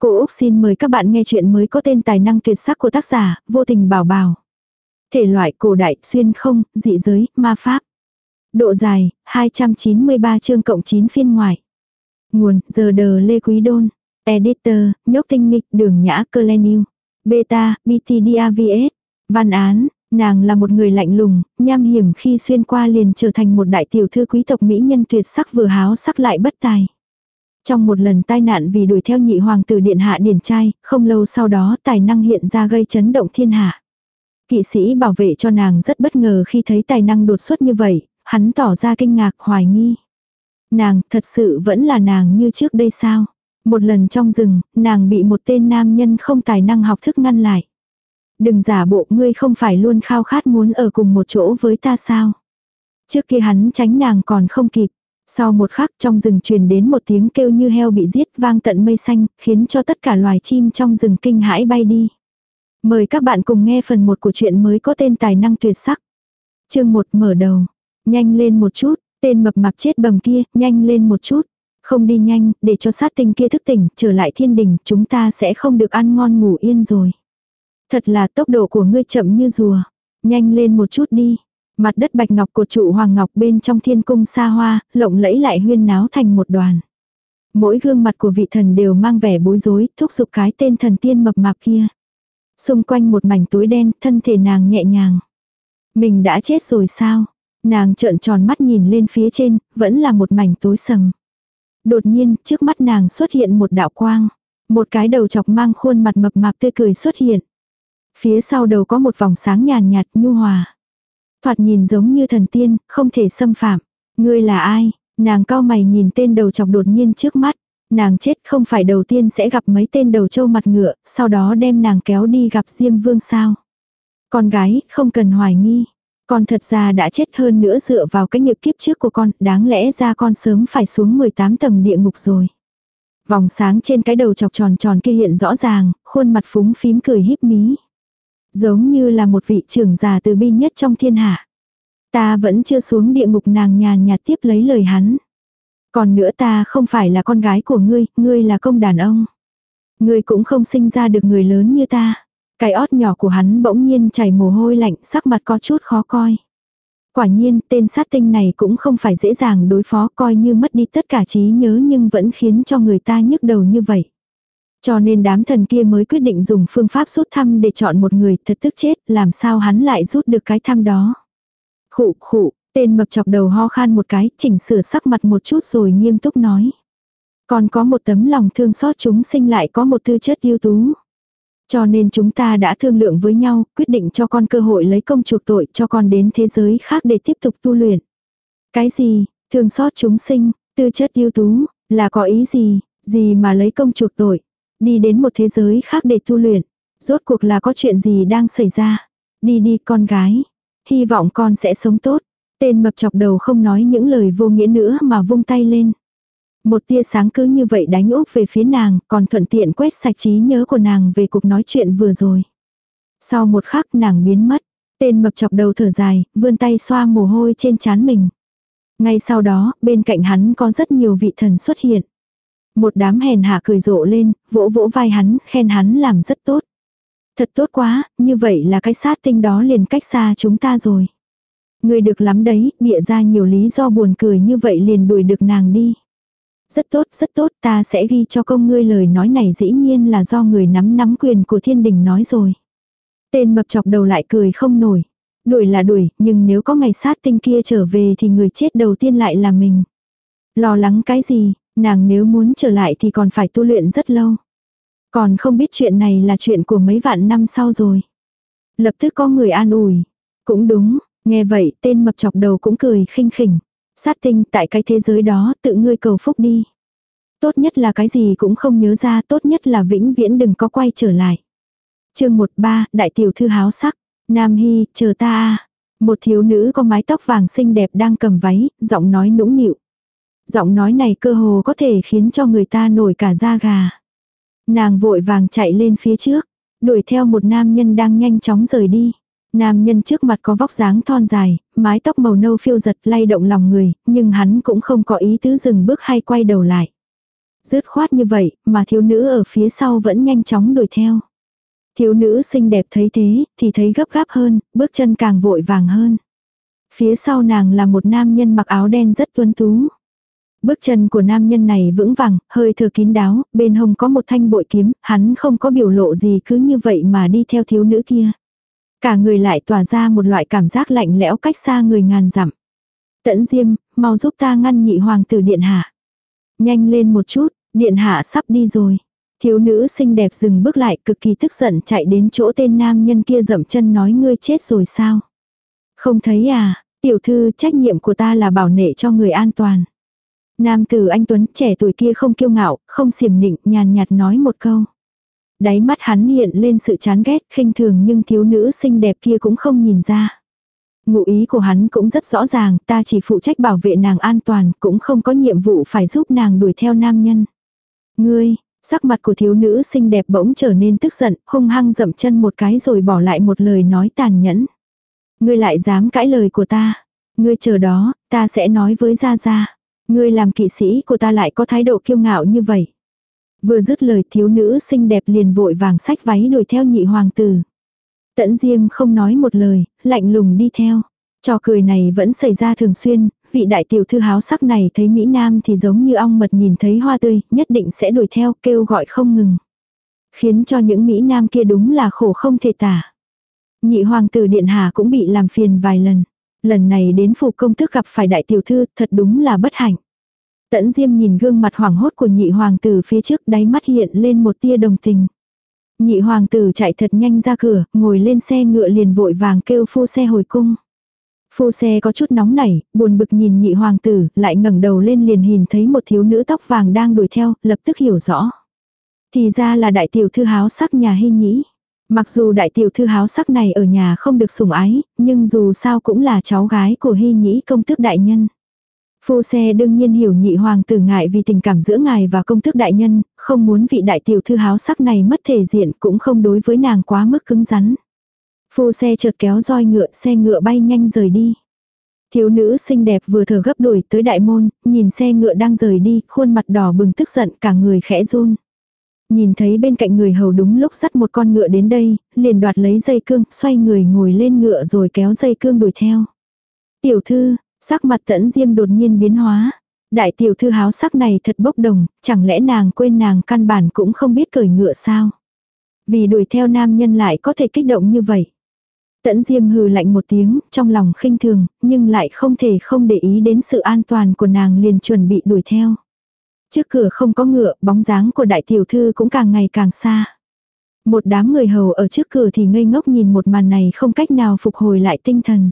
Cô Úc xin mời các bạn nghe chuyện mới có tên tài năng tuyệt sắc của tác giả, vô tình bảo bảo. Thể loại cổ đại, xuyên không, dị giới, ma pháp. Độ dài, 293 chương cộng 9 phiên ngoại. Nguồn, giờ đờ Lê Quý Đôn. Editor, nhóc tinh nghịch, đường nhã cơ len Beta, BTDAVS. Văn án, nàng là một người lạnh lùng, nham hiểm khi xuyên qua liền trở thành một đại tiểu thư quý tộc mỹ nhân tuyệt sắc vừa háo sắc lại bất tài. Trong một lần tai nạn vì đuổi theo nhị hoàng tử điện hạ điển trai, không lâu sau đó tài năng hiện ra gây chấn động thiên hạ. Kỵ sĩ bảo vệ cho nàng rất bất ngờ khi thấy tài năng đột xuất như vậy, hắn tỏ ra kinh ngạc hoài nghi. Nàng, thật sự vẫn là nàng như trước đây sao? Một lần trong rừng, nàng bị một tên nam nhân không tài năng học thức ngăn lại. Đừng giả bộ ngươi không phải luôn khao khát muốn ở cùng một chỗ với ta sao? Trước kia hắn tránh nàng còn không kịp. Sau một khắc trong rừng truyền đến một tiếng kêu như heo bị giết vang tận mây xanh, khiến cho tất cả loài chim trong rừng kinh hãi bay đi. Mời các bạn cùng nghe phần 1 của chuyện mới có tên tài năng tuyệt sắc. Chương 1 mở đầu. Nhanh lên một chút, tên mập mạp chết bầm kia, nhanh lên một chút. Không đi nhanh, để cho sát tinh kia thức tỉnh, trở lại thiên đình, chúng ta sẽ không được ăn ngon ngủ yên rồi. Thật là tốc độ của ngươi chậm như rùa. Nhanh lên một chút đi. Mặt đất bạch ngọc của trụ hoàng ngọc bên trong thiên cung xa hoa, lộng lẫy lại huyên náo thành một đoàn. Mỗi gương mặt của vị thần đều mang vẻ bối rối, thúc giục cái tên thần tiên mập mạp kia. Xung quanh một mảnh túi đen, thân thể nàng nhẹ nhàng. Mình đã chết rồi sao? Nàng trợn tròn mắt nhìn lên phía trên, vẫn là một mảnh tối sầm. Đột nhiên, trước mắt nàng xuất hiện một đạo quang. Một cái đầu chọc mang khuôn mặt mập mạp tươi cười xuất hiện. Phía sau đầu có một vòng sáng nhàn nhạt nhu hòa. Thoạt nhìn giống như thần tiên, không thể xâm phạm. Ngươi là ai? Nàng cao mày nhìn tên đầu chọc đột nhiên trước mắt. Nàng chết không phải đầu tiên sẽ gặp mấy tên đầu trâu mặt ngựa, sau đó đem nàng kéo đi gặp Diêm Vương sao. Con gái, không cần hoài nghi. Con thật ra đã chết hơn nữa dựa vào cái nghiệp kiếp trước của con, đáng lẽ ra con sớm phải xuống 18 tầng địa ngục rồi. Vòng sáng trên cái đầu chọc tròn tròn kia hiện rõ ràng, khuôn mặt phúng phím cười híp mí. Giống như là một vị trưởng già từ bi nhất trong thiên hạ. Ta vẫn chưa xuống địa ngục nàng nhàn nhạt tiếp lấy lời hắn. Còn nữa ta không phải là con gái của ngươi, ngươi là công đàn ông. Ngươi cũng không sinh ra được người lớn như ta. Cái ót nhỏ của hắn bỗng nhiên chảy mồ hôi lạnh, sắc mặt có chút khó coi. Quả nhiên, tên sát tinh này cũng không phải dễ dàng đối phó coi như mất đi tất cả trí nhớ nhưng vẫn khiến cho người ta nhức đầu như vậy. Cho nên đám thần kia mới quyết định dùng phương pháp rút thăm để chọn một người thật tức chết, làm sao hắn lại rút được cái thăm đó. Khụ khụ, tên mập chọc đầu ho khan một cái, chỉnh sửa sắc mặt một chút rồi nghiêm túc nói. Còn có một tấm lòng thương xót chúng sinh lại có một tư chất ưu tú. Cho nên chúng ta đã thương lượng với nhau, quyết định cho con cơ hội lấy công chuộc tội cho con đến thế giới khác để tiếp tục tu luyện. Cái gì, thương xót chúng sinh, tư chất ưu tú, là có ý gì, gì mà lấy công chuộc tội đi đến một thế giới khác để tu luyện. Rốt cuộc là có chuyện gì đang xảy ra. Đi đi con gái. Hy vọng con sẽ sống tốt. Tên mập chọc đầu không nói những lời vô nghĩa nữa mà vung tay lên. Một tia sáng cứ như vậy đánh úp về phía nàng, còn thuận tiện quét sạch trí nhớ của nàng về cuộc nói chuyện vừa rồi. Sau một khắc nàng biến mất, tên mập chọc đầu thở dài, vươn tay xoa mồ hôi trên trán mình. Ngay sau đó, bên cạnh hắn có rất nhiều vị thần xuất hiện. Một đám hèn hạ cười rộ lên, vỗ vỗ vai hắn, khen hắn làm rất tốt. Thật tốt quá, như vậy là cái sát tinh đó liền cách xa chúng ta rồi. Người được lắm đấy, bịa ra nhiều lý do buồn cười như vậy liền đuổi được nàng đi. Rất tốt, rất tốt, ta sẽ ghi cho công ngươi lời nói này dĩ nhiên là do người nắm nắm quyền của thiên đình nói rồi. Tên mập chọc đầu lại cười không nổi. Đuổi là đuổi, nhưng nếu có ngày sát tinh kia trở về thì người chết đầu tiên lại là mình. Lo lắng cái gì, Nàng nếu muốn trở lại thì còn phải tu luyện rất lâu. Còn không biết chuyện này là chuyện của mấy vạn năm sau rồi. Lập tức có người an ủi. Cũng đúng, nghe vậy tên mập chọc đầu cũng cười khinh khỉnh. Sát tinh tại cái thế giới đó tự ngươi cầu phúc đi. Tốt nhất là cái gì cũng không nhớ ra tốt nhất là vĩnh viễn đừng có quay trở lại. chương 13, đại tiểu thư háo sắc. Nam Hy, chờ ta Một thiếu nữ có mái tóc vàng xinh đẹp đang cầm váy, giọng nói nũng nịu. Giọng nói này cơ hồ có thể khiến cho người ta nổi cả da gà. Nàng vội vàng chạy lên phía trước, đuổi theo một nam nhân đang nhanh chóng rời đi. Nam nhân trước mặt có vóc dáng thon dài, mái tóc màu nâu phiêu giật lay động lòng người, nhưng hắn cũng không có ý tứ dừng bước hay quay đầu lại. Dứt khoát như vậy, mà thiếu nữ ở phía sau vẫn nhanh chóng đuổi theo. Thiếu nữ xinh đẹp thấy thế, thì thấy gấp gáp hơn, bước chân càng vội vàng hơn. Phía sau nàng là một nam nhân mặc áo đen rất tuấn tú. Bước chân của nam nhân này vững vàng, hơi thở kín đáo, bên hông có một thanh bội kiếm, hắn không có biểu lộ gì cứ như vậy mà đi theo thiếu nữ kia. Cả người lại tỏa ra một loại cảm giác lạnh lẽo cách xa người ngàn dặm. Tẫn Diêm, mau giúp ta ngăn nhị hoàng tử điện hạ. Nhanh lên một chút, điện hạ sắp đi rồi. Thiếu nữ xinh đẹp dừng bước lại cực kỳ tức giận chạy đến chỗ tên nam nhân kia dậm chân nói ngươi chết rồi sao. Không thấy à, tiểu thư trách nhiệm của ta là bảo nệ cho người an toàn. Nam tử anh Tuấn trẻ tuổi kia không kiêu ngạo, không xiểm nịnh, nhàn nhạt nói một câu. Đáy mắt hắn hiện lên sự chán ghét, khinh thường nhưng thiếu nữ xinh đẹp kia cũng không nhìn ra. Ngụ ý của hắn cũng rất rõ ràng, ta chỉ phụ trách bảo vệ nàng an toàn, cũng không có nhiệm vụ phải giúp nàng đuổi theo nam nhân. Ngươi, sắc mặt của thiếu nữ xinh đẹp bỗng trở nên tức giận, hung hăng dậm chân một cái rồi bỏ lại một lời nói tàn nhẫn. Ngươi lại dám cãi lời của ta. Ngươi chờ đó, ta sẽ nói với Gia Gia. Ngươi làm kỵ sĩ của ta lại có thái độ kiêu ngạo như vậy. Vừa dứt lời thiếu nữ xinh đẹp liền vội vàng sách váy đuổi theo nhị hoàng tử. Tẫn Diêm không nói một lời, lạnh lùng đi theo. Trò cười này vẫn xảy ra thường xuyên, vị đại tiểu thư háo sắc này thấy Mỹ Nam thì giống như ong mật nhìn thấy hoa tươi, nhất định sẽ đuổi theo kêu gọi không ngừng. Khiến cho những Mỹ Nam kia đúng là khổ không thể tả. Nhị hoàng tử điện hạ cũng bị làm phiền vài lần. Lần này đến phủ công thức gặp phải đại tiểu thư thật đúng là bất hạnh. Tẫn Diêm nhìn gương mặt hoảng hốt của nhị hoàng tử phía trước đáy mắt hiện lên một tia đồng tình. Nhị hoàng tử chạy thật nhanh ra cửa, ngồi lên xe ngựa liền vội vàng kêu phu xe hồi cung. Phu xe có chút nóng nảy, buồn bực nhìn nhị hoàng tử, lại ngẩng đầu lên liền nhìn thấy một thiếu nữ tóc vàng đang đuổi theo, lập tức hiểu rõ. Thì ra là đại tiểu thư háo sắc nhà hy nhĩ. Mặc dù đại tiểu thư háo sắc này ở nhà không được sủng ái, nhưng dù sao cũng là cháu gái của hy nhĩ công tước đại nhân. Phu xe đương nhiên hiểu nhị hoàng tử ngại vì tình cảm giữa ngài và công tước đại nhân, không muốn vị đại tiểu thư háo sắc này mất thể diện cũng không đối với nàng quá mức cứng rắn. Phu xe chợt kéo roi ngựa, xe ngựa bay nhanh rời đi. Thiếu nữ xinh đẹp vừa thở gấp đuổi tới đại môn, nhìn xe ngựa đang rời đi, khuôn mặt đỏ bừng tức giận cả người khẽ run. Nhìn thấy bên cạnh người hầu đúng lúc dắt một con ngựa đến đây, liền đoạt lấy dây cương, xoay người ngồi lên ngựa rồi kéo dây cương đuổi theo. Tiểu thư, sắc mặt tẫn diêm đột nhiên biến hóa. Đại tiểu thư háo sắc này thật bốc đồng, chẳng lẽ nàng quên nàng căn bản cũng không biết cởi ngựa sao. Vì đuổi theo nam nhân lại có thể kích động như vậy. Tẫn Diêm hừ lạnh một tiếng, trong lòng khinh thường, nhưng lại không thể không để ý đến sự an toàn của nàng liền chuẩn bị đuổi theo. Trước cửa không có ngựa, bóng dáng của đại tiểu thư cũng càng ngày càng xa. Một đám người hầu ở trước cửa thì ngây ngốc nhìn một màn này không cách nào phục hồi lại tinh thần.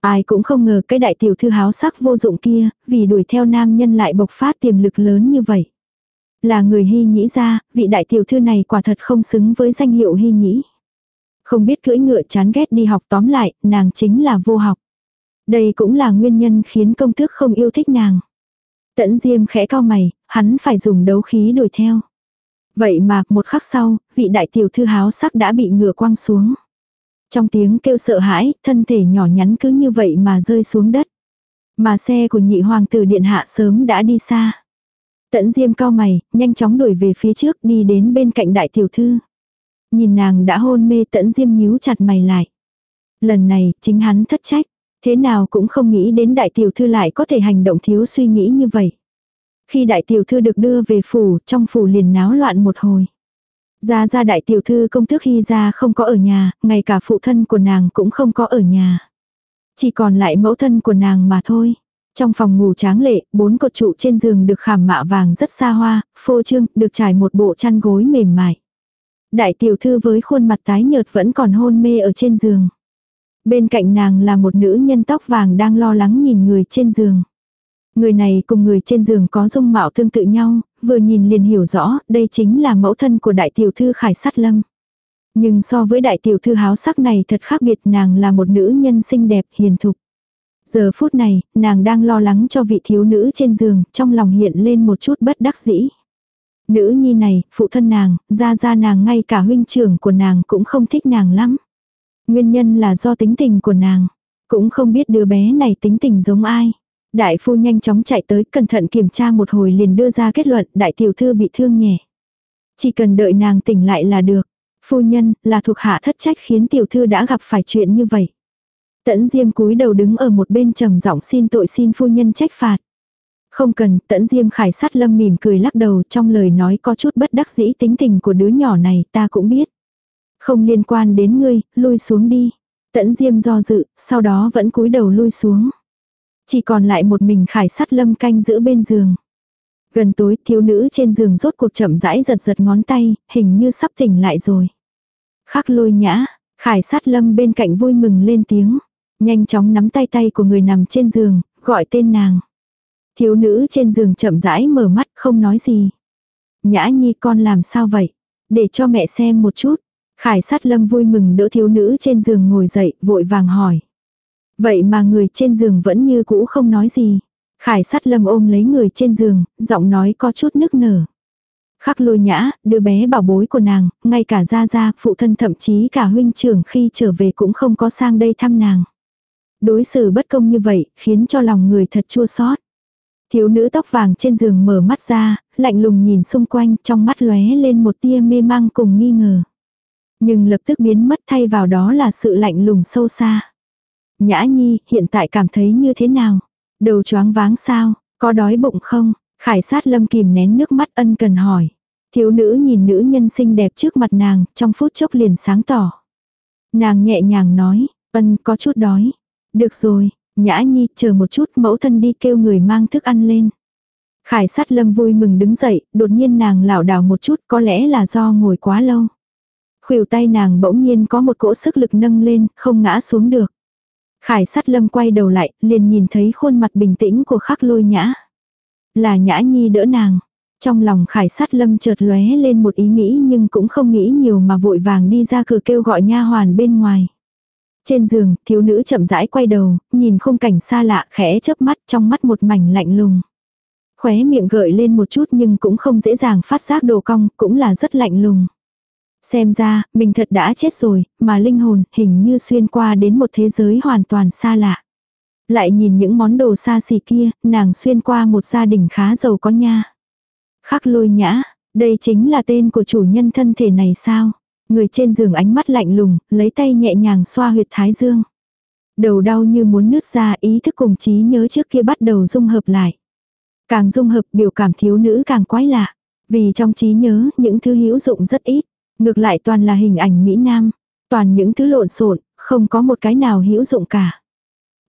Ai cũng không ngờ cái đại tiểu thư háo sắc vô dụng kia, vì đuổi theo nam nhân lại bộc phát tiềm lực lớn như vậy. Là người hy nhĩ ra, vị đại tiểu thư này quả thật không xứng với danh hiệu hy nhĩ. Không biết cưỡi ngựa chán ghét đi học tóm lại, nàng chính là vô học. Đây cũng là nguyên nhân khiến công tước không yêu thích nàng. Tẫn Diêm khẽ cao mày, hắn phải dùng đấu khí đuổi theo. Vậy mà, một khắc sau, vị đại tiểu thư háo sắc đã bị ngựa quăng xuống. Trong tiếng kêu sợ hãi, thân thể nhỏ nhắn cứ như vậy mà rơi xuống đất. Mà xe của nhị hoàng tử điện hạ sớm đã đi xa. Tẫn Diêm cao mày, nhanh chóng đuổi về phía trước đi đến bên cạnh đại tiểu thư. Nhìn nàng đã hôn mê tẫn Diêm nhíu chặt mày lại. Lần này, chính hắn thất trách. Thế nào cũng không nghĩ đến đại tiểu thư lại có thể hành động thiếu suy nghĩ như vậy. Khi đại tiểu thư được đưa về phủ, trong phủ liền náo loạn một hồi. Ra ra đại tiểu thư công tước hy ra không có ở nhà, ngay cả phụ thân của nàng cũng không có ở nhà. Chỉ còn lại mẫu thân của nàng mà thôi. Trong phòng ngủ tráng lệ, bốn cột trụ trên giường được khảm mạ vàng rất xa hoa, phô trương, được trải một bộ chăn gối mềm mại. Đại tiểu thư với khuôn mặt tái nhợt vẫn còn hôn mê ở trên giường. Bên cạnh nàng là một nữ nhân tóc vàng đang lo lắng nhìn người trên giường. Người này cùng người trên giường có dung mạo tương tự nhau, vừa nhìn liền hiểu rõ, đây chính là mẫu thân của đại tiểu thư Khải Sát Lâm. Nhưng so với đại tiểu thư háo sắc này thật khác biệt nàng là một nữ nhân xinh đẹp hiền thục. Giờ phút này, nàng đang lo lắng cho vị thiếu nữ trên giường, trong lòng hiện lên một chút bất đắc dĩ. Nữ nhi này, phụ thân nàng, ra ra nàng ngay cả huynh trưởng của nàng cũng không thích nàng lắm. Nguyên nhân là do tính tình của nàng. Cũng không biết đứa bé này tính tình giống ai. Đại phu nhanh chóng chạy tới cẩn thận kiểm tra một hồi liền đưa ra kết luận đại tiểu thư bị thương nhẹ. Chỉ cần đợi nàng tỉnh lại là được. Phu nhân là thuộc hạ thất trách khiến tiểu thư đã gặp phải chuyện như vậy. Tẫn Diêm cúi đầu đứng ở một bên trầm giọng xin tội xin phu nhân trách phạt. Không cần, Tẫn Diêm Khải sát lâm mỉm cười lắc đầu trong lời nói có chút bất đắc dĩ tính tình của đứa nhỏ này ta cũng biết. Không liên quan đến ngươi, lui xuống đi. Tẫn Diêm do dự, sau đó vẫn cúi đầu lui xuống. Chỉ còn lại một mình Khải sát lâm canh giữ bên giường. Gần tối thiếu nữ trên giường rốt cuộc chậm rãi giật giật ngón tay, hình như sắp tỉnh lại rồi. Khắc lôi nhã, Khải sát lâm bên cạnh vui mừng lên tiếng. Nhanh chóng nắm tay tay của người nằm trên giường, gọi tên nàng. Thiếu nữ trên giường chậm rãi mở mắt không nói gì. Nhã nhi con làm sao vậy? Để cho mẹ xem một chút. Khải sát lâm vui mừng đỡ thiếu nữ trên giường ngồi dậy, vội vàng hỏi. Vậy mà người trên giường vẫn như cũ không nói gì. Khải sát lâm ôm lấy người trên giường, giọng nói có chút nức nở. Khắc lôi nhã, đứa bé bảo bối của nàng, ngay cả gia gia, phụ thân thậm chí cả huynh trưởng khi trở về cũng không có sang đây thăm nàng. Đối xử bất công như vậy, khiến cho lòng người thật chua xót. Thiếu nữ tóc vàng trên giường mở mắt ra, lạnh lùng nhìn xung quanh, trong mắt lóe lên một tia mê mang cùng nghi ngờ. Nhưng lập tức biến mất thay vào đó là sự lạnh lùng sâu xa. Nhã Nhi, hiện tại cảm thấy như thế nào? Đầu choáng váng sao? Có đói bụng không? Khải sát lâm kìm nén nước mắt ân cần hỏi. Thiếu nữ nhìn nữ nhân xinh đẹp trước mặt nàng, trong phút chốc liền sáng tỏ. Nàng nhẹ nhàng nói, ân có chút đói. Được rồi, Nhã Nhi chờ một chút mẫu thân đi kêu người mang thức ăn lên. Khải sát lâm vui mừng đứng dậy, đột nhiên nàng lảo đảo một chút có lẽ là do ngồi quá lâu. Khuỷu tay nàng bỗng nhiên có một cỗ sức lực nâng lên, không ngã xuống được. Khải sát lâm quay đầu lại, liền nhìn thấy khuôn mặt bình tĩnh của khắc lôi nhã. Là nhã nhi đỡ nàng. Trong lòng khải sát lâm chợt lóe lên một ý nghĩ nhưng cũng không nghĩ nhiều mà vội vàng đi ra cửa kêu gọi nha hoàn bên ngoài. Trên giường, thiếu nữ chậm rãi quay đầu, nhìn khung cảnh xa lạ khẽ chớp mắt trong mắt một mảnh lạnh lùng. Khóe miệng gợi lên một chút nhưng cũng không dễ dàng phát giác đồ cong, cũng là rất lạnh lùng. Xem ra, mình thật đã chết rồi, mà linh hồn hình như xuyên qua đến một thế giới hoàn toàn xa lạ. Lại nhìn những món đồ xa xỉ kia, nàng xuyên qua một gia đình khá giàu có nha. Khắc lôi nhã, đây chính là tên của chủ nhân thân thể này sao? Người trên giường ánh mắt lạnh lùng, lấy tay nhẹ nhàng xoa huyệt thái dương. Đầu đau như muốn nứt ra ý thức cùng trí nhớ trước kia bắt đầu dung hợp lại. Càng dung hợp biểu cảm thiếu nữ càng quái lạ. Vì trong trí nhớ những thứ hữu dụng rất ít. Ngược lại toàn là hình ảnh Mỹ Nam. Toàn những thứ lộn xộn không có một cái nào hữu dụng cả.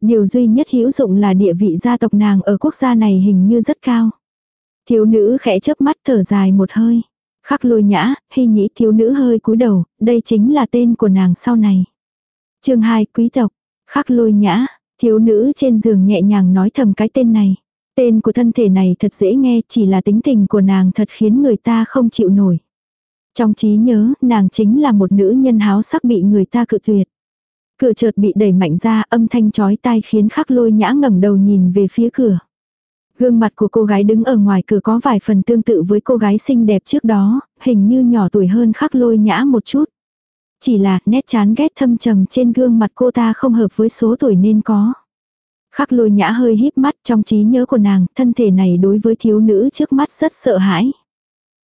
Điều duy nhất hữu dụng là địa vị gia tộc nàng ở quốc gia này hình như rất cao. Thiếu nữ khẽ chớp mắt thở dài một hơi. Khắc lôi nhã, hy nhĩ thiếu nữ hơi cúi đầu, đây chính là tên của nàng sau này. chương 2 quý tộc, khắc lôi nhã, thiếu nữ trên giường nhẹ nhàng nói thầm cái tên này. Tên của thân thể này thật dễ nghe, chỉ là tính tình của nàng thật khiến người ta không chịu nổi. Trong trí nhớ, nàng chính là một nữ nhân háo sắc bị người ta cự tuyệt. Cửa chợt bị đẩy mạnh ra, âm thanh chói tai khiến khắc lôi nhã ngẩng đầu nhìn về phía cửa. Gương mặt của cô gái đứng ở ngoài cửa có vài phần tương tự với cô gái xinh đẹp trước đó, hình như nhỏ tuổi hơn khắc lôi nhã một chút. Chỉ là nét chán ghét thâm trầm trên gương mặt cô ta không hợp với số tuổi nên có. Khắc lôi nhã hơi híp mắt trong trí nhớ của nàng, thân thể này đối với thiếu nữ trước mắt rất sợ hãi.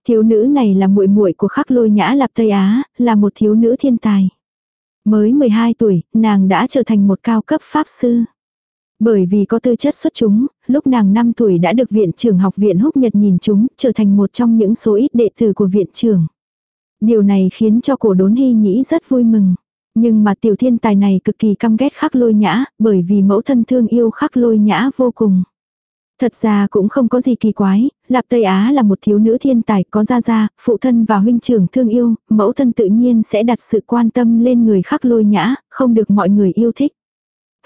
Thiếu nữ này là muội muội của khắc lôi nhã lạp Tây Á, là một thiếu nữ thiên tài. Mới 12 tuổi, nàng đã trở thành một cao cấp pháp sư. Bởi vì có tư chất xuất chúng, lúc nàng 5 tuổi đã được viện trưởng học viện húc nhật nhìn chúng, trở thành một trong những số ít đệ tử của viện trưởng. Điều này khiến cho cổ đốn hy nhĩ rất vui mừng. Nhưng mà tiểu thiên tài này cực kỳ căm ghét khắc lôi nhã, bởi vì mẫu thân thương yêu khắc lôi nhã vô cùng. Thật ra cũng không có gì kỳ quái, Lạp Tây Á là một thiếu nữ thiên tài có gia gia, phụ thân và huynh trưởng thương yêu, mẫu thân tự nhiên sẽ đặt sự quan tâm lên người khác lôi nhã, không được mọi người yêu thích.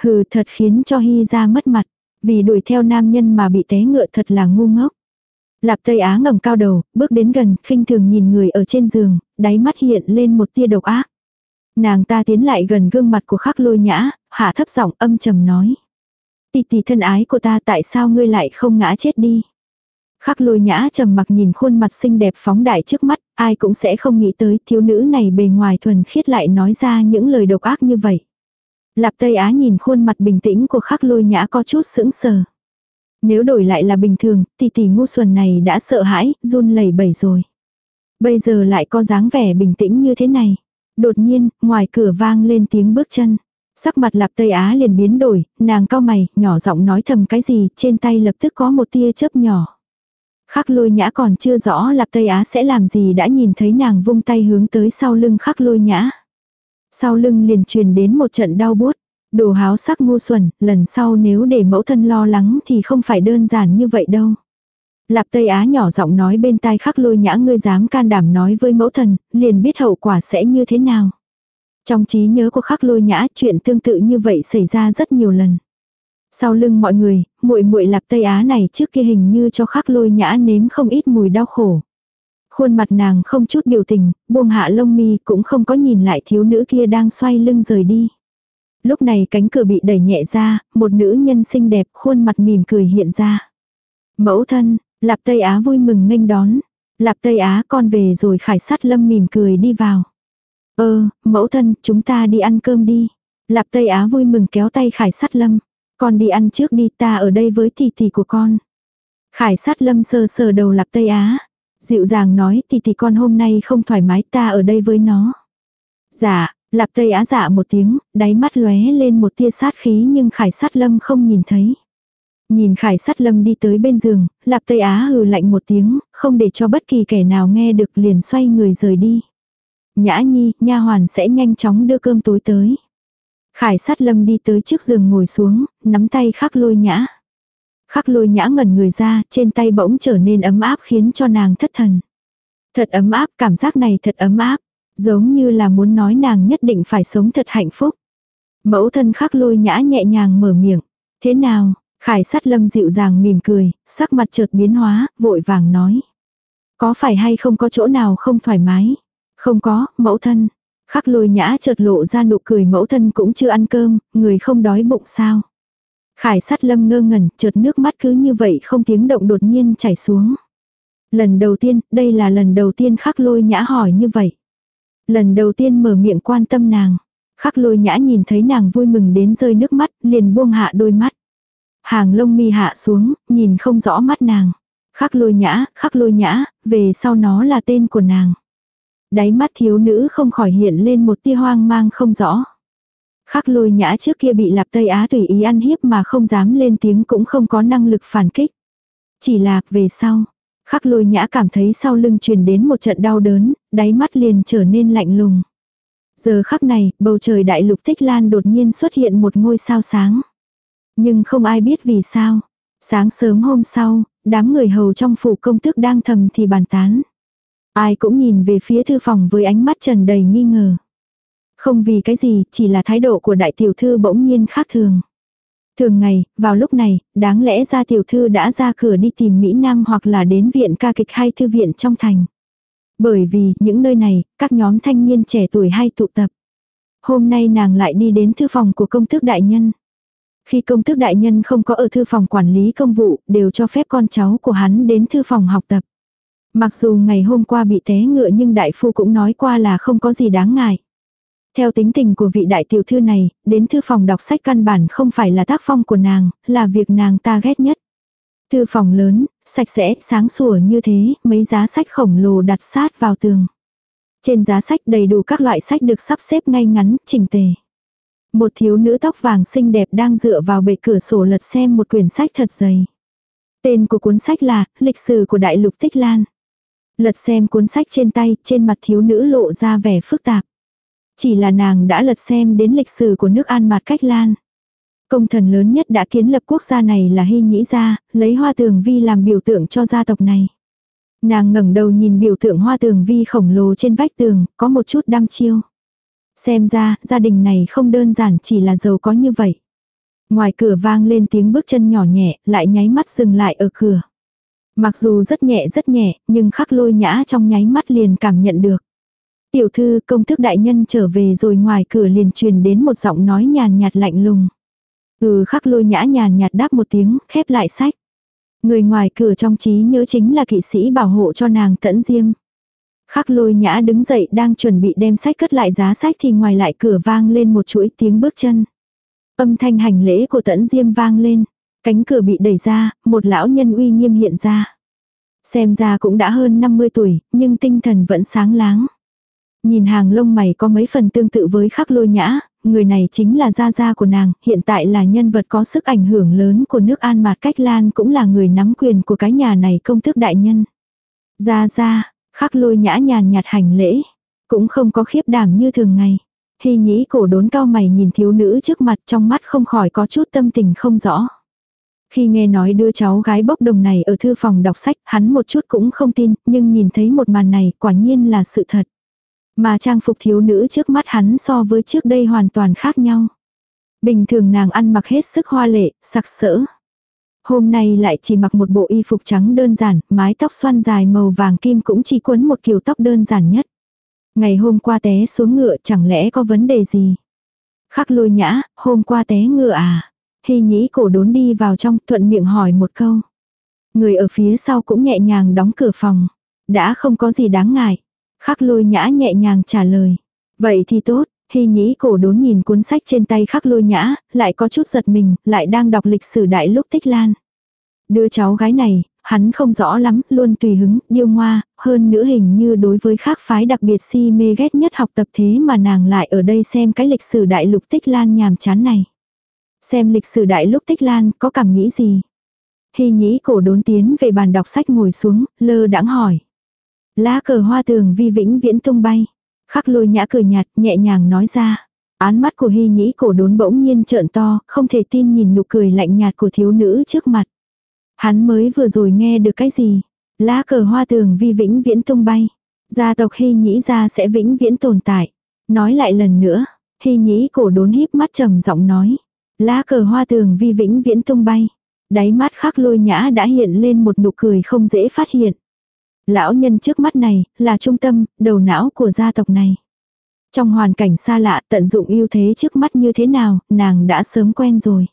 Hừ thật khiến cho Hy ra mất mặt, vì đuổi theo nam nhân mà bị té ngựa thật là ngu ngốc. Lạp Tây Á ngẩng cao đầu, bước đến gần, khinh thường nhìn người ở trên giường, đáy mắt hiện lên một tia độc ác. Nàng ta tiến lại gần gương mặt của khắc lôi nhã, hạ thấp giọng âm trầm nói. Tì tì thân ái của ta tại sao ngươi lại không ngã chết đi. Khắc lôi nhã trầm mặc nhìn khuôn mặt xinh đẹp phóng đại trước mắt, ai cũng sẽ không nghĩ tới thiếu nữ này bề ngoài thuần khiết lại nói ra những lời độc ác như vậy. Lạp Tây Á nhìn khuôn mặt bình tĩnh của khắc lôi nhã có chút sững sờ. Nếu đổi lại là bình thường, tỷ tỷ ngu xuẩn này đã sợ hãi, run lẩy bẩy rồi. Bây giờ lại có dáng vẻ bình tĩnh như thế này. Đột nhiên, ngoài cửa vang lên tiếng bước chân. Sắc mặt lạp Tây Á liền biến đổi, nàng cao mày, nhỏ giọng nói thầm cái gì, trên tay lập tức có một tia chớp nhỏ. Khắc lôi nhã còn chưa rõ lạp Tây Á sẽ làm gì đã nhìn thấy nàng vung tay hướng tới sau lưng khắc lôi nhã. Sau lưng liền truyền đến một trận đau buốt. Đồ háo sắc ngu xuẩn, lần sau nếu để mẫu thân lo lắng thì không phải đơn giản như vậy đâu. Lạp Tây Á nhỏ giọng nói bên tai khắc lôi nhã ngươi dám can đảm nói với mẫu thần, liền biết hậu quả sẽ như thế nào. Trong trí nhớ của khắc lôi nhã chuyện tương tự như vậy xảy ra rất nhiều lần. Sau lưng mọi người, muội muội lạp Tây Á này trước kia hình như cho khắc lôi nhã nếm không ít mùi đau khổ. Khuôn mặt nàng không chút biểu tình, buông hạ lông mi cũng không có nhìn lại thiếu nữ kia đang xoay lưng rời đi. Lúc này cánh cửa bị đẩy nhẹ ra, một nữ nhân xinh đẹp khuôn mặt mỉm cười hiện ra. Mẫu thân, Lạp Tây Á vui mừng nghênh đón. Lạp Tây Á con về rồi khải sát lâm mỉm cười đi vào. Ơ, mẫu thân, chúng ta đi ăn cơm đi. Lạp Tây Á vui mừng kéo tay khải sát lâm. Con đi ăn trước đi ta ở đây với tỷ tỷ của con. Khải sát lâm sờ sờ đầu Lạp Tây Á. Dịu dàng nói tỷ tỷ con hôm nay không thoải mái ta ở đây với nó. Dạ, Lạp Tây Á dạ một tiếng, đáy mắt lóe lên một tia sát khí nhưng Khải sát lâm không nhìn thấy. Nhìn Khải sát lâm đi tới bên giường, Lạp Tây Á hừ lạnh một tiếng, không để cho bất kỳ kẻ nào nghe được liền xoay người rời đi. Nhã nhi, nha hoàn sẽ nhanh chóng đưa cơm tối tới. Khải sát lâm đi tới trước giường ngồi xuống, nắm tay khắc lôi nhã. Khắc lôi nhã ngẩn người ra, trên tay bỗng trở nên ấm áp khiến cho nàng thất thần. Thật ấm áp, cảm giác này thật ấm áp. Giống như là muốn nói nàng nhất định phải sống thật hạnh phúc. Mẫu thân khắc lôi nhã nhẹ nhàng mở miệng. Thế nào, Khải sát lâm dịu dàng mỉm cười, sắc mặt chợt biến hóa, vội vàng nói. Có phải hay không có chỗ nào không thoải mái? Không có, mẫu thân. Khắc lôi nhã chợt lộ ra nụ cười mẫu thân cũng chưa ăn cơm, người không đói bụng sao. Khải sát lâm ngơ ngẩn, chợt nước mắt cứ như vậy không tiếng động đột nhiên chảy xuống. Lần đầu tiên, đây là lần đầu tiên khắc lôi nhã hỏi như vậy. Lần đầu tiên mở miệng quan tâm nàng. Khắc lôi nhã nhìn thấy nàng vui mừng đến rơi nước mắt, liền buông hạ đôi mắt. Hàng lông mi hạ xuống, nhìn không rõ mắt nàng. Khắc lôi nhã, khắc lôi nhã, về sau nó là tên của nàng. Đáy mắt thiếu nữ không khỏi hiện lên một tia hoang mang không rõ. Khắc lôi nhã trước kia bị lạp Tây Á tùy ý ăn hiếp mà không dám lên tiếng cũng không có năng lực phản kích. Chỉ là về sau, khắc lôi nhã cảm thấy sau lưng truyền đến một trận đau đớn, đáy mắt liền trở nên lạnh lùng. Giờ khắc này, bầu trời đại lục tích lan đột nhiên xuất hiện một ngôi sao sáng. Nhưng không ai biết vì sao. Sáng sớm hôm sau, đám người hầu trong phủ công tước đang thầm thì bàn tán. Ai cũng nhìn về phía thư phòng với ánh mắt trần đầy nghi ngờ. Không vì cái gì, chỉ là thái độ của đại tiểu thư bỗng nhiên khác thường. Thường ngày, vào lúc này, đáng lẽ ra tiểu thư đã ra cửa đi tìm Mỹ Nam hoặc là đến viện ca kịch hay thư viện trong thành. Bởi vì, những nơi này, các nhóm thanh niên trẻ tuổi hay tụ tập. Hôm nay nàng lại đi đến thư phòng của công tước đại nhân. Khi công tước đại nhân không có ở thư phòng quản lý công vụ, đều cho phép con cháu của hắn đến thư phòng học tập. Mặc dù ngày hôm qua bị té ngựa nhưng đại phu cũng nói qua là không có gì đáng ngại. Theo tính tình của vị đại tiểu thư này, đến thư phòng đọc sách căn bản không phải là tác phong của nàng, là việc nàng ta ghét nhất. Thư phòng lớn, sạch sẽ, sáng sủa như thế, mấy giá sách khổng lồ đặt sát vào tường. Trên giá sách đầy đủ các loại sách được sắp xếp ngay ngắn, chỉnh tề. Một thiếu nữ tóc vàng xinh đẹp đang dựa vào bệ cửa sổ lật xem một quyển sách thật dày. Tên của cuốn sách là Lịch sử của Đại lục Tích Lan. Lật xem cuốn sách trên tay, trên mặt thiếu nữ lộ ra vẻ phức tạp. Chỉ là nàng đã lật xem đến lịch sử của nước An Mạt Cách Lan. Công thần lớn nhất đã kiến lập quốc gia này là Hy Nhĩ Gia, lấy hoa tường vi làm biểu tượng cho gia tộc này. Nàng ngẩng đầu nhìn biểu tượng hoa tường vi khổng lồ trên vách tường, có một chút đăm chiêu. Xem ra, gia đình này không đơn giản chỉ là giàu có như vậy. Ngoài cửa vang lên tiếng bước chân nhỏ nhẹ, lại nháy mắt dừng lại ở cửa. Mặc dù rất nhẹ rất nhẹ, nhưng khắc lôi nhã trong nháy mắt liền cảm nhận được. Tiểu thư công thức đại nhân trở về rồi ngoài cửa liền truyền đến một giọng nói nhàn nhạt lạnh lùng. Ừ khắc lôi nhã nhàn nhạt đáp một tiếng, khép lại sách. Người ngoài cửa trong trí nhớ chính là kỵ sĩ bảo hộ cho nàng tẫn diêm. Khắc lôi nhã đứng dậy đang chuẩn bị đem sách cất lại giá sách thì ngoài lại cửa vang lên một chuỗi tiếng bước chân. Âm thanh hành lễ của tẫn diêm vang lên. Cánh cửa bị đẩy ra, một lão nhân uy nghiêm hiện ra. Xem ra cũng đã hơn 50 tuổi, nhưng tinh thần vẫn sáng láng. Nhìn hàng lông mày có mấy phần tương tự với khắc lôi nhã, người này chính là gia gia của nàng, hiện tại là nhân vật có sức ảnh hưởng lớn của nước An Mạt Cách Lan cũng là người nắm quyền của cái nhà này công tước đại nhân. Gia gia, khắc lôi nhã nhàn nhạt hành lễ, cũng không có khiếp đảm như thường ngày. Hy nhĩ cổ đốn cao mày nhìn thiếu nữ trước mặt trong mắt không khỏi có chút tâm tình không rõ. Khi nghe nói đưa cháu gái bốc đồng này ở thư phòng đọc sách, hắn một chút cũng không tin, nhưng nhìn thấy một màn này quả nhiên là sự thật. Mà trang phục thiếu nữ trước mắt hắn so với trước đây hoàn toàn khác nhau. Bình thường nàng ăn mặc hết sức hoa lệ, sặc sỡ. Hôm nay lại chỉ mặc một bộ y phục trắng đơn giản, mái tóc xoăn dài màu vàng kim cũng chỉ quấn một kiểu tóc đơn giản nhất. Ngày hôm qua té xuống ngựa chẳng lẽ có vấn đề gì? Khắc lôi nhã, hôm qua té ngựa à? Hy nhĩ cổ đốn đi vào trong thuận miệng hỏi một câu. Người ở phía sau cũng nhẹ nhàng đóng cửa phòng. Đã không có gì đáng ngại. Khắc lôi nhã nhẹ nhàng trả lời. Vậy thì tốt, Hy nhĩ cổ đốn nhìn cuốn sách trên tay khắc lôi nhã, lại có chút giật mình, lại đang đọc lịch sử đại lúc tích lan. Đứa cháu gái này, hắn không rõ lắm, luôn tùy hứng, điêu ngoa, hơn nữa hình như đối với khác phái đặc biệt si mê ghét nhất học tập thế mà nàng lại ở đây xem cái lịch sử đại lục tích lan nhàm chán này. Xem lịch sử đại lúc tích lan có cảm nghĩ gì? Hy nhĩ cổ đốn tiến về bàn đọc sách ngồi xuống, lơ đãng hỏi. Lá cờ hoa tường vi vĩnh viễn tung bay. Khắc lôi nhã cười nhạt, nhẹ nhàng nói ra. Án mắt của hy nhĩ cổ đốn bỗng nhiên trợn to, không thể tin nhìn nụ cười lạnh nhạt của thiếu nữ trước mặt. Hắn mới vừa rồi nghe được cái gì? Lá cờ hoa tường vi vĩnh viễn tung bay. Gia tộc hy nhĩ ra sẽ vĩnh viễn tồn tại. Nói lại lần nữa, hy nhĩ cổ đốn híp mắt trầm giọng nói. Lá cờ hoa tường vi vĩnh viễn tung bay. Đáy mắt khắc lôi nhã đã hiện lên một nụ cười không dễ phát hiện. Lão nhân trước mắt này, là trung tâm, đầu não của gia tộc này. Trong hoàn cảnh xa lạ tận dụng ưu thế trước mắt như thế nào, nàng đã sớm quen rồi.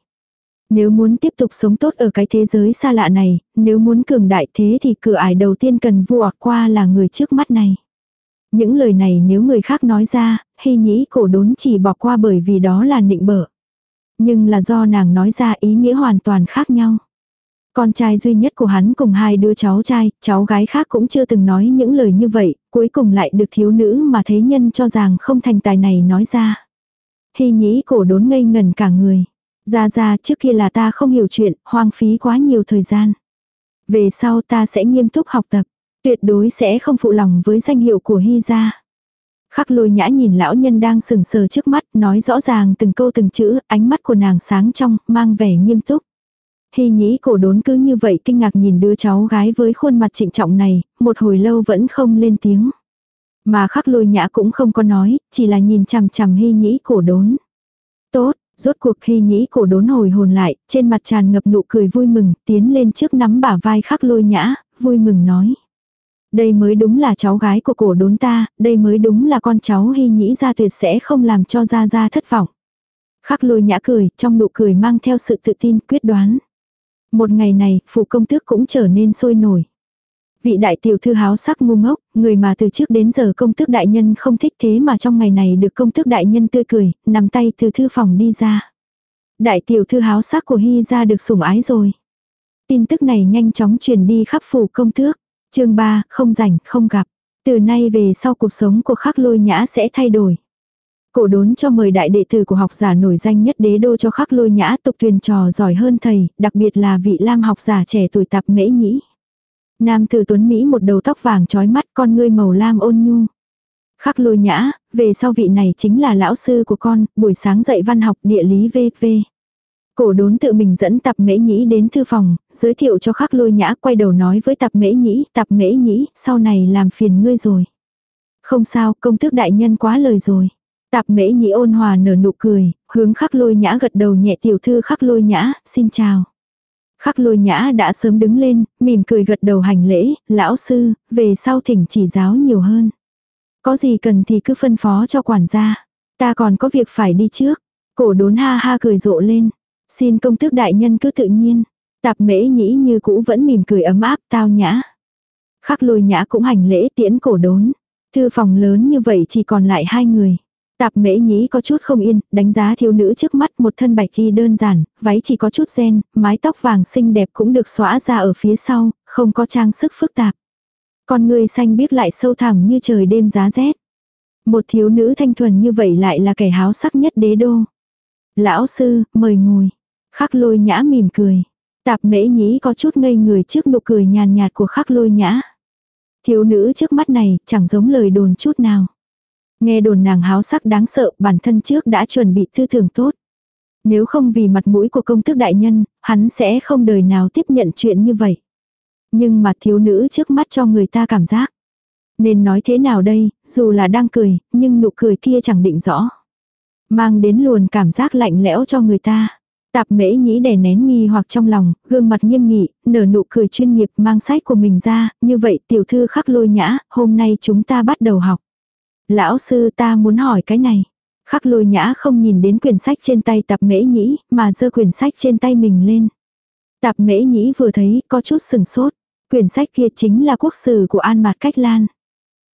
Nếu muốn tiếp tục sống tốt ở cái thế giới xa lạ này, nếu muốn cường đại thế thì cửa ải đầu tiên cần vua qua là người trước mắt này. Những lời này nếu người khác nói ra, hy nhĩ cổ đốn chỉ bỏ qua bởi vì đó là nịnh bợ. Nhưng là do nàng nói ra ý nghĩa hoàn toàn khác nhau. Con trai duy nhất của hắn cùng hai đứa cháu trai, cháu gái khác cũng chưa từng nói những lời như vậy, cuối cùng lại được thiếu nữ mà thế nhân cho rằng không thành tài này nói ra. Hy nhĩ cổ đốn ngây ngần cả người. Ra ra trước kia là ta không hiểu chuyện, hoang phí quá nhiều thời gian. Về sau ta sẽ nghiêm túc học tập, tuyệt đối sẽ không phụ lòng với danh hiệu của Hy gia. Khắc lôi nhã nhìn lão nhân đang sừng sờ trước mắt, nói rõ ràng từng câu từng chữ, ánh mắt của nàng sáng trong, mang vẻ nghiêm túc. Hy nhĩ cổ đốn cứ như vậy kinh ngạc nhìn đứa cháu gái với khuôn mặt trịnh trọng này, một hồi lâu vẫn không lên tiếng. Mà khắc lôi nhã cũng không có nói, chỉ là nhìn chằm chằm hy nhĩ cổ đốn. Tốt, rốt cuộc hy nhĩ cổ đốn hồi hồn lại, trên mặt tràn ngập nụ cười vui mừng, tiến lên trước nắm bả vai khắc lôi nhã, vui mừng nói. Đây mới đúng là cháu gái của cổ đốn ta, đây mới đúng là con cháu hy nhĩ ra tuyệt sẽ không làm cho ra ra thất vọng. Khắc lôi nhã cười, trong nụ cười mang theo sự tự tin quyết đoán. Một ngày này, phủ công tước cũng trở nên sôi nổi. Vị đại tiểu thư háo sắc ngu ngốc, người mà từ trước đến giờ công tước đại nhân không thích thế mà trong ngày này được công tước đại nhân tươi cười, nắm tay từ thư phòng đi ra. Đại tiểu thư háo sắc của Hy ra được sủng ái rồi. Tin tức này nhanh chóng truyền đi khắp phủ công tước chương 3, không rảnh, không gặp. Từ nay về sau cuộc sống của khắc lôi nhã sẽ thay đổi. Cổ đốn cho mời đại đệ tử của học giả nổi danh nhất đế đô cho khắc lôi nhã tục thuyền trò giỏi hơn thầy, đặc biệt là vị lam học giả trẻ tuổi tạp mễ nhĩ. Nam tử tuấn Mỹ một đầu tóc vàng trói mắt con ngươi màu lam ôn nhu. Khắc lôi nhã, về sau vị này chính là lão sư của con, buổi sáng dạy văn học địa lý VV. Cổ đốn tự mình dẫn tập mễ nhĩ đến thư phòng, giới thiệu cho khắc lôi nhã quay đầu nói với tập mễ nhĩ, tập mễ nhĩ, sau này làm phiền ngươi rồi. Không sao, công tước đại nhân quá lời rồi. Tạp mễ nhĩ ôn hòa nở nụ cười, hướng khắc lôi nhã gật đầu nhẹ tiểu thư khắc lôi nhã, xin chào. Khắc lôi nhã đã sớm đứng lên, mỉm cười gật đầu hành lễ, lão sư, về sau thỉnh chỉ giáo nhiều hơn. Có gì cần thì cứ phân phó cho quản gia. Ta còn có việc phải đi trước. Cổ đốn ha ha cười rộ lên. Xin công tước đại nhân cứ tự nhiên. Tạp mễ nhĩ như cũ vẫn mỉm cười ấm áp tao nhã. Khắc lôi nhã cũng hành lễ tiễn cổ đốn. Thư phòng lớn như vậy chỉ còn lại hai người. Tạp mễ nhĩ có chút không yên, đánh giá thiếu nữ trước mắt một thân bạch y đơn giản, váy chỉ có chút ren, mái tóc vàng xinh đẹp cũng được xóa ra ở phía sau, không có trang sức phức tạp. Con người xanh biết lại sâu thẳm như trời đêm giá rét. Một thiếu nữ thanh thuần như vậy lại là kẻ háo sắc nhất đế đô. Lão sư, mời ngồi. Khắc lôi nhã mỉm cười. Tạp mễ nhĩ có chút ngây người trước nụ cười nhàn nhạt của khắc lôi nhã. Thiếu nữ trước mắt này chẳng giống lời đồn chút nào. Nghe đồn nàng háo sắc đáng sợ bản thân trước đã chuẩn bị tư tưởng tốt. Nếu không vì mặt mũi của công tước đại nhân, hắn sẽ không đời nào tiếp nhận chuyện như vậy. Nhưng mà thiếu nữ trước mắt cho người ta cảm giác. Nên nói thế nào đây, dù là đang cười, nhưng nụ cười kia chẳng định rõ. Mang đến luồn cảm giác lạnh lẽo cho người ta. Tạp mễ nhĩ đè nén nghi hoặc trong lòng, gương mặt nghiêm nghị, nở nụ cười chuyên nghiệp mang sách của mình ra, như vậy tiểu thư khắc lôi nhã, hôm nay chúng ta bắt đầu học. Lão sư ta muốn hỏi cái này. Khắc lôi nhã không nhìn đến quyển sách trên tay tạp mễ nhĩ, mà giơ quyển sách trên tay mình lên. Tạp mễ nhĩ vừa thấy, có chút sừng sốt. Quyển sách kia chính là quốc sử của An Mạt Cách Lan.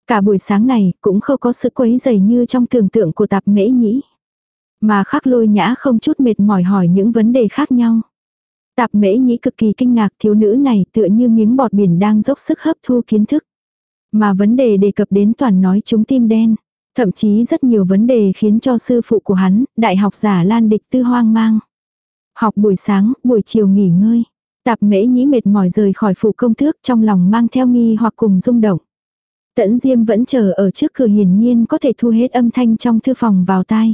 Cả buổi sáng này, cũng không có sự quấy dày như trong tưởng tượng của tạp mễ nhĩ. Mà khắc lôi nhã không chút mệt mỏi hỏi những vấn đề khác nhau. Tạp mễ nhĩ cực kỳ kinh ngạc thiếu nữ này tựa như miếng bọt biển đang dốc sức hấp thu kiến thức. Mà vấn đề đề cập đến toàn nói chúng tim đen. Thậm chí rất nhiều vấn đề khiến cho sư phụ của hắn, đại học giả Lan Địch Tư hoang mang. Học buổi sáng, buổi chiều nghỉ ngơi. Tạp mễ nhĩ mệt mỏi rời khỏi phủ công thước trong lòng mang theo nghi hoặc cùng rung động. Tẫn Diêm vẫn chờ ở trước cửa hiển nhiên có thể thu hết âm thanh trong thư phòng vào tai.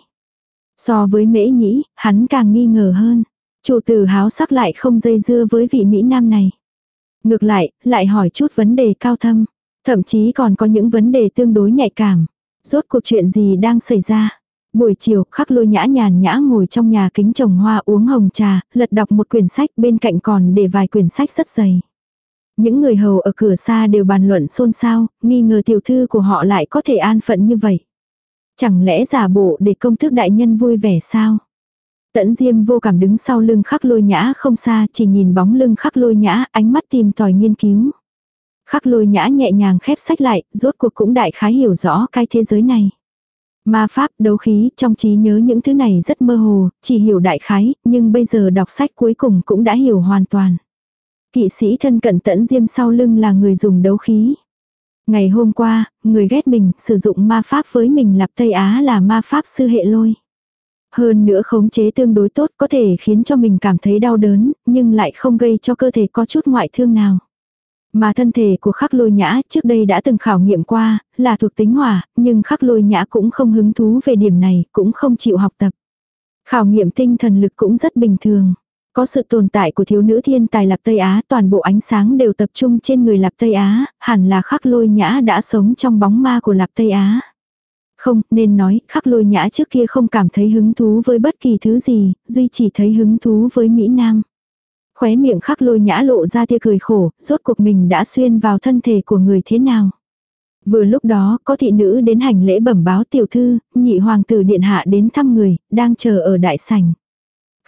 So với mễ nhĩ, hắn càng nghi ngờ hơn. Chủ tử háo sắc lại không dây dưa với vị Mỹ Nam này. Ngược lại, lại hỏi chút vấn đề cao thâm. Thậm chí còn có những vấn đề tương đối nhạy cảm. Rốt cuộc chuyện gì đang xảy ra? Buổi chiều, khắc lôi nhã nhàn nhã ngồi trong nhà kính trồng hoa uống hồng trà, lật đọc một quyển sách bên cạnh còn để vài quyển sách rất dày. Những người hầu ở cửa xa đều bàn luận xôn xao, nghi ngờ tiểu thư của họ lại có thể an phận như vậy. Chẳng lẽ giả bộ để công thức đại nhân vui vẻ sao? Tẫn Diêm vô cảm đứng sau lưng khắc lôi nhã không xa, chỉ nhìn bóng lưng khắc lôi nhã, ánh mắt tìm tòi nghiên cứu. Khắc lôi nhã nhẹ nhàng khép sách lại, rốt cuộc cũng đại khái hiểu rõ cái thế giới này. Ma pháp, đấu khí, trong trí nhớ những thứ này rất mơ hồ, chỉ hiểu đại khái, nhưng bây giờ đọc sách cuối cùng cũng đã hiểu hoàn toàn. Kỵ sĩ thân cận tẫn diêm sau lưng là người dùng đấu khí. Ngày hôm qua, người ghét mình, sử dụng ma pháp với mình lạp Tây Á là ma pháp sư hệ lôi. Hơn nữa khống chế tương đối tốt có thể khiến cho mình cảm thấy đau đớn, nhưng lại không gây cho cơ thể có chút ngoại thương nào. Mà thân thể của khắc lôi nhã trước đây đã từng khảo nghiệm qua, là thuộc tính hỏa, nhưng khắc lôi nhã cũng không hứng thú về điểm này, cũng không chịu học tập. Khảo nghiệm tinh thần lực cũng rất bình thường. Có sự tồn tại của thiếu nữ thiên tài Lạp Tây Á, toàn bộ ánh sáng đều tập trung trên người Lạp Tây Á, hẳn là khắc lôi nhã đã sống trong bóng ma của Lạp Tây Á. Không, nên nói, khắc lôi nhã trước kia không cảm thấy hứng thú với bất kỳ thứ gì, duy chỉ thấy hứng thú với Mỹ Nam. Khóe miệng khắc lôi nhã lộ ra tia cười khổ, rốt cuộc mình đã xuyên vào thân thể của người thế nào. Vừa lúc đó, có thị nữ đến hành lễ bẩm báo tiểu thư, nhị hoàng tử điện hạ đến thăm người, đang chờ ở đại sảnh.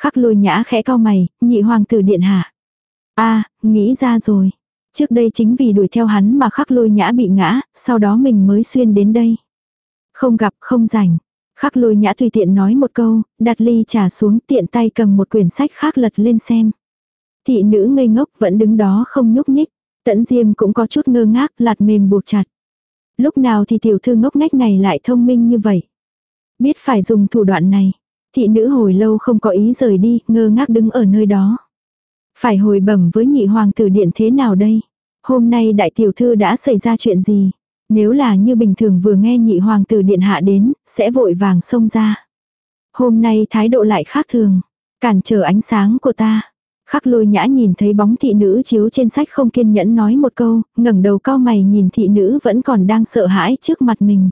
Khắc lôi nhã khẽ cao mày, nhị hoàng tử điện hạ. a nghĩ ra rồi. Trước đây chính vì đuổi theo hắn mà khắc lôi nhã bị ngã, sau đó mình mới xuyên đến đây. Không gặp, không rảnh. Khắc lôi nhã tùy tiện nói một câu, đặt ly trà xuống tiện tay cầm một quyển sách khác lật lên xem. Thị nữ ngây ngốc vẫn đứng đó không nhúc nhích. Tẫn diêm cũng có chút ngơ ngác, lạt mềm buộc chặt. Lúc nào thì tiểu thư ngốc ngách này lại thông minh như vậy. Biết phải dùng thủ đoạn này. Thị nữ hồi lâu không có ý rời đi, ngơ ngác đứng ở nơi đó. Phải hồi bẩm với nhị hoàng tử điện thế nào đây? Hôm nay đại tiểu thư đã xảy ra chuyện gì? Nếu là như bình thường vừa nghe nhị hoàng tử điện hạ đến, sẽ vội vàng xông ra. Hôm nay thái độ lại khác thường. Cản trở ánh sáng của ta. Khắc lôi nhã nhìn thấy bóng thị nữ chiếu trên sách không kiên nhẫn nói một câu, ngẩng đầu cao mày nhìn thị nữ vẫn còn đang sợ hãi trước mặt mình.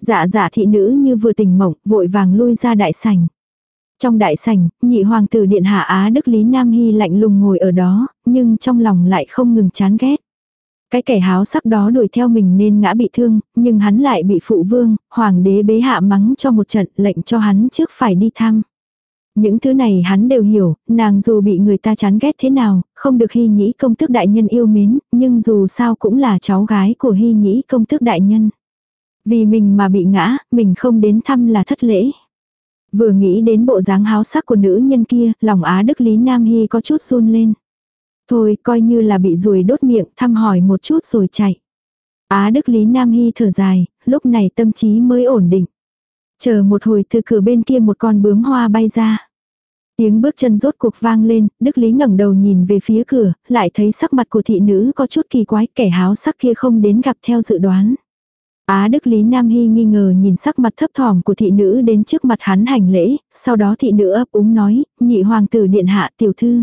Dạ dạ thị nữ như vừa tỉnh mộng, vội vàng lui ra đại sảnh. Trong đại sảnh, nhị hoàng tử điện hạ Á Đức Lý Nam Hy lạnh lùng ngồi ở đó, nhưng trong lòng lại không ngừng chán ghét. Cái kẻ háo sắc đó đuổi theo mình nên ngã bị thương, nhưng hắn lại bị phụ vương, hoàng đế bế hạ mắng cho một trận lệnh cho hắn trước phải đi thăm. Những thứ này hắn đều hiểu, nàng dù bị người ta chán ghét thế nào, không được hy nhĩ công tước đại nhân yêu mến, nhưng dù sao cũng là cháu gái của hy nhĩ công tước đại nhân. Vì mình mà bị ngã, mình không đến thăm là thất lễ. Vừa nghĩ đến bộ dáng háo sắc của nữ nhân kia, lòng Á Đức Lý Nam Hy có chút run lên. Thôi, coi như là bị ruồi đốt miệng, thăm hỏi một chút rồi chạy. Á Đức Lý Nam Hy thở dài, lúc này tâm trí mới ổn định. Chờ một hồi từ cửa bên kia một con bướm hoa bay ra. Tiếng bước chân rốt cuộc vang lên, Đức Lý ngẩng đầu nhìn về phía cửa, lại thấy sắc mặt của thị nữ có chút kỳ quái, kẻ háo sắc kia không đến gặp theo dự đoán. Á Đức Lý Nam Hy nghi ngờ nhìn sắc mặt thấp thỏm của thị nữ đến trước mặt hắn hành lễ, sau đó thị nữ ấp úng nói, nhị hoàng tử điện hạ tiểu thư.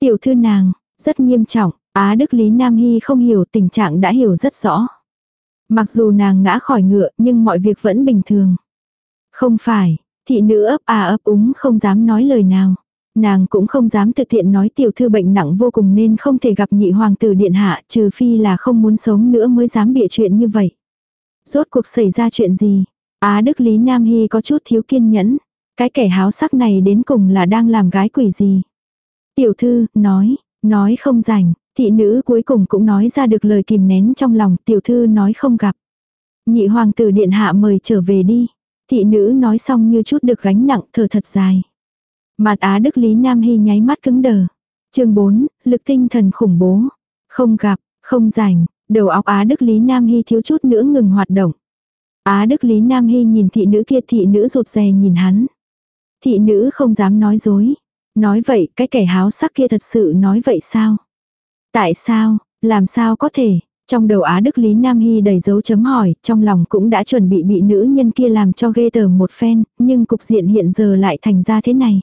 Tiểu thư nàng, rất nghiêm trọng, Á Đức Lý Nam Hy không hiểu tình trạng đã hiểu rất rõ. Mặc dù nàng ngã khỏi ngựa nhưng mọi việc vẫn bình thường. Không phải, thị nữ ấp à ấp úng không dám nói lời nào. Nàng cũng không dám thực hiện nói tiểu thư bệnh nặng vô cùng nên không thể gặp nhị hoàng tử điện hạ trừ phi là không muốn sống nữa mới dám bịa chuyện như vậy. Rốt cuộc xảy ra chuyện gì? Á Đức Lý Nam Hy có chút thiếu kiên nhẫn. Cái kẻ háo sắc này đến cùng là đang làm gái quỷ gì? Tiểu thư, nói, nói không rảnh, thị nữ cuối cùng cũng nói ra được lời kìm nén trong lòng tiểu thư nói không gặp. Nhị hoàng tử điện hạ mời trở về đi. Thị nữ nói xong như chút được gánh nặng thở thật dài. Mặt Á Đức Lý Nam Hy nháy mắt cứng đờ. chương 4, lực tinh thần khủng bố. Không gặp, không rảnh, đầu óc Á Đức Lý Nam Hy thiếu chút nữa ngừng hoạt động. Á Đức Lý Nam Hy nhìn thị nữ kia thị nữ rụt rè nhìn hắn. Thị nữ không dám nói dối. Nói vậy cái kẻ háo sắc kia thật sự nói vậy sao? Tại sao, làm sao có thể, trong đầu Á Đức Lý Nam Hy đầy dấu chấm hỏi, trong lòng cũng đã chuẩn bị bị nữ nhân kia làm cho ghê tởm một phen, nhưng cục diện hiện giờ lại thành ra thế này.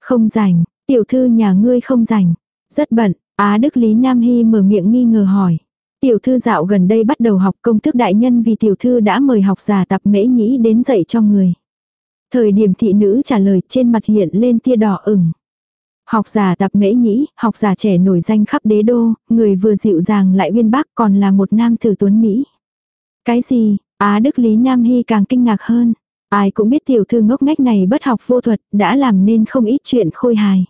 Không rảnh, tiểu thư nhà ngươi không rảnh. Rất bận, Á Đức Lý Nam Hy mở miệng nghi ngờ hỏi. Tiểu thư dạo gần đây bắt đầu học công thức đại nhân vì tiểu thư đã mời học giả tập mễ nhĩ đến dạy cho người. Thời điểm thị nữ trả lời trên mặt hiện lên tia đỏ ửng. Học giả tập mễ nhĩ, học giả trẻ nổi danh khắp đế đô, người vừa dịu dàng lại uyên bác còn là một nam tử tuấn Mỹ. Cái gì, Á Đức Lý Nam Hy càng kinh ngạc hơn. Ai cũng biết tiểu thư ngốc ngách này bất học vô thuật, đã làm nên không ít chuyện khôi hài.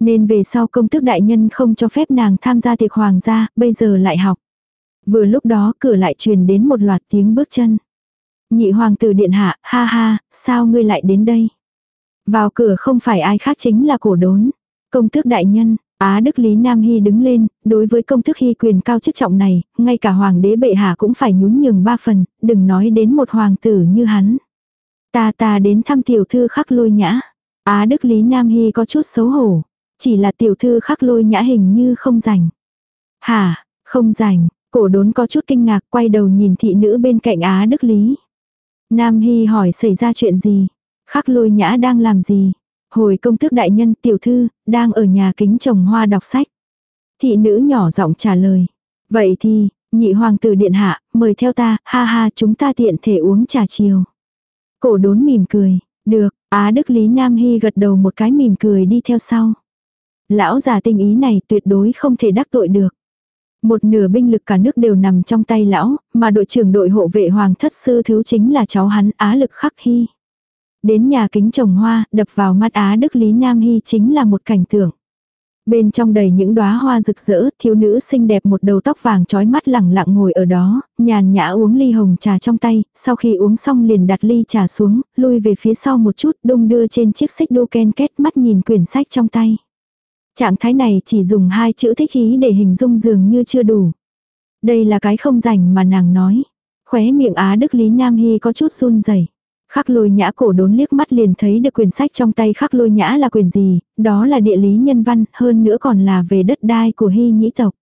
Nên về sau công tước đại nhân không cho phép nàng tham gia tiệc hoàng gia, bây giờ lại học. Vừa lúc đó cửa lại truyền đến một loạt tiếng bước chân. Nhị hoàng tử điện hạ, ha ha, sao ngươi lại đến đây? Vào cửa không phải ai khác chính là cổ đốn. Công tước đại nhân, Á Đức Lý Nam Hy đứng lên, đối với công tước hy quyền cao chức trọng này, ngay cả hoàng đế bệ hạ cũng phải nhún nhường ba phần, đừng nói đến một hoàng tử như hắn. Ta ta đến thăm tiểu thư khắc lôi nhã. Á Đức Lý Nam Hy có chút xấu hổ. Chỉ là tiểu thư khắc lôi nhã hình như không rảnh. Hả, không rảnh, cổ đốn có chút kinh ngạc quay đầu nhìn thị nữ bên cạnh Á Đức Lý. Nam Hy hỏi xảy ra chuyện gì. Khắc lôi nhã đang làm gì? Hồi công tước đại nhân tiểu thư, đang ở nhà kính trồng hoa đọc sách. Thị nữ nhỏ giọng trả lời. Vậy thì, nhị hoàng tử điện hạ, mời theo ta, ha ha chúng ta tiện thể uống trà chiều. Cổ đốn mỉm cười, được, Á Đức Lý Nam Hy gật đầu một cái mỉm cười đi theo sau. Lão già tinh ý này tuyệt đối không thể đắc tội được. Một nửa binh lực cả nước đều nằm trong tay lão, mà đội trưởng đội hộ vệ hoàng thất sư thứ chính là cháu hắn Á Lực Khắc Hy. Đến nhà kính trồng hoa, đập vào mắt Á Đức Lý Nam Hy chính là một cảnh tượng. Bên trong đầy những đóa hoa rực rỡ, thiếu nữ xinh đẹp một đầu tóc vàng trói mắt lẳng lặng ngồi ở đó, nhàn nhã uống ly hồng trà trong tay, sau khi uống xong liền đặt ly trà xuống, lui về phía sau một chút, đung đưa trên chiếc xích đu ken kết mắt nhìn quyển sách trong tay. Trạng thái này chỉ dùng hai chữ thích ý để hình dung dường như chưa đủ. Đây là cái không rảnh mà nàng nói. Khóe miệng Á Đức Lý Nam Hy có chút run rẩy Khắc lôi nhã cổ đốn liếc mắt liền thấy được quyển sách trong tay khắc lôi nhã là quyển gì, đó là địa lý nhân văn, hơn nữa còn là về đất đai của hy nhĩ tộc.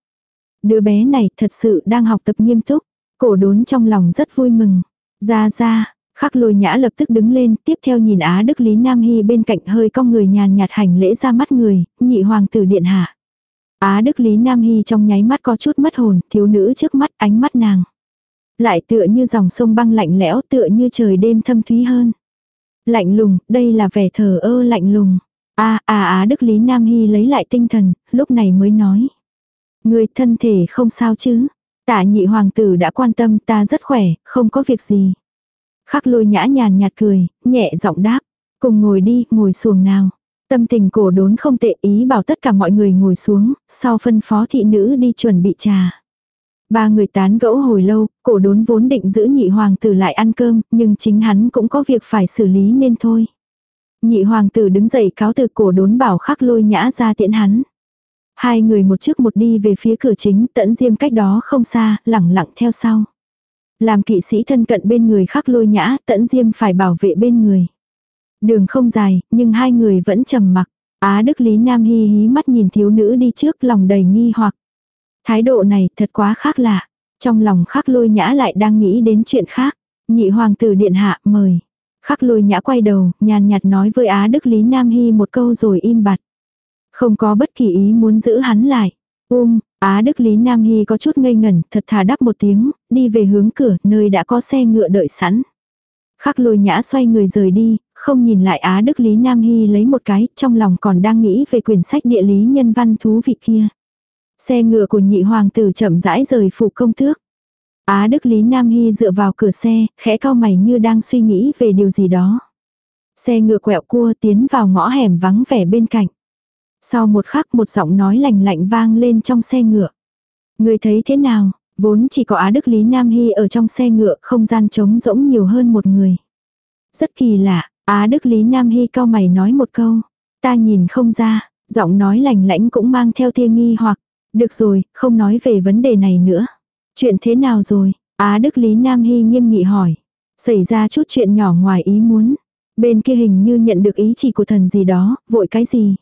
Đứa bé này thật sự đang học tập nghiêm túc, cổ đốn trong lòng rất vui mừng. Ra ra, khắc lôi nhã lập tức đứng lên, tiếp theo nhìn Á Đức Lý Nam Hy bên cạnh hơi cong người nhàn nhạt hành lễ ra mắt người, nhị hoàng tử điện hạ. Á Đức Lý Nam Hy trong nháy mắt có chút mất hồn, thiếu nữ trước mắt ánh mắt nàng. Lại tựa như dòng sông băng lạnh lẽo tựa như trời đêm thâm thúy hơn. Lạnh lùng, đây là vẻ thờ ơ lạnh lùng. a à á Đức Lý Nam Hy lấy lại tinh thần, lúc này mới nói. Người thân thể không sao chứ. Tả nhị hoàng tử đã quan tâm ta rất khỏe, không có việc gì. Khắc lôi nhã nhàn nhạt cười, nhẹ giọng đáp. Cùng ngồi đi, ngồi xuồng nào. Tâm tình cổ đốn không tệ ý bảo tất cả mọi người ngồi xuống, sau phân phó thị nữ đi chuẩn bị trà. Ba người tán gẫu hồi lâu, cổ đốn vốn định giữ nhị hoàng tử lại ăn cơm, nhưng chính hắn cũng có việc phải xử lý nên thôi. Nhị hoàng tử đứng dậy cáo từ cổ đốn bảo khắc lôi nhã ra tiễn hắn. Hai người một trước một đi về phía cửa chính, tẫn diêm cách đó không xa, lẳng lặng theo sau. Làm kỵ sĩ thân cận bên người khắc lôi nhã, tẫn diêm phải bảo vệ bên người. Đường không dài, nhưng hai người vẫn trầm mặc. Á Đức Lý Nam hi hí mắt nhìn thiếu nữ đi trước lòng đầy nghi hoặc. Thái độ này thật quá khác lạ. Trong lòng khắc lôi nhã lại đang nghĩ đến chuyện khác. Nhị hoàng tử điện hạ mời. Khắc lôi nhã quay đầu, nhàn nhạt nói với Á Đức Lý Nam Hy một câu rồi im bặt. Không có bất kỳ ý muốn giữ hắn lại. Um, Á Đức Lý Nam Hy có chút ngây ngẩn, thật thà đáp một tiếng, đi về hướng cửa, nơi đã có xe ngựa đợi sẵn. Khắc lôi nhã xoay người rời đi, không nhìn lại Á Đức Lý Nam Hy lấy một cái, trong lòng còn đang nghĩ về quyển sách địa lý nhân văn thú vị kia. Xe ngựa của nhị hoàng tử chậm rãi rời phủ công tước. Á Đức Lý Nam Hy dựa vào cửa xe, khẽ cao mày như đang suy nghĩ về điều gì đó. Xe ngựa quẹo cua tiến vào ngõ hẻm vắng vẻ bên cạnh. Sau một khắc một giọng nói lạnh lạnh vang lên trong xe ngựa. Người thấy thế nào, vốn chỉ có Á Đức Lý Nam Hy ở trong xe ngựa không gian trống rỗng nhiều hơn một người. Rất kỳ lạ, Á Đức Lý Nam Hy cao mày nói một câu. Ta nhìn không ra, giọng nói lành lãnh cũng mang theo tia nghi hoặc. Được rồi, không nói về vấn đề này nữa. Chuyện thế nào rồi? Á Đức Lý Nam Hy nghiêm nghị hỏi. Xảy ra chút chuyện nhỏ ngoài ý muốn. Bên kia hình như nhận được ý chỉ của thần gì đó, vội cái gì?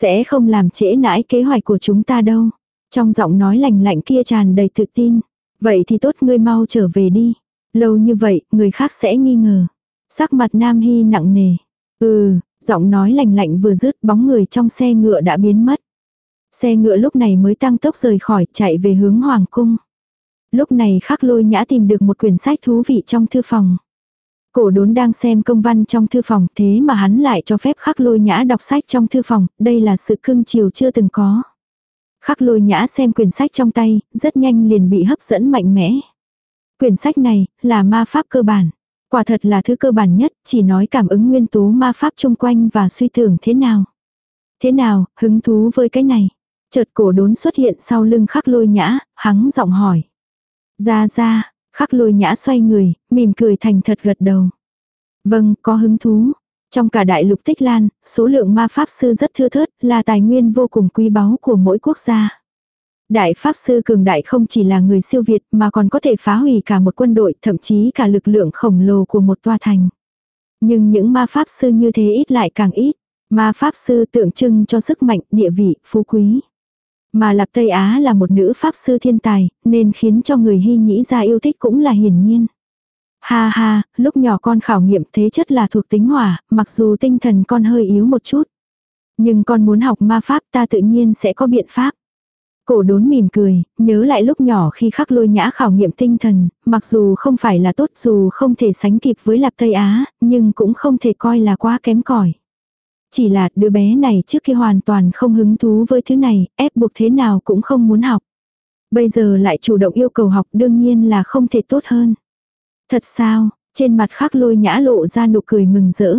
Sẽ không làm trễ nãi kế hoạch của chúng ta đâu. Trong giọng nói lành lạnh kia tràn đầy tự tin. Vậy thì tốt ngươi mau trở về đi. Lâu như vậy, người khác sẽ nghi ngờ. Sắc mặt Nam Hy nặng nề. Ừ, giọng nói lành lạnh vừa dứt bóng người trong xe ngựa đã biến mất. Xe ngựa lúc này mới tăng tốc rời khỏi chạy về hướng Hoàng Cung. Lúc này khắc lôi nhã tìm được một quyển sách thú vị trong thư phòng. Cổ đốn đang xem công văn trong thư phòng thế mà hắn lại cho phép khắc lôi nhã đọc sách trong thư phòng, đây là sự cưng chiều chưa từng có. Khắc lôi nhã xem quyển sách trong tay, rất nhanh liền bị hấp dẫn mạnh mẽ. Quyển sách này, là ma pháp cơ bản. Quả thật là thứ cơ bản nhất, chỉ nói cảm ứng nguyên tố ma pháp chung quanh và suy tưởng thế nào. Thế nào, hứng thú với cái này? Chợt cổ đốn xuất hiện sau lưng khắc lôi nhã, hắn giọng hỏi. Ra ra, khắc lôi nhã xoay người, mỉm cười thành thật gật đầu. Vâng, có hứng thú. Trong cả đại lục tích lan, số lượng ma pháp sư rất thưa thớt, là tài nguyên vô cùng quý báu của mỗi quốc gia. Đại pháp sư cường đại không chỉ là người siêu việt mà còn có thể phá hủy cả một quân đội, thậm chí cả lực lượng khổng lồ của một tòa thành. Nhưng những ma pháp sư như thế ít lại càng ít. Ma pháp sư tượng trưng cho sức mạnh, địa vị, phú quý. Mà Lạp Tây Á là một nữ pháp sư thiên tài, nên khiến cho người hy nhĩ ra yêu thích cũng là hiển nhiên. Ha ha, lúc nhỏ con khảo nghiệm thế chất là thuộc tính hỏa, mặc dù tinh thần con hơi yếu một chút. Nhưng con muốn học ma pháp ta tự nhiên sẽ có biện pháp. Cổ đốn mỉm cười, nhớ lại lúc nhỏ khi khắc lôi nhã khảo nghiệm tinh thần, mặc dù không phải là tốt dù không thể sánh kịp với Lạp Tây Á, nhưng cũng không thể coi là quá kém cỏi chỉ là đứa bé này trước kia hoàn toàn không hứng thú với thứ này, ép buộc thế nào cũng không muốn học. Bây giờ lại chủ động yêu cầu học đương nhiên là không thể tốt hơn. Thật sao, trên mặt khắc lôi nhã lộ ra nụ cười mừng rỡ.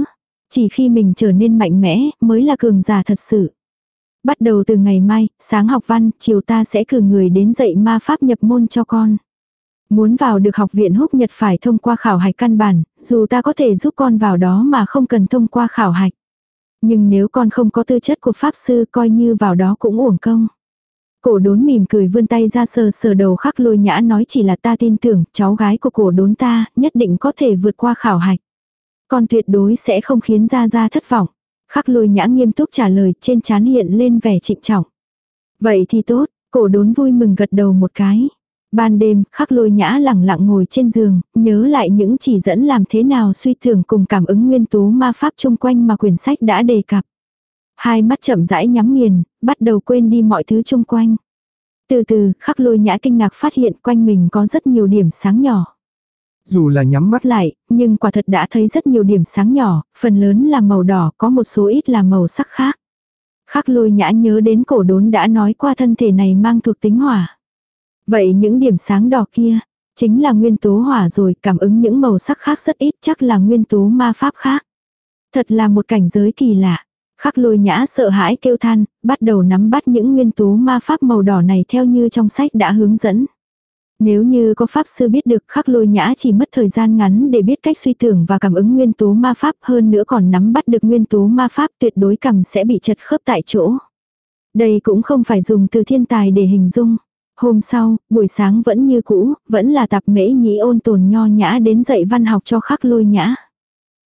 Chỉ khi mình trở nên mạnh mẽ mới là cường giả thật sự. Bắt đầu từ ngày mai, sáng học văn, chiều ta sẽ cử người đến dạy ma pháp nhập môn cho con. Muốn vào được học viện húc nhật phải thông qua khảo hạch căn bản, dù ta có thể giúp con vào đó mà không cần thông qua khảo hạch. Nhưng nếu con không có tư chất của pháp sư coi như vào đó cũng uổng công. Cổ đốn mỉm cười vươn tay ra sờ sờ đầu khắc lôi nhã nói chỉ là ta tin tưởng cháu gái của cổ đốn ta nhất định có thể vượt qua khảo hạch. Con tuyệt đối sẽ không khiến ra ra thất vọng. Khắc lôi nhã nghiêm túc trả lời trên trán hiện lên vẻ trịnh trọng. Vậy thì tốt, cổ đốn vui mừng gật đầu một cái. Ban đêm, khắc lôi nhã lẳng lặng ngồi trên giường, nhớ lại những chỉ dẫn làm thế nào suy tưởng cùng cảm ứng nguyên tố ma pháp chung quanh mà quyển sách đã đề cập. Hai mắt chậm rãi nhắm nghiền, bắt đầu quên đi mọi thứ chung quanh. Từ từ, khắc lôi nhã kinh ngạc phát hiện quanh mình có rất nhiều điểm sáng nhỏ. Dù là nhắm mắt lại, nhưng quả thật đã thấy rất nhiều điểm sáng nhỏ, phần lớn là màu đỏ, có một số ít là màu sắc khác. Khắc lôi nhã nhớ đến cổ đốn đã nói qua thân thể này mang thuộc tính hỏa. Vậy những điểm sáng đỏ kia, chính là nguyên tố hỏa rồi, cảm ứng những màu sắc khác rất ít chắc là nguyên tố ma pháp khác. Thật là một cảnh giới kỳ lạ. Khắc lôi nhã sợ hãi kêu than, bắt đầu nắm bắt những nguyên tố ma pháp màu đỏ này theo như trong sách đã hướng dẫn. Nếu như có pháp sư biết được khắc lôi nhã chỉ mất thời gian ngắn để biết cách suy tưởng và cảm ứng nguyên tố ma pháp hơn nữa còn nắm bắt được nguyên tố ma pháp tuyệt đối cầm sẽ bị chật khớp tại chỗ. Đây cũng không phải dùng từ thiên tài để hình dung. Hôm sau, buổi sáng vẫn như cũ, vẫn là tạp mễ nhĩ ôn tồn nho nhã đến dạy văn học cho khắc lôi nhã.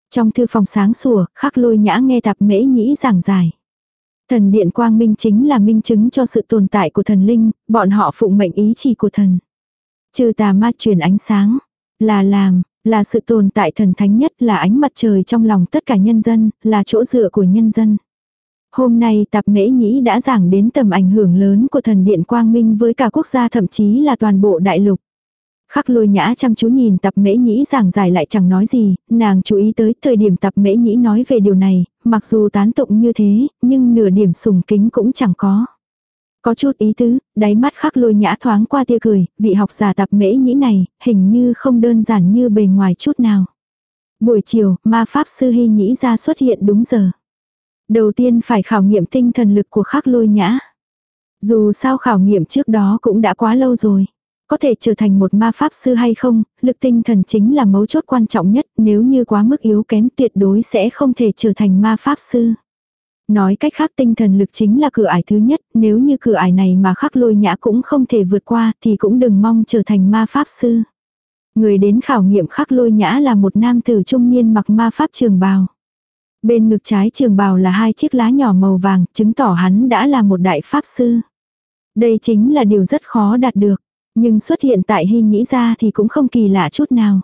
Trong thư phòng sáng sủa, khắc lôi nhã nghe tạp mễ nhĩ giảng giải. Thần điện quang minh chính là minh chứng cho sự tồn tại của thần linh, bọn họ phụng mệnh ý chỉ của thần. Trừ tà ma truyền ánh sáng, là làm, là sự tồn tại thần thánh nhất là ánh mặt trời trong lòng tất cả nhân dân, là chỗ dựa của nhân dân. Hôm nay tạp mễ nhĩ đã giảng đến tầm ảnh hưởng lớn của thần điện quang minh với cả quốc gia thậm chí là toàn bộ đại lục. Khắc lôi nhã chăm chú nhìn tập mễ nhĩ giảng giải lại chẳng nói gì, nàng chú ý tới thời điểm tập mễ nhĩ nói về điều này, mặc dù tán tụng như thế, nhưng nửa điểm sùng kính cũng chẳng có. Có chút ý tứ, đáy mắt khắc lôi nhã thoáng qua tia cười, vị học giả tập mễ nhĩ này, hình như không đơn giản như bề ngoài chút nào. Buổi chiều, ma pháp sư hy nhĩ ra xuất hiện đúng giờ. Đầu tiên phải khảo nghiệm tinh thần lực của khắc lôi nhã. Dù sao khảo nghiệm trước đó cũng đã quá lâu rồi. Có thể trở thành một ma pháp sư hay không, lực tinh thần chính là mấu chốt quan trọng nhất, nếu như quá mức yếu kém tuyệt đối sẽ không thể trở thành ma pháp sư. Nói cách khác tinh thần lực chính là cửa ải thứ nhất, nếu như cửa ải này mà khắc lôi nhã cũng không thể vượt qua thì cũng đừng mong trở thành ma pháp sư. Người đến khảo nghiệm khắc lôi nhã là một nam tử trung niên mặc ma pháp trường bào. Bên ngực trái trường bào là hai chiếc lá nhỏ màu vàng, chứng tỏ hắn đã là một đại pháp sư. Đây chính là điều rất khó đạt được. Nhưng xuất hiện tại Hy Nhĩ gia thì cũng không kỳ lạ chút nào.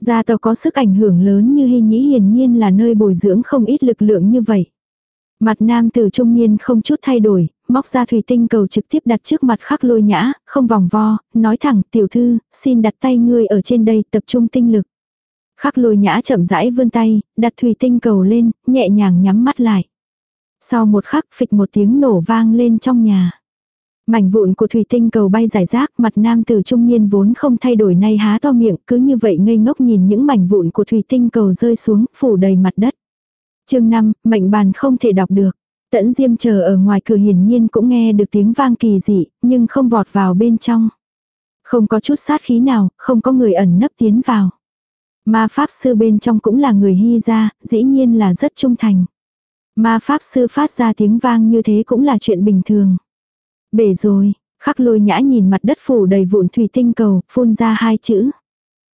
Gia tộc có sức ảnh hưởng lớn như Hy Nhĩ hiển nhiên là nơi bồi dưỡng không ít lực lượng như vậy. Mặt nam tử trung niên không chút thay đổi, móc ra thủy tinh cầu trực tiếp đặt trước mặt khắc lôi nhã, không vòng vo, nói thẳng tiểu thư, xin đặt tay ngươi ở trên đây tập trung tinh lực. Khắc lôi nhã chậm rãi vươn tay, đặt thủy tinh cầu lên, nhẹ nhàng nhắm mắt lại. Sau một khắc phịch một tiếng nổ vang lên trong nhà. Mảnh vụn của thủy tinh cầu bay giải rác mặt nam tử trung niên vốn không thay đổi nay há to miệng cứ như vậy ngây ngốc nhìn những mảnh vụn của thủy tinh cầu rơi xuống phủ đầy mặt đất. chương 5, mệnh bàn không thể đọc được. Tẫn diêm chờ ở ngoài cửa hiển nhiên cũng nghe được tiếng vang kỳ dị, nhưng không vọt vào bên trong. Không có chút sát khí nào, không có người ẩn nấp tiến vào. Ma pháp sư bên trong cũng là người hy gia, dĩ nhiên là rất trung thành. Ma pháp sư phát ra tiếng vang như thế cũng là chuyện bình thường. Bể rồi, khắc lôi nhã nhìn mặt đất phủ đầy vụn thủy tinh cầu, phun ra hai chữ.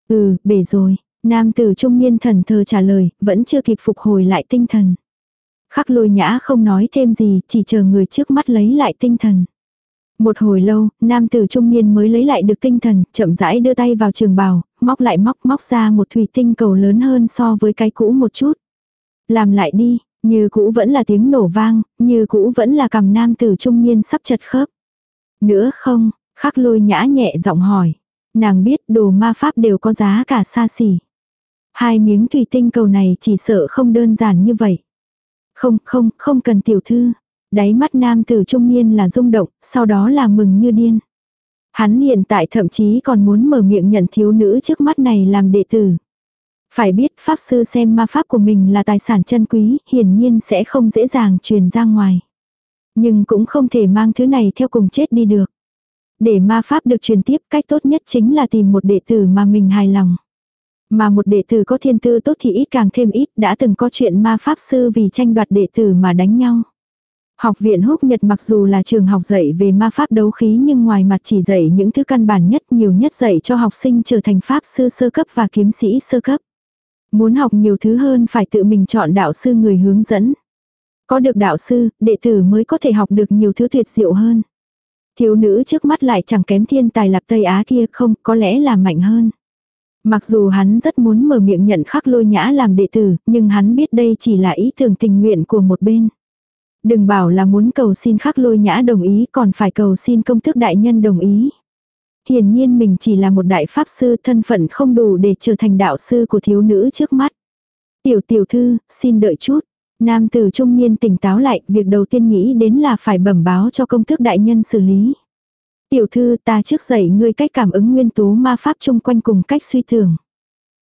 Ừ, bể rồi, nam tử trung niên thần thờ trả lời, vẫn chưa kịp phục hồi lại tinh thần. Khắc lôi nhã không nói thêm gì, chỉ chờ người trước mắt lấy lại tinh thần. Một hồi lâu, nam tử trung niên mới lấy lại được tinh thần, chậm rãi đưa tay vào trường bào, móc lại móc móc ra một thủy tinh cầu lớn hơn so với cái cũ một chút. Làm lại đi, như cũ vẫn là tiếng nổ vang, như cũ vẫn là cầm nam tử trung niên sắp chật khớp. Nữa không, khắc lôi nhã nhẹ giọng hỏi. Nàng biết đồ ma pháp đều có giá cả xa xỉ. Hai miếng thủy tinh cầu này chỉ sợ không đơn giản như vậy. Không, không, không cần tiểu thư. Đáy mắt nam tử trung niên là rung động, sau đó là mừng như điên. Hắn hiện tại thậm chí còn muốn mở miệng nhận thiếu nữ trước mắt này làm đệ tử. Phải biết pháp sư xem ma pháp của mình là tài sản chân quý, hiển nhiên sẽ không dễ dàng truyền ra ngoài. Nhưng cũng không thể mang thứ này theo cùng chết đi được. Để ma pháp được truyền tiếp cách tốt nhất chính là tìm một đệ tử mà mình hài lòng. Mà một đệ tử có thiên tư tốt thì ít càng thêm ít đã từng có chuyện ma pháp sư vì tranh đoạt đệ tử mà đánh nhau. Học viện Húc Nhật mặc dù là trường học dạy về ma pháp đấu khí nhưng ngoài mặt chỉ dạy những thứ căn bản nhất nhiều nhất dạy cho học sinh trở thành pháp sư sơ cấp và kiếm sĩ sơ cấp. Muốn học nhiều thứ hơn phải tự mình chọn đạo sư người hướng dẫn. Có được đạo sư, đệ tử mới có thể học được nhiều thứ tuyệt diệu hơn. Thiếu nữ trước mắt lại chẳng kém thiên tài lập Tây Á kia không, có lẽ là mạnh hơn. Mặc dù hắn rất muốn mở miệng nhận khắc lôi nhã làm đệ tử, nhưng hắn biết đây chỉ là ý tưởng tình nguyện của một bên. Đừng bảo là muốn cầu xin khắc lôi nhã đồng ý còn phải cầu xin công tước đại nhân đồng ý. Hiển nhiên mình chỉ là một đại pháp sư thân phận không đủ để trở thành đạo sư của thiếu nữ trước mắt. Tiểu tiểu thư, xin đợi chút. Nam tử trung niên tỉnh táo lại, việc đầu tiên nghĩ đến là phải bẩm báo cho công tước đại nhân xử lý. Tiểu thư ta trước dạy ngươi cách cảm ứng nguyên tố ma pháp chung quanh cùng cách suy tưởng.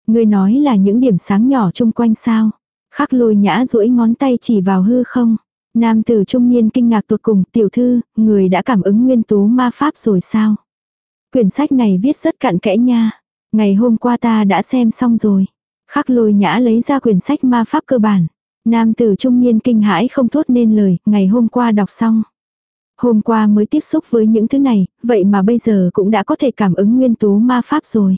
Ngươi nói là những điểm sáng nhỏ chung quanh sao. Khắc lôi nhã duỗi ngón tay chỉ vào hư không. Nam tử trung niên kinh ngạc tột cùng tiểu thư, người đã cảm ứng nguyên tố ma pháp rồi sao? Quyển sách này viết rất cặn kẽ nha. Ngày hôm qua ta đã xem xong rồi. Khắc lôi nhã lấy ra quyển sách ma pháp cơ bản. Nam tử trung niên kinh hãi không thốt nên lời, ngày hôm qua đọc xong. Hôm qua mới tiếp xúc với những thứ này, vậy mà bây giờ cũng đã có thể cảm ứng nguyên tố ma pháp rồi.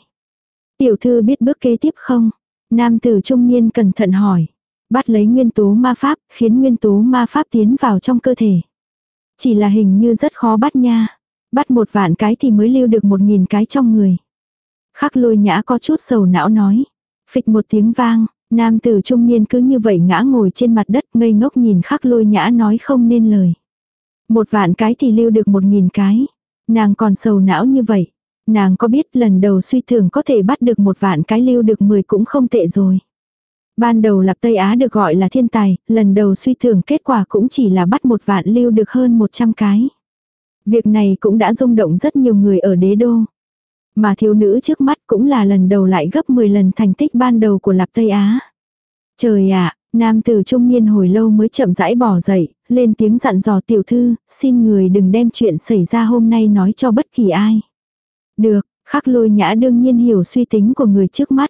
Tiểu thư biết bước kế tiếp không? Nam tử trung niên cẩn thận hỏi. Bắt lấy nguyên tố ma pháp, khiến nguyên tố ma pháp tiến vào trong cơ thể. Chỉ là hình như rất khó bắt nha. Bắt một vạn cái thì mới lưu được một nghìn cái trong người. Khắc lôi nhã có chút sầu não nói. Phịch một tiếng vang, nam tử trung niên cứ như vậy ngã ngồi trên mặt đất ngây ngốc nhìn khắc lôi nhã nói không nên lời. Một vạn cái thì lưu được một nghìn cái. Nàng còn sầu não như vậy. Nàng có biết lần đầu suy tưởng có thể bắt được một vạn cái lưu được mười cũng không tệ rồi. Ban đầu Lạp Tây Á được gọi là thiên tài, lần đầu suy tưởng kết quả cũng chỉ là bắt một vạn lưu được hơn một trăm cái. Việc này cũng đã rung động rất nhiều người ở đế đô. Mà thiếu nữ trước mắt cũng là lần đầu lại gấp 10 lần thành tích ban đầu của Lạp Tây Á. Trời ạ, nam tử trung niên hồi lâu mới chậm rãi bỏ dậy, lên tiếng dặn dò tiểu thư, xin người đừng đem chuyện xảy ra hôm nay nói cho bất kỳ ai. Được, khắc lôi nhã đương nhiên hiểu suy tính của người trước mắt.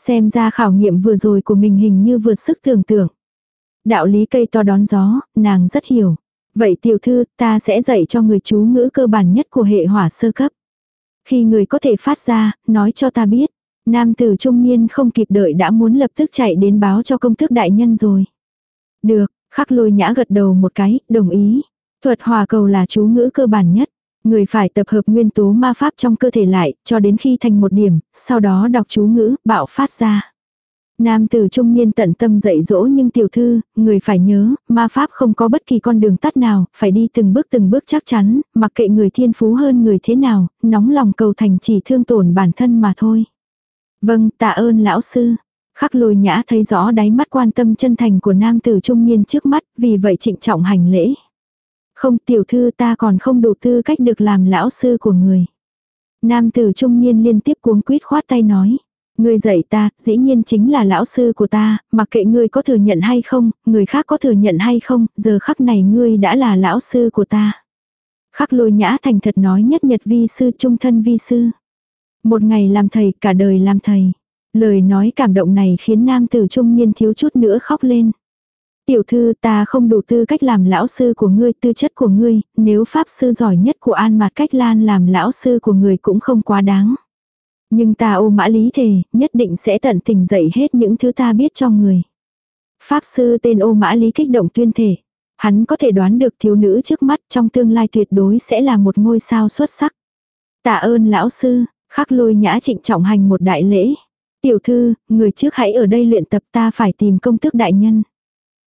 Xem ra khảo nghiệm vừa rồi của mình hình như vượt sức tưởng tượng. Đạo lý cây to đón gió, nàng rất hiểu. Vậy tiểu thư, ta sẽ dạy cho người chú ngữ cơ bản nhất của hệ hỏa sơ cấp. Khi người có thể phát ra, nói cho ta biết. Nam tử trung niên không kịp đợi đã muốn lập tức chạy đến báo cho công thức đại nhân rồi. Được, khắc lôi nhã gật đầu một cái, đồng ý. Thuật hòa cầu là chú ngữ cơ bản nhất. Người phải tập hợp nguyên tố ma pháp trong cơ thể lại, cho đến khi thành một điểm, sau đó đọc chú ngữ, bạo phát ra. Nam tử trung niên tận tâm dạy dỗ nhưng tiểu thư, người phải nhớ, ma pháp không có bất kỳ con đường tắt nào, phải đi từng bước từng bước chắc chắn, mặc kệ người thiên phú hơn người thế nào, nóng lòng cầu thành chỉ thương tổn bản thân mà thôi. Vâng, tạ ơn lão sư. Khắc lôi nhã thấy rõ đáy mắt quan tâm chân thành của nam tử trung niên trước mắt, vì vậy trịnh trọng hành lễ. Không tiểu thư ta còn không đủ tư cách được làm lão sư của người. Nam tử trung niên liên tiếp cuống quýt khoát tay nói. người dạy ta, dĩ nhiên chính là lão sư của ta, mặc kệ ngươi có thừa nhận hay không, người khác có thừa nhận hay không, giờ khắc này ngươi đã là lão sư của ta. Khắc lôi nhã thành thật nói nhất nhật vi sư trung thân vi sư. Một ngày làm thầy, cả đời làm thầy. Lời nói cảm động này khiến nam tử trung niên thiếu chút nữa khóc lên. Tiểu thư ta không đủ tư cách làm lão sư của ngươi, tư chất của ngươi, nếu pháp sư giỏi nhất của An Mạt Cách Lan làm lão sư của người cũng không quá đáng. Nhưng ta ô mã lý thề, nhất định sẽ tận tình dạy hết những thứ ta biết cho người. Pháp sư tên ô mã lý kích động tuyên thể. Hắn có thể đoán được thiếu nữ trước mắt trong tương lai tuyệt đối sẽ là một ngôi sao xuất sắc. Tạ ơn lão sư, khắc lôi nhã trịnh trọng hành một đại lễ. Tiểu thư, người trước hãy ở đây luyện tập ta phải tìm công tước đại nhân.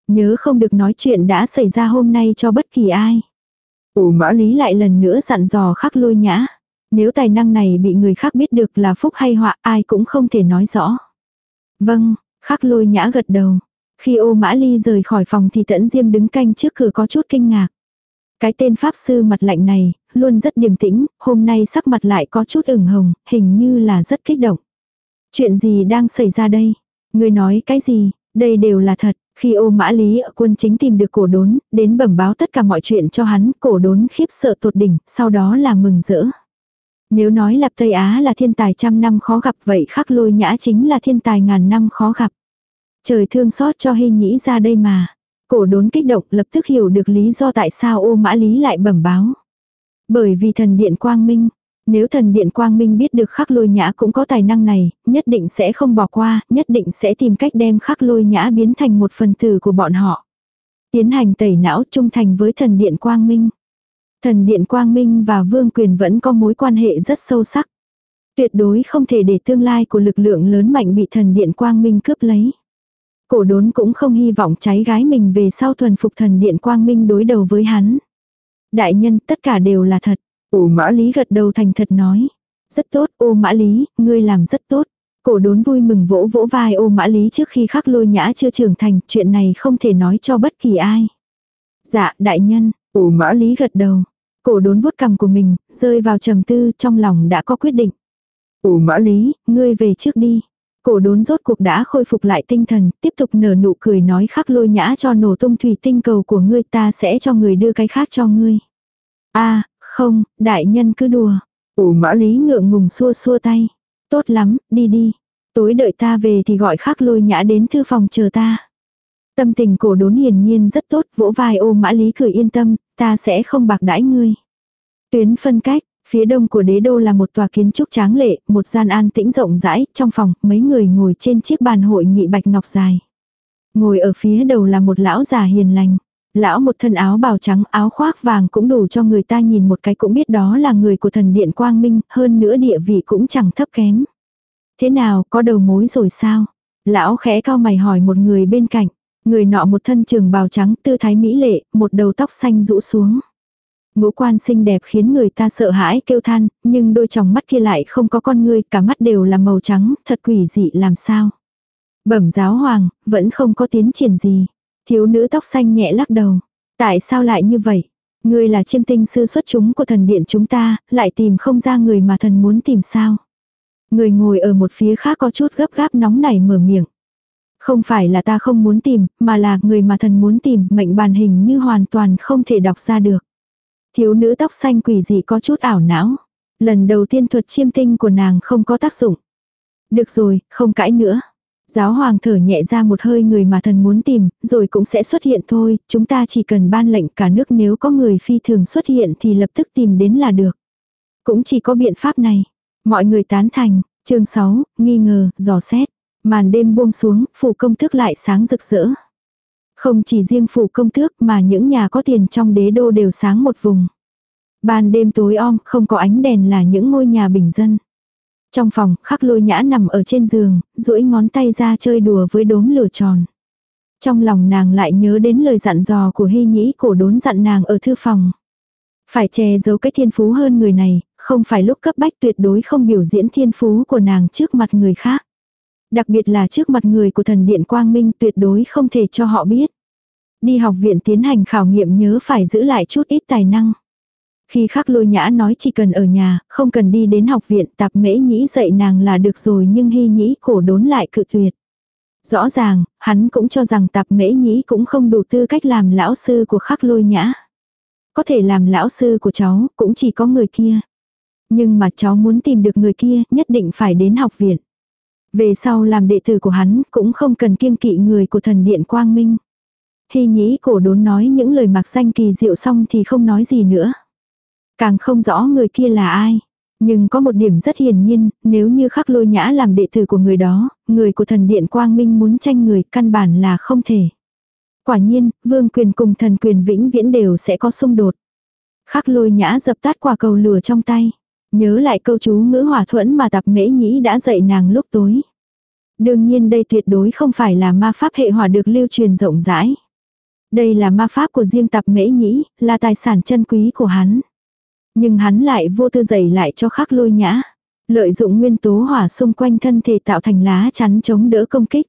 Nhớ không được nói chuyện đã xảy ra hôm nay cho bất kỳ ai. Ủ mã lý lại lần nữa dặn dò khắc lôi nhã. Nếu tài năng này bị người khác biết được là phúc hay họa ai cũng không thể nói rõ. Vâng, khắc lôi nhã gật đầu. Khi ô mã ly rời khỏi phòng thì tẫn diêm đứng canh trước cửa có chút kinh ngạc. Cái tên pháp sư mặt lạnh này, luôn rất điềm tĩnh, hôm nay sắc mặt lại có chút ửng hồng, hình như là rất kích động. Chuyện gì đang xảy ra đây? Người nói cái gì? Đây đều là thật. Khi ô mã lý ở quân chính tìm được cổ đốn, đến bẩm báo tất cả mọi chuyện cho hắn, cổ đốn khiếp sợ tột đỉnh, sau đó là mừng rỡ. Nếu nói Lạp Tây Á là thiên tài trăm năm khó gặp vậy khắc lôi nhã chính là thiên tài ngàn năm khó gặp. Trời thương xót cho hy nhĩ ra đây mà. Cổ đốn kích động lập tức hiểu được lý do tại sao ô mã lý lại bẩm báo. Bởi vì thần điện quang minh. Nếu thần điện quang minh biết được khắc lôi nhã cũng có tài năng này, nhất định sẽ không bỏ qua, nhất định sẽ tìm cách đem khắc lôi nhã biến thành một phần tử của bọn họ. Tiến hành tẩy não trung thành với thần điện quang minh. Thần điện Quang Minh và Vương Quyền vẫn có mối quan hệ rất sâu sắc. Tuyệt đối không thể để tương lai của lực lượng lớn mạnh bị thần điện Quang Minh cướp lấy. Cổ đốn cũng không hy vọng cháy gái mình về sau thuần phục thần điện Quang Minh đối đầu với hắn. Đại nhân tất cả đều là thật. Ô mã lý gật đầu thành thật nói. Rất tốt ô mã lý, ngươi làm rất tốt. Cổ đốn vui mừng vỗ vỗ vai ô mã lý trước khi khắc lôi nhã chưa trưởng thành, chuyện này không thể nói cho bất kỳ ai. Dạ, đại nhân, Ô mã lý gật đầu. Cổ đốn vuốt cằm của mình, rơi vào trầm tư trong lòng đã có quyết định. Ô mã lý, ngươi về trước đi. Cổ đốn rốt cuộc đã khôi phục lại tinh thần, tiếp tục nở nụ cười nói khắc lôi nhã cho nổ tung thủy tinh cầu của ngươi ta sẽ cho người đưa cái khác cho ngươi. a không, đại nhân cứ đùa. Ô mã lý Lý ngượng ngùng xua xua tay. Tốt lắm, đi đi. Tối đợi ta về thì gọi khắc lôi nhã đến thư phòng chờ ta. Tâm tình cổ đốn hiển nhiên rất tốt, vỗ vai ô mã lý cười yên tâm, ta sẽ không bạc đãi ngươi. Tuyến phân cách, phía đông của đế đô là một tòa kiến trúc tráng lệ, một gian an tĩnh rộng rãi, trong phòng, mấy người ngồi trên chiếc bàn hội nghị bạch ngọc dài. Ngồi ở phía đầu là một lão già hiền lành. Lão một thân áo bào trắng áo khoác vàng cũng đủ cho người ta nhìn một cái cũng biết đó là người của thần điện quang minh, hơn nữa địa vị cũng chẳng thấp kém. Thế nào, có đầu mối rồi sao? Lão khẽ cao mày hỏi một người bên cạnh. Người nọ một thân trường bào trắng tư thái mỹ lệ, một đầu tóc xanh rũ xuống. Ngũ quan xinh đẹp khiến người ta sợ hãi kêu than, nhưng đôi tròng mắt kia lại không có con ngươi, cả mắt đều là màu trắng, thật quỷ dị làm sao. Bẩm giáo hoàng, vẫn không có tiến triển gì. Thiếu nữ tóc xanh nhẹ lắc đầu. Tại sao lại như vậy? Ngươi là chiêm tinh sư xuất chúng của thần điện chúng ta, lại tìm không ra người mà thần muốn tìm sao? Người ngồi ở một phía khác có chút gấp gáp nóng nảy mở miệng. Không phải là ta không muốn tìm, mà là người mà thần muốn tìm, mệnh bàn hình như hoàn toàn không thể đọc ra được. Thiếu nữ tóc xanh quỷ dị có chút ảo não. Lần đầu tiên thuật chiêm tinh của nàng không có tác dụng. Được rồi, không cãi nữa. Giáo hoàng thở nhẹ ra một hơi người mà thần muốn tìm, rồi cũng sẽ xuất hiện thôi, chúng ta chỉ cần ban lệnh cả nước nếu có người phi thường xuất hiện thì lập tức tìm đến là được. Cũng chỉ có biện pháp này. Mọi người tán thành, chương 6, nghi ngờ, dò xét. Màn đêm buông xuống, phủ công tước lại sáng rực rỡ. Không chỉ riêng phủ công tước mà những nhà có tiền trong đế đô đều sáng một vùng. Ban đêm tối om, không có ánh đèn là những ngôi nhà bình dân. Trong phòng, khắc lôi nhã nằm ở trên giường, duỗi ngón tay ra chơi đùa với đốm lửa tròn. Trong lòng nàng lại nhớ đến lời dặn dò của hy nhĩ cổ đốn dặn nàng ở thư phòng. Phải che giấu cái thiên phú hơn người này, không phải lúc cấp bách tuyệt đối không biểu diễn thiên phú của nàng trước mặt người khác. Đặc biệt là trước mặt người của thần điện quang minh tuyệt đối không thể cho họ biết. Đi học viện tiến hành khảo nghiệm nhớ phải giữ lại chút ít tài năng. Khi khắc lôi nhã nói chỉ cần ở nhà, không cần đi đến học viện tạp mễ nhĩ dạy nàng là được rồi nhưng hy nhĩ cổ đốn lại cự tuyệt. Rõ ràng, hắn cũng cho rằng tạp mễ nhĩ cũng không đủ tư cách làm lão sư của khắc lôi nhã. Có thể làm lão sư của cháu, cũng chỉ có người kia. Nhưng mà cháu muốn tìm được người kia, nhất định phải đến học viện. Về sau làm đệ tử của hắn, cũng không cần kiêng kỵ người của thần điện Quang Minh. Hy nhĩ cổ đốn nói những lời mặc danh kỳ diệu xong thì không nói gì nữa. Càng không rõ người kia là ai. Nhưng có một điểm rất hiển nhiên, nếu như khắc lôi nhã làm đệ tử của người đó, người của thần điện quang minh muốn tranh người căn bản là không thể. Quả nhiên, vương quyền cùng thần quyền vĩnh viễn đều sẽ có xung đột. Khắc lôi nhã dập tắt quả cầu lửa trong tay. Nhớ lại câu chú ngữ hỏa thuẫn mà tập mễ nhĩ đã dạy nàng lúc tối. Đương nhiên đây tuyệt đối không phải là ma pháp hệ hỏa được lưu truyền rộng rãi. Đây là ma pháp của riêng tập mễ nhĩ, là tài sản chân quý của hắn. Nhưng hắn lại vô tư dày lại cho khắc lôi nhã. Lợi dụng nguyên tố hỏa xung quanh thân thể tạo thành lá chắn chống đỡ công kích.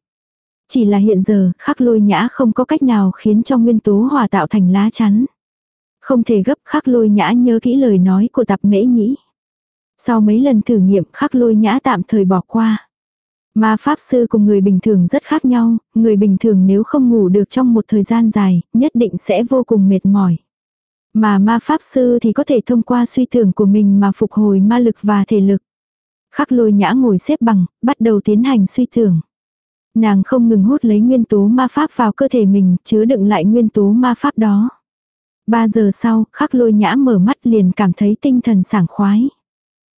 Chỉ là hiện giờ, khắc lôi nhã không có cách nào khiến cho nguyên tố hỏa tạo thành lá chắn. Không thể gấp khắc lôi nhã nhớ kỹ lời nói của tạp mễ nhĩ. Sau mấy lần thử nghiệm khắc lôi nhã tạm thời bỏ qua. Ma pháp sư cùng người bình thường rất khác nhau, người bình thường nếu không ngủ được trong một thời gian dài, nhất định sẽ vô cùng mệt mỏi. Mà ma pháp sư thì có thể thông qua suy tưởng của mình mà phục hồi ma lực và thể lực. Khắc lôi nhã ngồi xếp bằng, bắt đầu tiến hành suy tưởng. Nàng không ngừng hút lấy nguyên tố ma pháp vào cơ thể mình, chứa đựng lại nguyên tố ma pháp đó. Ba giờ sau, khắc lôi nhã mở mắt liền cảm thấy tinh thần sảng khoái.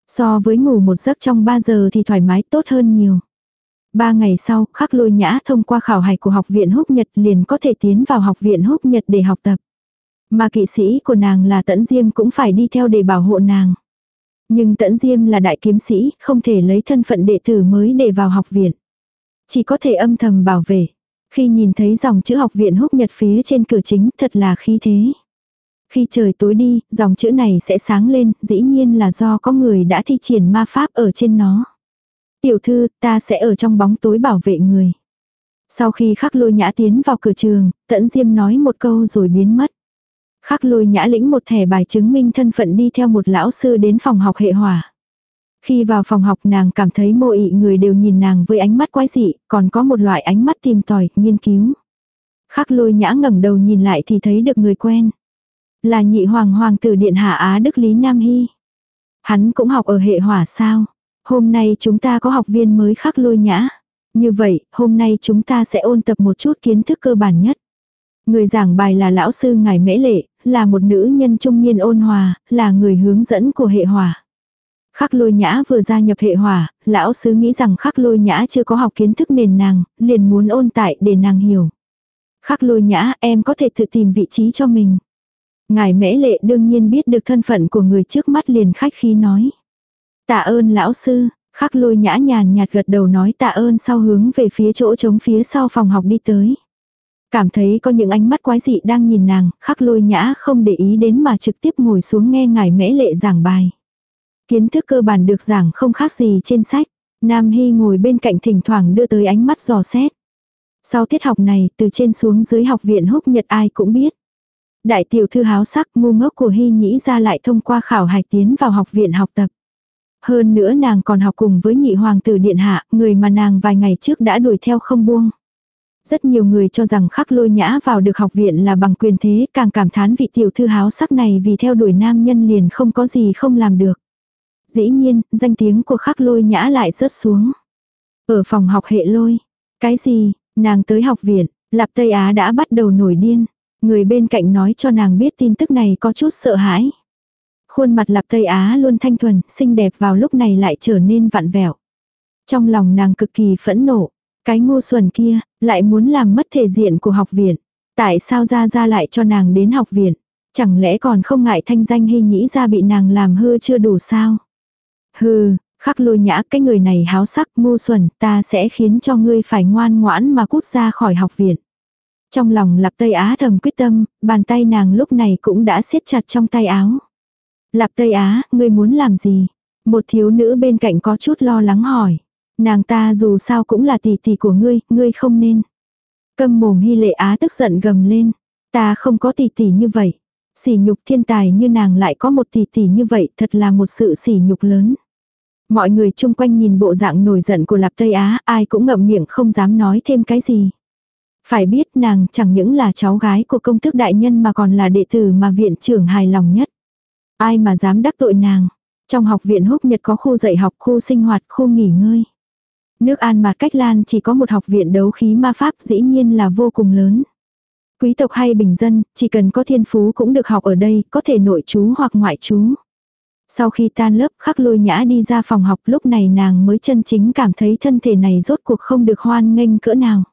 So với ngủ một giấc trong ba giờ thì thoải mái tốt hơn nhiều. Ba ngày sau, khắc lôi nhã thông qua khảo hạch của học viện húc nhật liền có thể tiến vào học viện húc nhật để học tập. Mà kỵ sĩ của nàng là tẫn diêm cũng phải đi theo để bảo hộ nàng. Nhưng tẫn diêm là đại kiếm sĩ, không thể lấy thân phận đệ tử mới để vào học viện. Chỉ có thể âm thầm bảo vệ. Khi nhìn thấy dòng chữ học viện húc nhật phía trên cửa chính thật là khí thế. Khi trời tối đi, dòng chữ này sẽ sáng lên, dĩ nhiên là do có người đã thi triển ma pháp ở trên nó. Tiểu thư, ta sẽ ở trong bóng tối bảo vệ người. Sau khi khắc lôi nhã tiến vào cửa trường, tẫn diêm nói một câu rồi biến mất. Khắc lôi nhã lĩnh một thẻ bài chứng minh thân phận đi theo một lão sư đến phòng học hệ hỏa. Khi vào phòng học nàng cảm thấy mô ị người đều nhìn nàng với ánh mắt quái dị, còn có một loại ánh mắt tìm tòi, nghiên cứu. Khắc lôi nhã ngẩng đầu nhìn lại thì thấy được người quen. Là nhị hoàng hoàng tử điện hạ Á Đức Lý Nam Hy. Hắn cũng học ở hệ hỏa sao? Hôm nay chúng ta có học viên mới khắc lôi nhã. Như vậy, hôm nay chúng ta sẽ ôn tập một chút kiến thức cơ bản nhất. Người giảng bài là lão sư ngài Mễ Lệ, là một nữ nhân trung niên ôn hòa, là người hướng dẫn của hệ hỏa. Khắc lôi nhã vừa gia nhập hệ hỏa, lão sư nghĩ rằng khắc lôi nhã chưa có học kiến thức nền nàng, liền muốn ôn tại để nàng hiểu. Khắc lôi nhã em có thể tự tìm vị trí cho mình. Ngài mễ lệ đương nhiên biết được thân phận của người trước mắt liền khách khí nói. Tạ ơn lão sư, khắc lôi nhã nhàn nhạt gật đầu nói tạ ơn sau hướng về phía chỗ trống phía sau phòng học đi tới. Cảm thấy có những ánh mắt quái dị đang nhìn nàng, khắc lôi nhã không để ý đến mà trực tiếp ngồi xuống nghe ngài mễ lệ giảng bài. Kiến thức cơ bản được giảng không khác gì trên sách. Nam Hy ngồi bên cạnh thỉnh thoảng đưa tới ánh mắt dò xét. Sau tiết học này, từ trên xuống dưới học viện húc nhật ai cũng biết. Đại tiểu thư háo sắc ngu ngốc của Hy nhĩ ra lại thông qua khảo hạch tiến vào học viện học tập. Hơn nữa nàng còn học cùng với nhị hoàng tử điện hạ, người mà nàng vài ngày trước đã đuổi theo không buông. Rất nhiều người cho rằng khắc lôi nhã vào được học viện là bằng quyền thế, càng cảm thán vị tiểu thư háo sắc này vì theo đuổi nam nhân liền không có gì không làm được. Dĩ nhiên, danh tiếng của khắc lôi nhã lại rớt xuống. Ở phòng học hệ lôi. Cái gì, nàng tới học viện, Lạp Tây Á đã bắt đầu nổi điên. Người bên cạnh nói cho nàng biết tin tức này có chút sợ hãi. Khuôn mặt Lạp Tây Á luôn thanh thuần, xinh đẹp vào lúc này lại trở nên vặn vẹo. Trong lòng nàng cực kỳ phẫn nộ. Cái ngu xuẩn kia, lại muốn làm mất thể diện của học viện. Tại sao ra ra lại cho nàng đến học viện? Chẳng lẽ còn không ngại thanh danh hy nhĩ ra bị nàng làm hư chưa đủ sao? Hừ, khắc lôi nhã cái người này háo sắc ngu xuẩn ta sẽ khiến cho ngươi phải ngoan ngoãn mà cút ra khỏi học viện. Trong lòng lạp Tây Á thầm quyết tâm, bàn tay nàng lúc này cũng đã siết chặt trong tay áo. Lạp Tây Á, ngươi muốn làm gì? Một thiếu nữ bên cạnh có chút lo lắng hỏi. Nàng ta dù sao cũng là tỷ tỷ của ngươi, ngươi không nên. Câm mồm hy lệ á tức giận gầm lên. Ta không có tỷ tỷ như vậy. Sỉ nhục thiên tài như nàng lại có một tỷ tỷ như vậy thật là một sự sỉ nhục lớn. Mọi người chung quanh nhìn bộ dạng nổi giận của Lạp Tây Á, ai cũng ngậm miệng không dám nói thêm cái gì. Phải biết nàng chẳng những là cháu gái của công tước đại nhân mà còn là đệ tử mà viện trưởng hài lòng nhất. Ai mà dám đắc tội nàng. Trong học viện húc nhật có khu dạy học, khu sinh hoạt, khu nghỉ ngơi. Nước An Mạt Cách Lan chỉ có một học viện đấu khí ma pháp dĩ nhiên là vô cùng lớn. Quý tộc hay bình dân, chỉ cần có thiên phú cũng được học ở đây, có thể nội chú hoặc ngoại chú. Sau khi tan lớp khắc lôi nhã đi ra phòng học lúc này nàng mới chân chính cảm thấy thân thể này rốt cuộc không được hoan nghênh cỡ nào.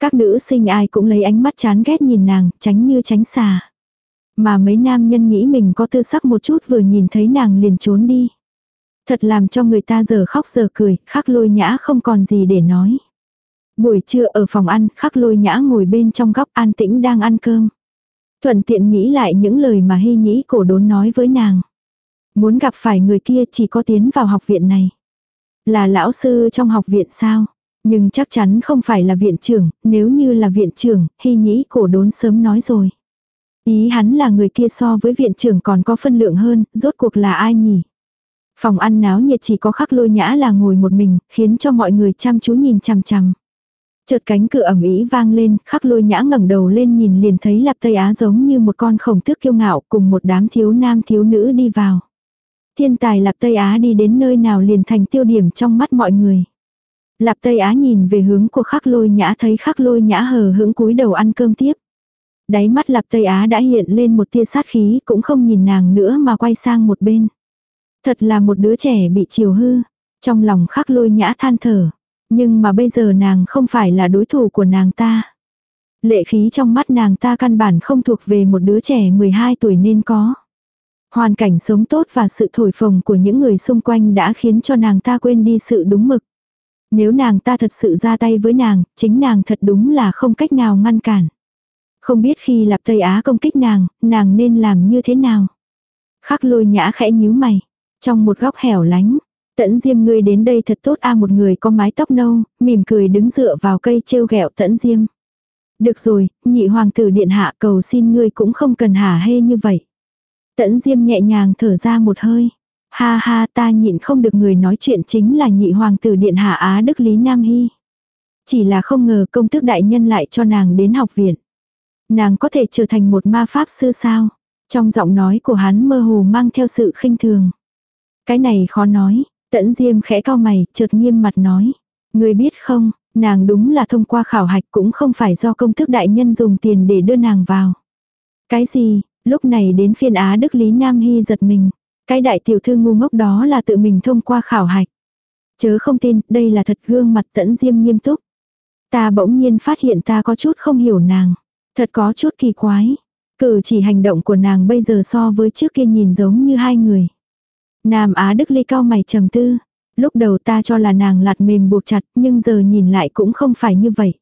Các nữ sinh ai cũng lấy ánh mắt chán ghét nhìn nàng, tránh như tránh xà. Mà mấy nam nhân nghĩ mình có tư sắc một chút vừa nhìn thấy nàng liền trốn đi. Thật làm cho người ta giờ khóc giờ cười, khắc lôi nhã không còn gì để nói. Buổi trưa ở phòng ăn, khắc lôi nhã ngồi bên trong góc an tĩnh đang ăn cơm. Thuận tiện nghĩ lại những lời mà hy nhĩ cổ đốn nói với nàng. Muốn gặp phải người kia chỉ có tiến vào học viện này. Là lão sư trong học viện sao? Nhưng chắc chắn không phải là viện trưởng, nếu như là viện trưởng, hy nhĩ cổ đốn sớm nói rồi. Ý hắn là người kia so với viện trưởng còn có phân lượng hơn, rốt cuộc là ai nhỉ? Phòng ăn náo nhiệt chỉ có khắc lôi nhã là ngồi một mình, khiến cho mọi người chăm chú nhìn chằm chằm. Chợt cánh cửa ẩm ý vang lên, khắc lôi nhã ngẩng đầu lên nhìn liền thấy lạp Tây Á giống như một con khổng tước kiêu ngạo cùng một đám thiếu nam thiếu nữ đi vào. Thiên tài lạp Tây Á đi đến nơi nào liền thành tiêu điểm trong mắt mọi người. Lạp Tây Á nhìn về hướng của khắc lôi nhã thấy khắc lôi nhã hờ hững cúi đầu ăn cơm tiếp. Đáy mắt Lạp Tây Á đã hiện lên một tia sát khí cũng không nhìn nàng nữa mà quay sang một bên. Thật là một đứa trẻ bị chiều hư. Trong lòng khắc lôi nhã than thở. Nhưng mà bây giờ nàng không phải là đối thủ của nàng ta. Lệ khí trong mắt nàng ta căn bản không thuộc về một đứa trẻ 12 tuổi nên có. Hoàn cảnh sống tốt và sự thổi phồng của những người xung quanh đã khiến cho nàng ta quên đi sự đúng mực. Nếu nàng ta thật sự ra tay với nàng, chính nàng thật đúng là không cách nào ngăn cản. Không biết khi Lạp Tây Á công kích nàng, nàng nên làm như thế nào. Khắc lôi nhã khẽ nhíu mày. Trong một góc hẻo lánh, tẫn diêm ngươi đến đây thật tốt a một người có mái tóc nâu, mỉm cười đứng dựa vào cây trêu ghẹo tẫn diêm. Được rồi, nhị hoàng tử điện hạ cầu xin ngươi cũng không cần hả hê như vậy. Tẫn diêm nhẹ nhàng thở ra một hơi. Ha ha ta nhịn không được người nói chuyện chính là nhị hoàng tử điện hạ Á Đức Lý Nam Hy. Chỉ là không ngờ công tước đại nhân lại cho nàng đến học viện. Nàng có thể trở thành một ma pháp sư sao? Trong giọng nói của hắn mơ hồ mang theo sự khinh thường. Cái này khó nói, tẫn diêm khẽ cao mày, chợt nghiêm mặt nói. Người biết không, nàng đúng là thông qua khảo hạch cũng không phải do công thức đại nhân dùng tiền để đưa nàng vào. Cái gì, lúc này đến phiên Á Đức Lý Nam Hy giật mình. Cái đại tiểu thư ngu ngốc đó là tự mình thông qua khảo hạch. Chớ không tin, đây là thật gương mặt tẫn diêm nghiêm túc. Ta bỗng nhiên phát hiện ta có chút không hiểu nàng. Thật có chút kỳ quái. Cử chỉ hành động của nàng bây giờ so với trước kia nhìn giống như hai người. Nam Á Đức Ly cao mày trầm tư. Lúc đầu ta cho là nàng lạt mềm buộc chặt nhưng giờ nhìn lại cũng không phải như vậy.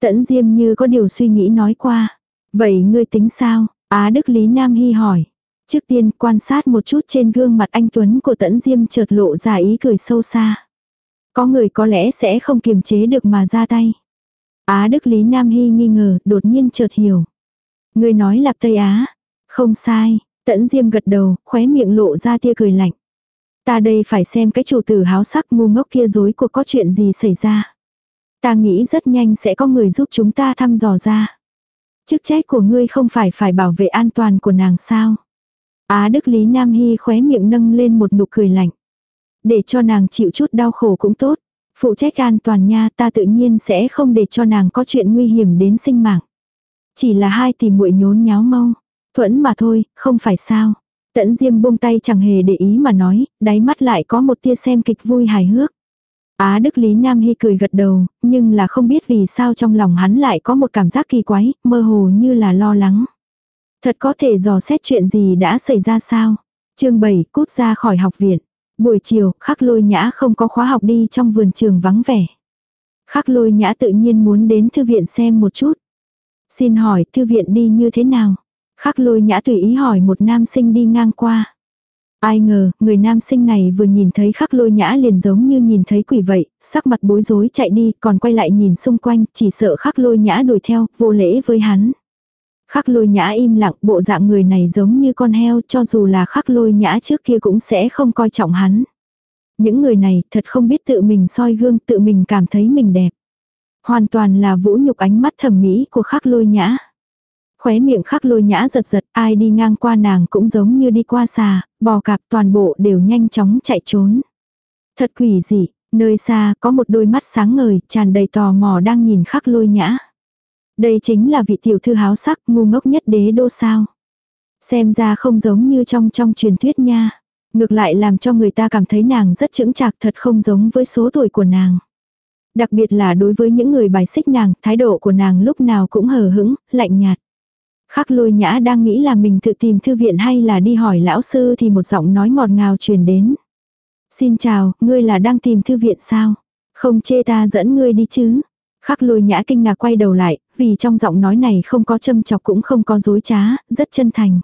Tẫn Diêm như có điều suy nghĩ nói qua. Vậy ngươi tính sao? Á Đức Lý Nam Hy hỏi. Trước tiên quan sát một chút trên gương mặt anh Tuấn của Tẫn Diêm chợt lộ ra ý cười sâu xa. Có người có lẽ sẽ không kiềm chế được mà ra tay. Á Đức Lý Nam Hy nghi ngờ, đột nhiên chợt hiểu. Người nói lạp Tây Á. Không sai, Tẫn Diêm gật đầu, khóe miệng lộ ra tia cười lạnh. Ta đây phải xem cái chủ tử háo sắc ngu ngốc kia dối cuộc có chuyện gì xảy ra. Ta nghĩ rất nhanh sẽ có người giúp chúng ta thăm dò ra. Chức trách của ngươi không phải phải bảo vệ an toàn của nàng sao. Á Đức Lý Nam Hy khóe miệng nâng lên một nụ cười lạnh. Để cho nàng chịu chút đau khổ cũng tốt. Phụ trách an toàn nha ta tự nhiên sẽ không để cho nàng có chuyện nguy hiểm đến sinh mạng. Chỉ là hai thì muội nhốn nháo mâu. Thuẫn mà thôi, không phải sao. Tẫn Diêm buông tay chẳng hề để ý mà nói, đáy mắt lại có một tia xem kịch vui hài hước. Á Đức Lý Nam Hy cười gật đầu, nhưng là không biết vì sao trong lòng hắn lại có một cảm giác kỳ quái, mơ hồ như là lo lắng. Thật có thể dò xét chuyện gì đã xảy ra sao? chương 7 cút ra khỏi học viện. Buổi chiều, khắc lôi nhã không có khóa học đi trong vườn trường vắng vẻ. Khắc lôi nhã tự nhiên muốn đến thư viện xem một chút. Xin hỏi thư viện đi như thế nào? Khắc lôi nhã tùy ý hỏi một nam sinh đi ngang qua. Ai ngờ, người nam sinh này vừa nhìn thấy khắc lôi nhã liền giống như nhìn thấy quỷ vậy, sắc mặt bối rối chạy đi, còn quay lại nhìn xung quanh, chỉ sợ khắc lôi nhã đuổi theo, vô lễ với hắn. Khắc lôi nhã im lặng, bộ dạng người này giống như con heo, cho dù là khắc lôi nhã trước kia cũng sẽ không coi trọng hắn. Những người này thật không biết tự mình soi gương, tự mình cảm thấy mình đẹp. Hoàn toàn là vũ nhục ánh mắt thẩm mỹ của khắc lôi nhã. Khóe miệng khắc lôi nhã giật giật, ai đi ngang qua nàng cũng giống như đi qua xà, bò cạp toàn bộ đều nhanh chóng chạy trốn. Thật quỷ dị, nơi xa có một đôi mắt sáng ngời, tràn đầy tò mò đang nhìn khắc lôi nhã. Đây chính là vị tiểu thư háo sắc ngu ngốc nhất đế đô sao. Xem ra không giống như trong trong truyền thuyết nha. Ngược lại làm cho người ta cảm thấy nàng rất chững chạc thật không giống với số tuổi của nàng. Đặc biệt là đối với những người bài xích nàng, thái độ của nàng lúc nào cũng hờ hững, lạnh nhạt. Khắc lôi nhã đang nghĩ là mình tự tìm thư viện hay là đi hỏi lão sư thì một giọng nói ngọt ngào truyền đến. Xin chào, ngươi là đang tìm thư viện sao? Không chê ta dẫn ngươi đi chứ? Khắc lôi nhã kinh ngạc quay đầu lại, vì trong giọng nói này không có châm chọc cũng không có dối trá, rất chân thành.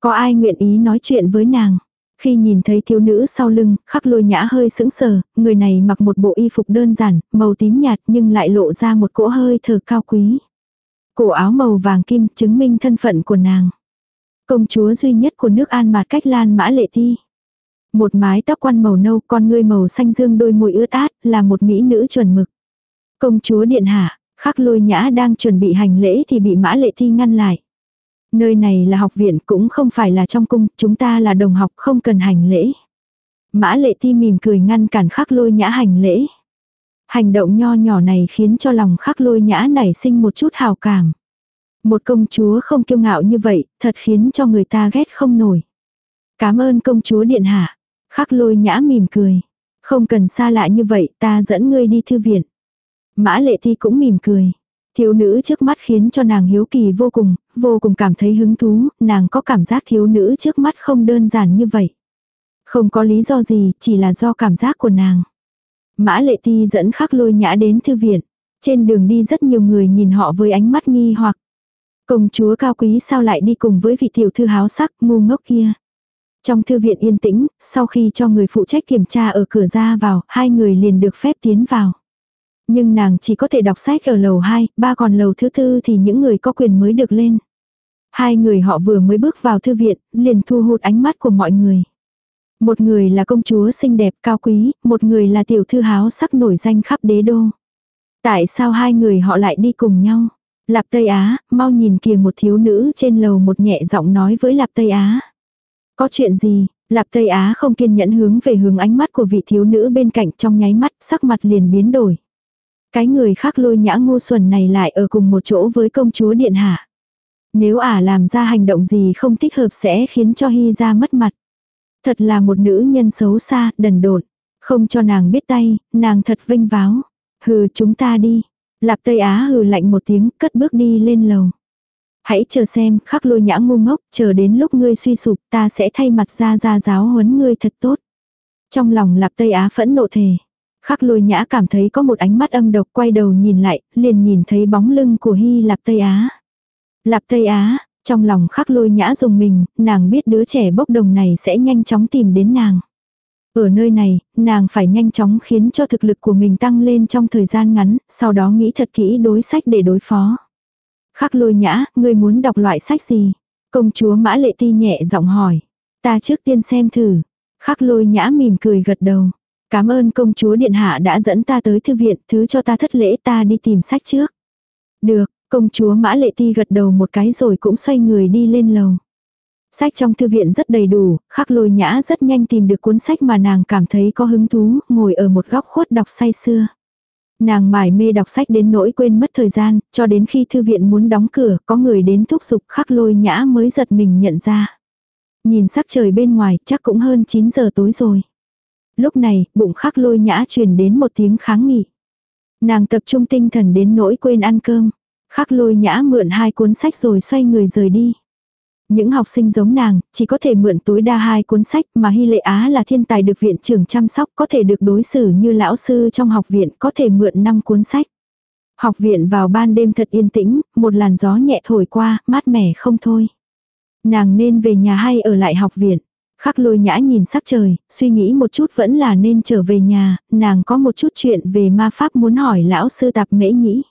Có ai nguyện ý nói chuyện với nàng? Khi nhìn thấy thiếu nữ sau lưng, khắc lôi nhã hơi sững sờ, người này mặc một bộ y phục đơn giản, màu tím nhạt nhưng lại lộ ra một cỗ hơi thở cao quý. Cổ áo màu vàng kim chứng minh thân phận của nàng. Công chúa duy nhất của nước An Mạt cách Lan Mã Lệ Thi. Một mái tóc quăn màu nâu, con ngươi màu xanh dương đôi môi ướt át, là một mỹ nữ chuẩn mực. Công chúa điện hạ, khắc lôi nhã đang chuẩn bị hành lễ thì bị Mã Lệ Thi ngăn lại. Nơi này là học viện cũng không phải là trong cung, chúng ta là đồng học không cần hành lễ. Mã Lệ Thi mỉm cười ngăn cản khắc lôi nhã hành lễ. Hành động nho nhỏ này khiến cho lòng khắc lôi nhã nảy sinh một chút hào cảm. Một công chúa không kiêu ngạo như vậy, thật khiến cho người ta ghét không nổi. Cảm ơn công chúa điện hạ. Khắc lôi nhã mỉm cười. Không cần xa lạ như vậy, ta dẫn ngươi đi thư viện. Mã lệ thi cũng mỉm cười. Thiếu nữ trước mắt khiến cho nàng hiếu kỳ vô cùng, vô cùng cảm thấy hứng thú, nàng có cảm giác thiếu nữ trước mắt không đơn giản như vậy. Không có lý do gì, chỉ là do cảm giác của nàng. Mã lệ ti dẫn khắc lôi nhã đến thư viện. Trên đường đi rất nhiều người nhìn họ với ánh mắt nghi hoặc. Công chúa cao quý sao lại đi cùng với vị tiểu thư háo sắc ngu ngốc kia. Trong thư viện yên tĩnh, sau khi cho người phụ trách kiểm tra ở cửa ra vào, hai người liền được phép tiến vào. Nhưng nàng chỉ có thể đọc sách ở lầu 2, ba còn lầu thứ tư thì những người có quyền mới được lên. Hai người họ vừa mới bước vào thư viện, liền thu hút ánh mắt của mọi người. Một người là công chúa xinh đẹp cao quý, một người là tiểu thư háo sắc nổi danh khắp đế đô. Tại sao hai người họ lại đi cùng nhau? Lạp Tây Á, mau nhìn kìa một thiếu nữ trên lầu một nhẹ giọng nói với Lạp Tây Á. Có chuyện gì? Lạp Tây Á không kiên nhẫn hướng về hướng ánh mắt của vị thiếu nữ bên cạnh trong nháy mắt, sắc mặt liền biến đổi. Cái người khác lôi nhã ngu xuẩn này lại ở cùng một chỗ với công chúa điện hạ. Nếu ả làm ra hành động gì không thích hợp sẽ khiến cho Hy ra mất mặt. Thật là một nữ nhân xấu xa, đần độn. Không cho nàng biết tay, nàng thật vinh váo. Hừ chúng ta đi. Lạp Tây Á hừ lạnh một tiếng, cất bước đi lên lầu. Hãy chờ xem, khắc lôi nhã ngu ngốc, chờ đến lúc ngươi suy sụp, ta sẽ thay mặt ra ra giáo huấn ngươi thật tốt. Trong lòng Lạp Tây Á phẫn nộ thề. Khắc lôi nhã cảm thấy có một ánh mắt âm độc quay đầu nhìn lại, liền nhìn thấy bóng lưng của Hy Lạp Tây Á. Lạp Tây Á, trong lòng khắc lôi nhã dùng mình, nàng biết đứa trẻ bốc đồng này sẽ nhanh chóng tìm đến nàng. Ở nơi này, nàng phải nhanh chóng khiến cho thực lực của mình tăng lên trong thời gian ngắn, sau đó nghĩ thật kỹ đối sách để đối phó. Khắc lôi nhã, ngươi muốn đọc loại sách gì? Công chúa Mã Lệ Ti nhẹ giọng hỏi. Ta trước tiên xem thử. Khắc lôi nhã mỉm cười gật đầu. Cảm ơn công chúa Điện Hạ đã dẫn ta tới thư viện, thứ cho ta thất lễ ta đi tìm sách trước. Được, công chúa Mã Lệ Ti gật đầu một cái rồi cũng xoay người đi lên lầu. Sách trong thư viện rất đầy đủ, khắc lôi nhã rất nhanh tìm được cuốn sách mà nàng cảm thấy có hứng thú, ngồi ở một góc khuất đọc say xưa. Nàng mải mê đọc sách đến nỗi quên mất thời gian, cho đến khi thư viện muốn đóng cửa, có người đến thúc giục khắc lôi nhã mới giật mình nhận ra. Nhìn sắc trời bên ngoài, chắc cũng hơn 9 giờ tối rồi. Lúc này, bụng khắc lôi nhã truyền đến một tiếng kháng nghị. Nàng tập trung tinh thần đến nỗi quên ăn cơm. Khắc lôi nhã mượn hai cuốn sách rồi xoay người rời đi. Những học sinh giống nàng, chỉ có thể mượn tối đa hai cuốn sách mà Hy Lệ Á là thiên tài được viện trưởng chăm sóc, có thể được đối xử như lão sư trong học viện, có thể mượn năm cuốn sách. Học viện vào ban đêm thật yên tĩnh, một làn gió nhẹ thổi qua, mát mẻ không thôi. Nàng nên về nhà hay ở lại học viện. Khắc lôi nhã nhìn sắc trời, suy nghĩ một chút vẫn là nên trở về nhà, nàng có một chút chuyện về ma pháp muốn hỏi lão sư tạp mễ nhĩ.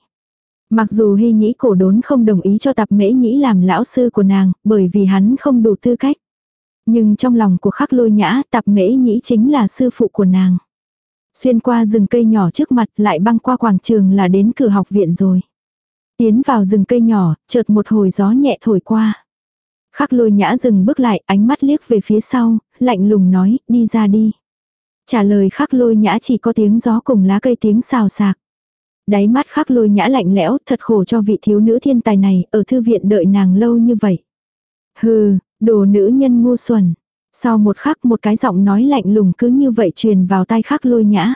Mặc dù hy nhĩ cổ đốn không đồng ý cho tạp mễ nhĩ làm lão sư của nàng, bởi vì hắn không đủ tư cách. Nhưng trong lòng của khắc lôi nhã, tạp mễ nhĩ chính là sư phụ của nàng. Xuyên qua rừng cây nhỏ trước mặt lại băng qua quảng trường là đến cửa học viện rồi. Tiến vào rừng cây nhỏ, chợt một hồi gió nhẹ thổi qua. Khắc lôi nhã dừng bước lại, ánh mắt liếc về phía sau, lạnh lùng nói, đi ra đi. Trả lời khắc lôi nhã chỉ có tiếng gió cùng lá cây tiếng xào xạc. Đáy mắt khắc lôi nhã lạnh lẽo, thật khổ cho vị thiếu nữ thiên tài này, ở thư viện đợi nàng lâu như vậy. Hừ, đồ nữ nhân ngu xuẩn. Sau một khắc một cái giọng nói lạnh lùng cứ như vậy truyền vào tai khắc lôi nhã.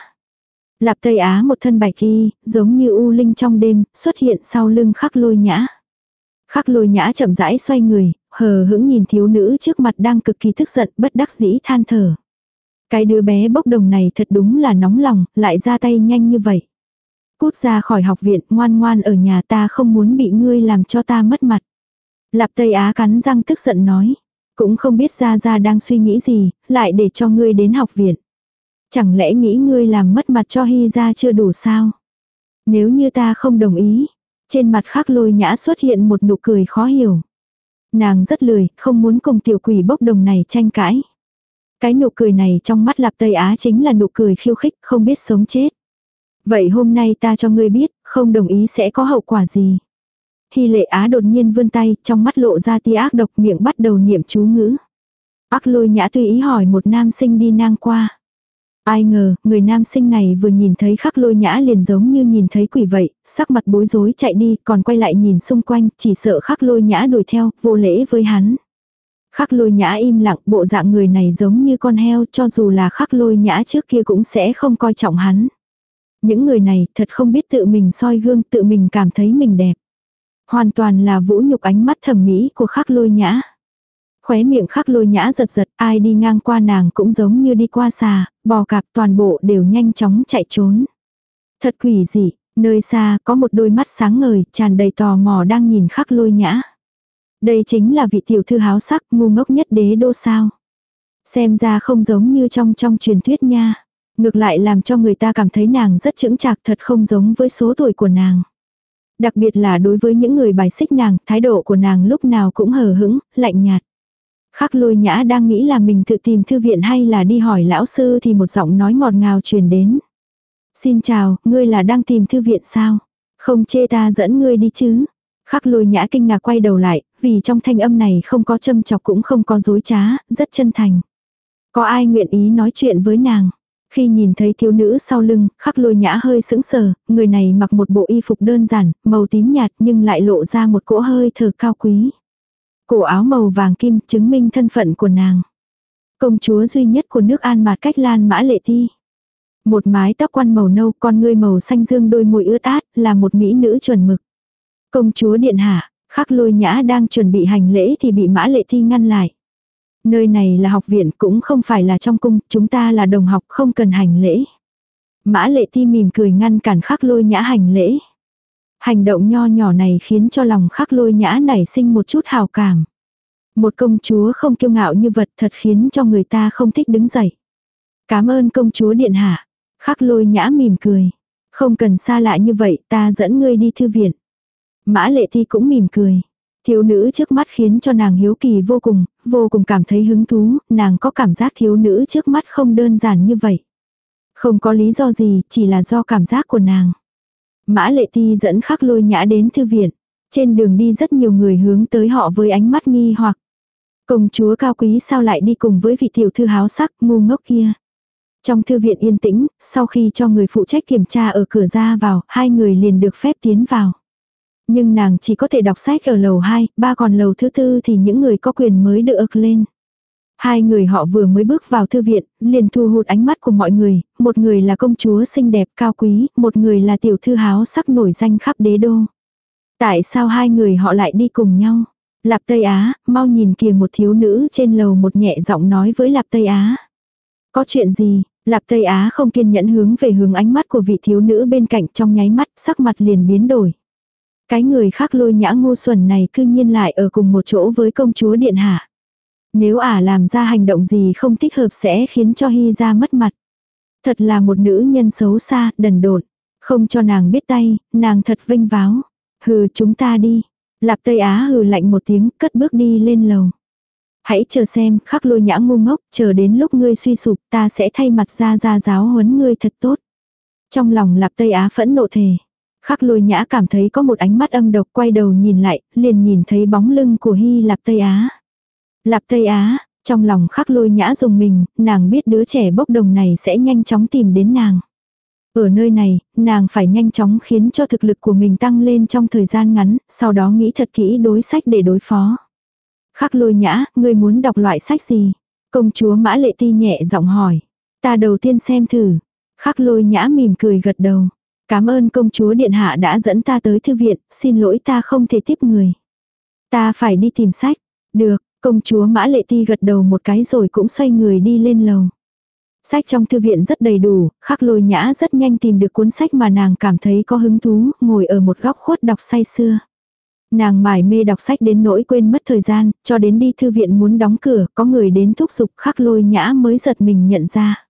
Lạp Tây Á một thân bạch y, giống như u linh trong đêm, xuất hiện sau lưng khắc lôi nhã. Khắc lôi nhã chậm rãi xoay người, hờ hững nhìn thiếu nữ trước mặt đang cực kỳ tức giận, bất đắc dĩ than thở. Cái đứa bé bốc đồng này thật đúng là nóng lòng, lại ra tay nhanh như vậy. Cút ra khỏi học viện, ngoan ngoan ở nhà ta không muốn bị ngươi làm cho ta mất mặt. Lạp Tây Á cắn răng tức giận nói. Cũng không biết ra ra đang suy nghĩ gì, lại để cho ngươi đến học viện. Chẳng lẽ nghĩ ngươi làm mất mặt cho Hy ra chưa đủ sao? Nếu như ta không đồng ý, trên mặt khắc lôi nhã xuất hiện một nụ cười khó hiểu. Nàng rất lười, không muốn cùng tiểu quỷ bốc đồng này tranh cãi. Cái nụ cười này trong mắt lạp Tây Á chính là nụ cười khiêu khích, không biết sống chết. Vậy hôm nay ta cho ngươi biết, không đồng ý sẽ có hậu quả gì. Hy lệ á đột nhiên vươn tay, trong mắt lộ ra tia ác độc miệng bắt đầu niệm chú ngữ. Ác lôi nhã tùy ý hỏi một nam sinh đi ngang qua. Ai ngờ, người nam sinh này vừa nhìn thấy khắc lôi nhã liền giống như nhìn thấy quỷ vậy, sắc mặt bối rối chạy đi, còn quay lại nhìn xung quanh, chỉ sợ khắc lôi nhã đuổi theo, vô lễ với hắn. Khắc lôi nhã im lặng, bộ dạng người này giống như con heo, cho dù là khắc lôi nhã trước kia cũng sẽ không coi trọng hắn. Những người này thật không biết tự mình soi gương, tự mình cảm thấy mình đẹp. Hoàn toàn là vũ nhục ánh mắt thẩm mỹ của khắc lôi nhã. Khóe miệng khắc lôi nhã giật giật, ai đi ngang qua nàng cũng giống như đi qua xà, bò cạp toàn bộ đều nhanh chóng chạy trốn. Thật quỷ dị, nơi xa có một đôi mắt sáng ngời, tràn đầy tò mò đang nhìn khắc lôi nhã. Đây chính là vị tiểu thư háo sắc ngu ngốc nhất đế đô sao. Xem ra không giống như trong trong truyền thuyết nha. Ngược lại làm cho người ta cảm thấy nàng rất chững chạc thật không giống với số tuổi của nàng. Đặc biệt là đối với những người bài xích nàng, thái độ của nàng lúc nào cũng hờ hững, lạnh nhạt. Khắc lôi nhã đang nghĩ là mình tự tìm thư viện hay là đi hỏi lão sư thì một giọng nói ngọt ngào truyền đến. Xin chào, ngươi là đang tìm thư viện sao? Không chê ta dẫn ngươi đi chứ? Khắc lôi nhã kinh ngạc quay đầu lại, vì trong thanh âm này không có châm chọc cũng không có dối trá, rất chân thành. Có ai nguyện ý nói chuyện với nàng? Khi nhìn thấy thiếu nữ sau lưng, khắc lôi nhã hơi sững sờ, người này mặc một bộ y phục đơn giản, màu tím nhạt nhưng lại lộ ra một cỗ hơi thở cao quý. Cổ áo màu vàng kim chứng minh thân phận của nàng. Công chúa duy nhất của nước An Mạt cách Lan Mã Lệ Thi. Một mái tóc quăn màu nâu, con ngươi màu xanh dương đôi môi ướt át, là một mỹ nữ chuẩn mực. Công chúa điện hạ, khắc lôi nhã đang chuẩn bị hành lễ thì bị Mã Lệ Thi ngăn lại. Nơi này là học viện cũng không phải là trong cung, chúng ta là đồng học không cần hành lễ. Mã lệ ti mỉm cười ngăn cản khắc lôi nhã hành lễ. Hành động nho nhỏ này khiến cho lòng khắc lôi nhã nảy sinh một chút hào cảm. Một công chúa không kiêu ngạo như vật thật khiến cho người ta không thích đứng dậy. Cảm ơn công chúa điện hạ. Khắc lôi nhã mỉm cười. Không cần xa lạ như vậy ta dẫn ngươi đi thư viện. Mã lệ thi cũng mỉm cười. Thiếu nữ trước mắt khiến cho nàng hiếu kỳ vô cùng, vô cùng cảm thấy hứng thú, nàng có cảm giác thiếu nữ trước mắt không đơn giản như vậy. Không có lý do gì, chỉ là do cảm giác của nàng. Mã lệ ti dẫn khắc lôi nhã đến thư viện. Trên đường đi rất nhiều người hướng tới họ với ánh mắt nghi hoặc. Công chúa cao quý sao lại đi cùng với vị tiểu thư háo sắc ngu ngốc kia. Trong thư viện yên tĩnh, sau khi cho người phụ trách kiểm tra ở cửa ra vào, hai người liền được phép tiến vào. Nhưng nàng chỉ có thể đọc sách ở lầu 2, ba còn lầu thứ tư thì những người có quyền mới được ực lên. Hai người họ vừa mới bước vào thư viện, liền thu hút ánh mắt của mọi người, một người là công chúa xinh đẹp cao quý, một người là tiểu thư háo sắc nổi danh khắp đế đô. Tại sao hai người họ lại đi cùng nhau? Lạp Tây Á, mau nhìn kìa một thiếu nữ trên lầu một nhẹ giọng nói với Lạp Tây Á. Có chuyện gì? Lạp Tây Á không kiên nhẫn hướng về hướng ánh mắt của vị thiếu nữ bên cạnh trong nháy mắt, sắc mặt liền biến đổi. Cái người khác lôi nhã ngu xuẩn này cư nhiên lại ở cùng một chỗ với công chúa điện hạ. Nếu ả làm ra hành động gì không thích hợp sẽ khiến cho Hy ra mất mặt. Thật là một nữ nhân xấu xa, đần độn. Không cho nàng biết tay, nàng thật vinh váo. Hừ chúng ta đi. Lạp Tây Á hừ lạnh một tiếng, cất bước đi lên lầu. Hãy chờ xem, khắc lôi nhã ngu ngốc, chờ đến lúc ngươi suy sụp ta sẽ thay mặt ra ra giáo huấn ngươi thật tốt. Trong lòng Lạp Tây Á phẫn nộ thề. Khắc lôi nhã cảm thấy có một ánh mắt âm độc quay đầu nhìn lại, liền nhìn thấy bóng lưng của Hy Lạp Tây Á. Lạp Tây Á, trong lòng khắc lôi nhã dùng mình, nàng biết đứa trẻ bốc đồng này sẽ nhanh chóng tìm đến nàng. Ở nơi này, nàng phải nhanh chóng khiến cho thực lực của mình tăng lên trong thời gian ngắn, sau đó nghĩ thật kỹ đối sách để đối phó. Khắc lôi nhã, ngươi muốn đọc loại sách gì? Công chúa Mã Lệ Ti nhẹ giọng hỏi. Ta đầu tiên xem thử. Khắc lôi nhã mỉm cười gật đầu. Cảm ơn công chúa điện hạ đã dẫn ta tới thư viện, xin lỗi ta không thể tiếp người. Ta phải đi tìm sách. Được, công chúa Mã Lệ Ti gật đầu một cái rồi cũng xoay người đi lên lầu. Sách trong thư viện rất đầy đủ, khắc lôi nhã rất nhanh tìm được cuốn sách mà nàng cảm thấy có hứng thú, ngồi ở một góc khuất đọc say xưa. Nàng mải mê đọc sách đến nỗi quên mất thời gian, cho đến đi thư viện muốn đóng cửa, có người đến thúc giục khắc lôi nhã mới giật mình nhận ra.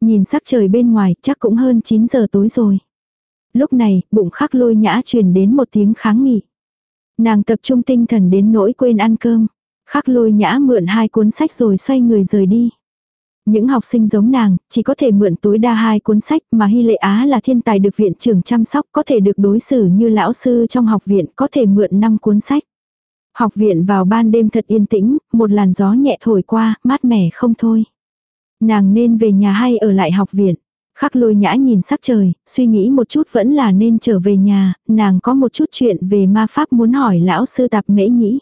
Nhìn sắc trời bên ngoài, chắc cũng hơn 9 giờ tối rồi. Lúc này, bụng khắc lôi nhã truyền đến một tiếng kháng nghị. Nàng tập trung tinh thần đến nỗi quên ăn cơm. Khắc lôi nhã mượn hai cuốn sách rồi xoay người rời đi. Những học sinh giống nàng, chỉ có thể mượn tối đa hai cuốn sách mà Hy Lệ Á là thiên tài được viện trưởng chăm sóc, có thể được đối xử như lão sư trong học viện, có thể mượn năm cuốn sách. Học viện vào ban đêm thật yên tĩnh, một làn gió nhẹ thổi qua, mát mẻ không thôi. Nàng nên về nhà hay ở lại học viện. Khắc lôi nhã nhìn sắc trời, suy nghĩ một chút vẫn là nên trở về nhà, nàng có một chút chuyện về ma pháp muốn hỏi lão sư tạp mễ nhĩ.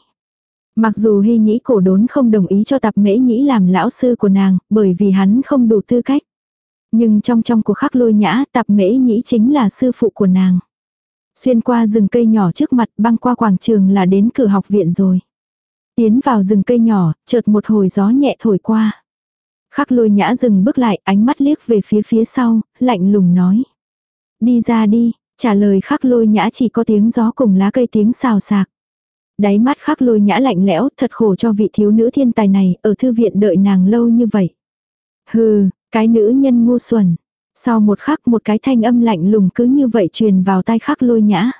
Mặc dù hy nhĩ cổ đốn không đồng ý cho tạp mễ nhĩ làm lão sư của nàng, bởi vì hắn không đủ tư cách. Nhưng trong trong của khắc lôi nhã, tạp mễ nhĩ chính là sư phụ của nàng. Xuyên qua rừng cây nhỏ trước mặt băng qua quảng trường là đến cửa học viện rồi. Tiến vào rừng cây nhỏ, chợt một hồi gió nhẹ thổi qua. Khắc lôi nhã dừng bước lại, ánh mắt liếc về phía phía sau, lạnh lùng nói. Đi ra đi, trả lời khắc lôi nhã chỉ có tiếng gió cùng lá cây tiếng xào xạc. Đáy mắt khắc lôi nhã lạnh lẽo, thật khổ cho vị thiếu nữ thiên tài này, ở thư viện đợi nàng lâu như vậy. Hừ, cái nữ nhân ngu xuẩn. Sau một khắc một cái thanh âm lạnh lùng cứ như vậy truyền vào tai khắc lôi nhã.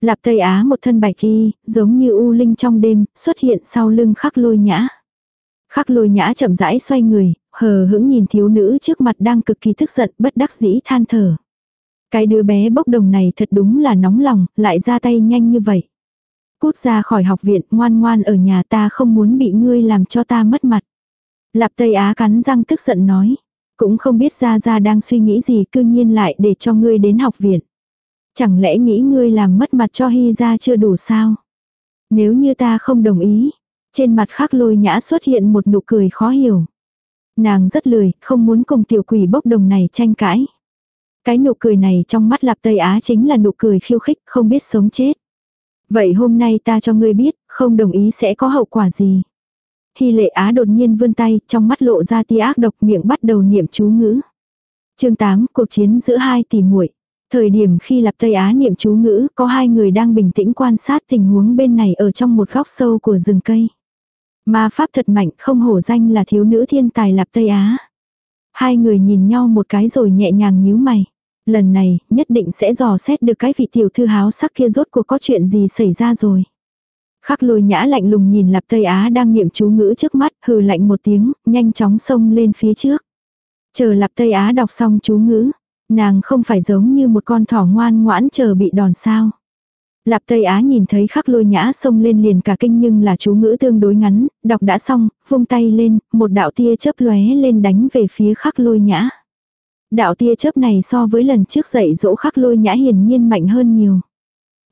Lạp Tây Á một thân bạch y, giống như u linh trong đêm, xuất hiện sau lưng khắc lôi nhã. Khắc lôi nhã chậm rãi xoay người, hờ hững nhìn thiếu nữ trước mặt đang cực kỳ tức giận bất đắc dĩ than thở. Cái đứa bé bốc đồng này thật đúng là nóng lòng, lại ra tay nhanh như vậy. Cút ra khỏi học viện, ngoan ngoan ở nhà ta không muốn bị ngươi làm cho ta mất mặt. Lạp Tây Á cắn răng tức giận nói. Cũng không biết ra ra đang suy nghĩ gì cư nhiên lại để cho ngươi đến học viện. Chẳng lẽ nghĩ ngươi làm mất mặt cho hy ra chưa đủ sao? Nếu như ta không đồng ý, trên mặt khắc lôi nhã xuất hiện một nụ cười khó hiểu. Nàng rất lười, không muốn cùng tiểu quỷ bốc đồng này tranh cãi. Cái nụ cười này trong mắt Lạp Tây Á chính là nụ cười khiêu khích, không biết sống chết. Vậy hôm nay ta cho ngươi biết, không đồng ý sẽ có hậu quả gì. Hy lệ á đột nhiên vươn tay, trong mắt lộ ra tia ác độc miệng bắt đầu niệm chú ngữ. chương 8, cuộc chiến giữa hai tỷ muội Thời điểm khi Lạp Tây Á niệm chú ngữ, có hai người đang bình tĩnh quan sát tình huống bên này ở trong một góc sâu của rừng cây. Ma pháp thật mạnh, không hổ danh là thiếu nữ thiên tài Lạp Tây Á. Hai người nhìn nhau một cái rồi nhẹ nhàng nhíu mày. Lần này, nhất định sẽ dò xét được cái vị tiểu thư háo sắc kia rốt cuộc có chuyện gì xảy ra rồi. Khắc lôi nhã lạnh lùng nhìn Lạp Tây Á đang niệm chú ngữ trước mắt, hừ lạnh một tiếng, nhanh chóng xông lên phía trước. Chờ Lạp Tây Á đọc xong chú ngữ, nàng không phải giống như một con thỏ ngoan ngoãn chờ bị đòn sao. Lạp Tây Á nhìn thấy khắc lôi nhã xông lên liền cả kinh nhưng là chú ngữ tương đối ngắn, đọc đã xong, vung tay lên, một đạo tia chớp lóe lên đánh về phía khắc lôi nhã. Đạo tia chớp này so với lần trước dạy dỗ khắc lôi nhã hiển nhiên mạnh hơn nhiều.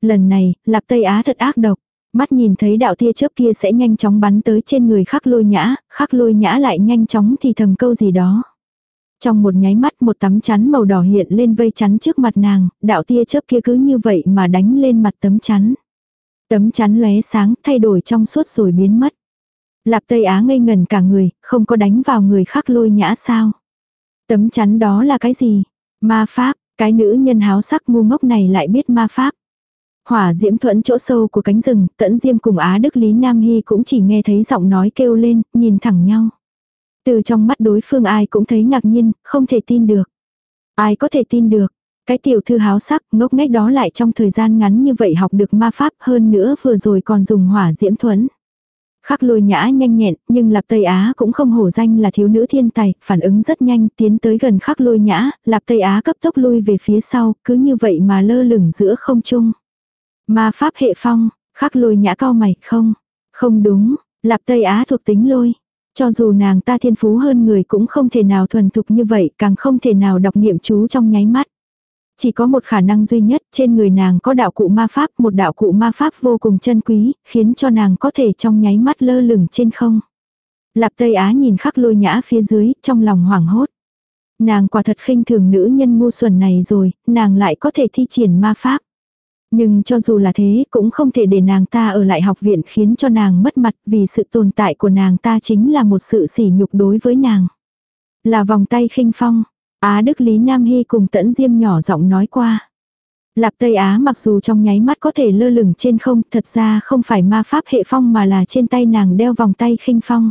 Lần này, Lạp Tây Á thật ác độc. Mắt nhìn thấy đạo tia chớp kia sẽ nhanh chóng bắn tới trên người khắc lôi nhã, khắc lôi nhã lại nhanh chóng thì thầm câu gì đó. Trong một nháy mắt một tấm chắn màu đỏ hiện lên vây chắn trước mặt nàng, đạo tia chớp kia cứ như vậy mà đánh lên mặt tấm chắn. Tấm chắn lóe sáng thay đổi trong suốt rồi biến mất. Lạp Tây Á ngây ngần cả người, không có đánh vào người khác lôi nhã sao. Tấm chắn đó là cái gì? Ma pháp, cái nữ nhân háo sắc ngu ngốc này lại biết ma pháp. Hỏa diễm thuẫn chỗ sâu của cánh rừng, tẫn diêm cùng Á Đức Lý Nam Hy cũng chỉ nghe thấy giọng nói kêu lên, nhìn thẳng nhau. Từ trong mắt đối phương ai cũng thấy ngạc nhiên, không thể tin được. Ai có thể tin được, cái tiểu thư háo sắc ngốc nghếch đó lại trong thời gian ngắn như vậy học được ma pháp hơn nữa vừa rồi còn dùng hỏa diễm thuẫn. Khắc lôi nhã nhanh nhẹn, nhưng Lạp Tây Á cũng không hổ danh là thiếu nữ thiên tài, phản ứng rất nhanh, tiến tới gần khắc lôi nhã, Lạp Tây Á cấp tốc lui về phía sau, cứ như vậy mà lơ lửng giữa không trung. Ma pháp hệ phong, khắc lôi nhã cao mày, không, không đúng, Lạp Tây Á thuộc tính lôi. Cho dù nàng ta thiên phú hơn người cũng không thể nào thuần thục như vậy, càng không thể nào đọc niệm chú trong nháy mắt. Chỉ có một khả năng duy nhất, trên người nàng có đạo cụ ma pháp, một đạo cụ ma pháp vô cùng chân quý, khiến cho nàng có thể trong nháy mắt lơ lửng trên không. Lạp Tây Á nhìn khắc lôi nhã phía dưới, trong lòng hoảng hốt. Nàng quả thật khinh thường nữ nhân ngu xuẩn này rồi, nàng lại có thể thi triển ma pháp. Nhưng cho dù là thế cũng không thể để nàng ta ở lại học viện khiến cho nàng mất mặt vì sự tồn tại của nàng ta chính là một sự sỉ nhục đối với nàng. Là vòng tay khinh phong, Á Đức Lý Nam Hy cùng tẫn diêm nhỏ giọng nói qua. Lạp Tây Á mặc dù trong nháy mắt có thể lơ lửng trên không, thật ra không phải ma pháp hệ phong mà là trên tay nàng đeo vòng tay khinh phong.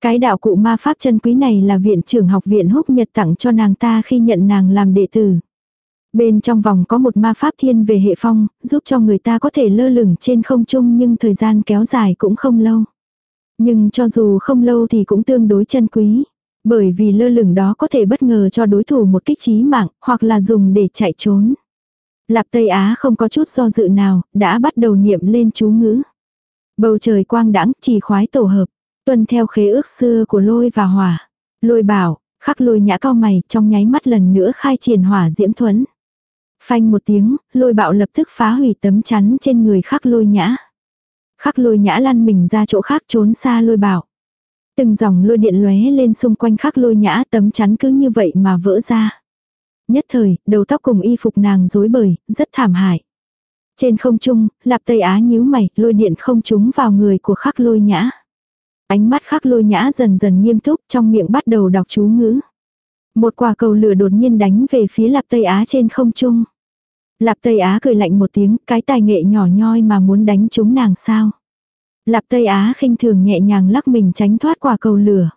Cái đạo cụ ma pháp chân quý này là viện trưởng học viện húc nhật tặng cho nàng ta khi nhận nàng làm đệ tử. Bên trong vòng có một ma pháp thiên về hệ phong, giúp cho người ta có thể lơ lửng trên không trung nhưng thời gian kéo dài cũng không lâu. Nhưng cho dù không lâu thì cũng tương đối chân quý. Bởi vì lơ lửng đó có thể bất ngờ cho đối thủ một kích trí mạng, hoặc là dùng để chạy trốn. Lạp Tây Á không có chút do dự nào, đã bắt đầu niệm lên chú ngữ. Bầu trời quang đãng chỉ khoái tổ hợp, tuân theo khế ước xưa của lôi và hỏa. Lôi bảo, khắc lôi nhã cao mày trong nháy mắt lần nữa khai triển hỏa diễm thuẫn. Phanh một tiếng, lôi bạo lập tức phá hủy tấm chắn trên người khắc lôi nhã. Khắc lôi nhã lăn mình ra chỗ khác trốn xa lôi bạo. Từng dòng lôi điện lóe lên xung quanh khắc lôi nhã tấm chắn cứ như vậy mà vỡ ra. Nhất thời, đầu tóc cùng y phục nàng rối bời, rất thảm hại. Trên không trung, lạp tây á nhíu mày, lôi điện không trúng vào người của khắc lôi nhã. Ánh mắt khắc lôi nhã dần dần nghiêm túc trong miệng bắt đầu đọc chú ngữ. Một quả cầu lửa đột nhiên đánh về phía lạp tây á trên không trung. Lạp Tây Á cười lạnh một tiếng, cái tài nghệ nhỏ nhoi mà muốn đánh chúng nàng sao. Lạp Tây Á khinh thường nhẹ nhàng lắc mình tránh thoát quả cầu lửa.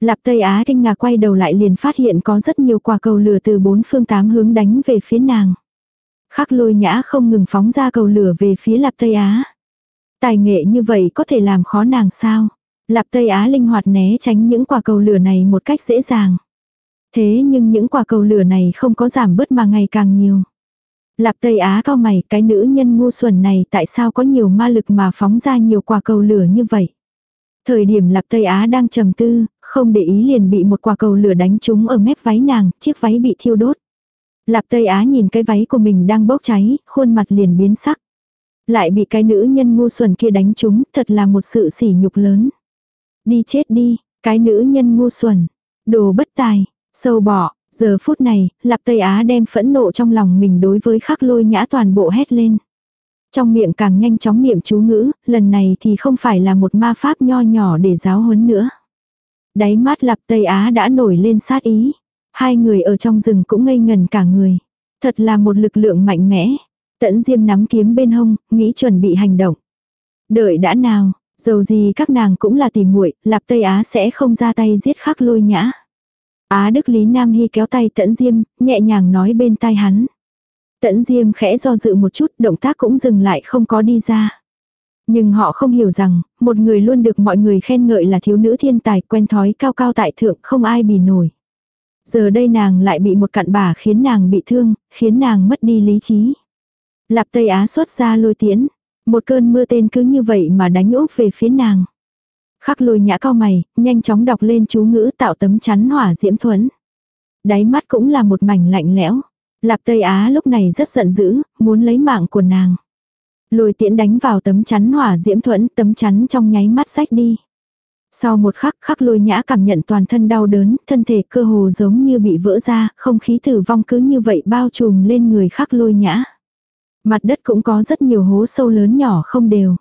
Lạp Tây Á kinh ngạc quay đầu lại liền phát hiện có rất nhiều quả cầu lửa từ bốn phương tám hướng đánh về phía nàng. Khắc lôi nhã không ngừng phóng ra cầu lửa về phía Lạp Tây Á. Tài nghệ như vậy có thể làm khó nàng sao? Lạp Tây Á linh hoạt né tránh những quả cầu lửa này một cách dễ dàng. Thế nhưng những quả cầu lửa này không có giảm bớt mà ngày càng nhiều. Lạp Tây Á cao mày, cái nữ nhân ngu xuẩn này tại sao có nhiều ma lực mà phóng ra nhiều quả cầu lửa như vậy? Thời điểm Lạp Tây Á đang trầm tư, không để ý liền bị một quả cầu lửa đánh trúng ở mép váy nàng, chiếc váy bị thiêu đốt. Lạp Tây Á nhìn cái váy của mình đang bốc cháy, khuôn mặt liền biến sắc. Lại bị cái nữ nhân ngu xuẩn kia đánh trúng, thật là một sự sỉ nhục lớn. Đi chết đi, cái nữ nhân ngu xuẩn. Đồ bất tài, sâu bỏ, giờ phút này, Lạp Tây Á đem phẫn nộ trong lòng mình đối với khắc lôi nhã toàn bộ hét lên. Trong miệng càng nhanh chóng niệm chú ngữ, lần này thì không phải là một ma pháp nho nhỏ để giáo huấn nữa. Đáy mắt Lạp Tây Á đã nổi lên sát ý. Hai người ở trong rừng cũng ngây ngần cả người. Thật là một lực lượng mạnh mẽ. Tẫn Diêm nắm kiếm bên hông, nghĩ chuẩn bị hành động. Đợi đã nào, dầu gì các nàng cũng là tìm muội, Lạp Tây Á sẽ không ra tay giết khắc lôi nhã. Á Đức Lý Nam Hy kéo tay Tẫn Diêm, nhẹ nhàng nói bên tai hắn. Tẫn Diêm khẽ do dự một chút, động tác cũng dừng lại không có đi ra. Nhưng họ không hiểu rằng, một người luôn được mọi người khen ngợi là thiếu nữ thiên tài quen thói cao cao tại thượng không ai bì nổi. Giờ đây nàng lại bị một cặn bà khiến nàng bị thương, khiến nàng mất đi lý trí. Lạp Tây Á xuất ra lôi tiễn. Một cơn mưa tên cứ như vậy mà đánh úp về phía nàng. Khắc lôi nhã cao mày, nhanh chóng đọc lên chú ngữ tạo tấm chắn hỏa diễm thuẫn. Đáy mắt cũng là một mảnh lạnh lẽo. Lạp Tây Á lúc này rất giận dữ, muốn lấy mạng của nàng. Lôi tiễn đánh vào tấm chắn hỏa diễm thuẫn, tấm chắn trong nháy mắt rách đi. Sau một khắc khắc lôi nhã cảm nhận toàn thân đau đớn, thân thể cơ hồ giống như bị vỡ ra, không khí tử vong cứ như vậy bao trùm lên người khắc lôi nhã. Mặt đất cũng có rất nhiều hố sâu lớn nhỏ không đều.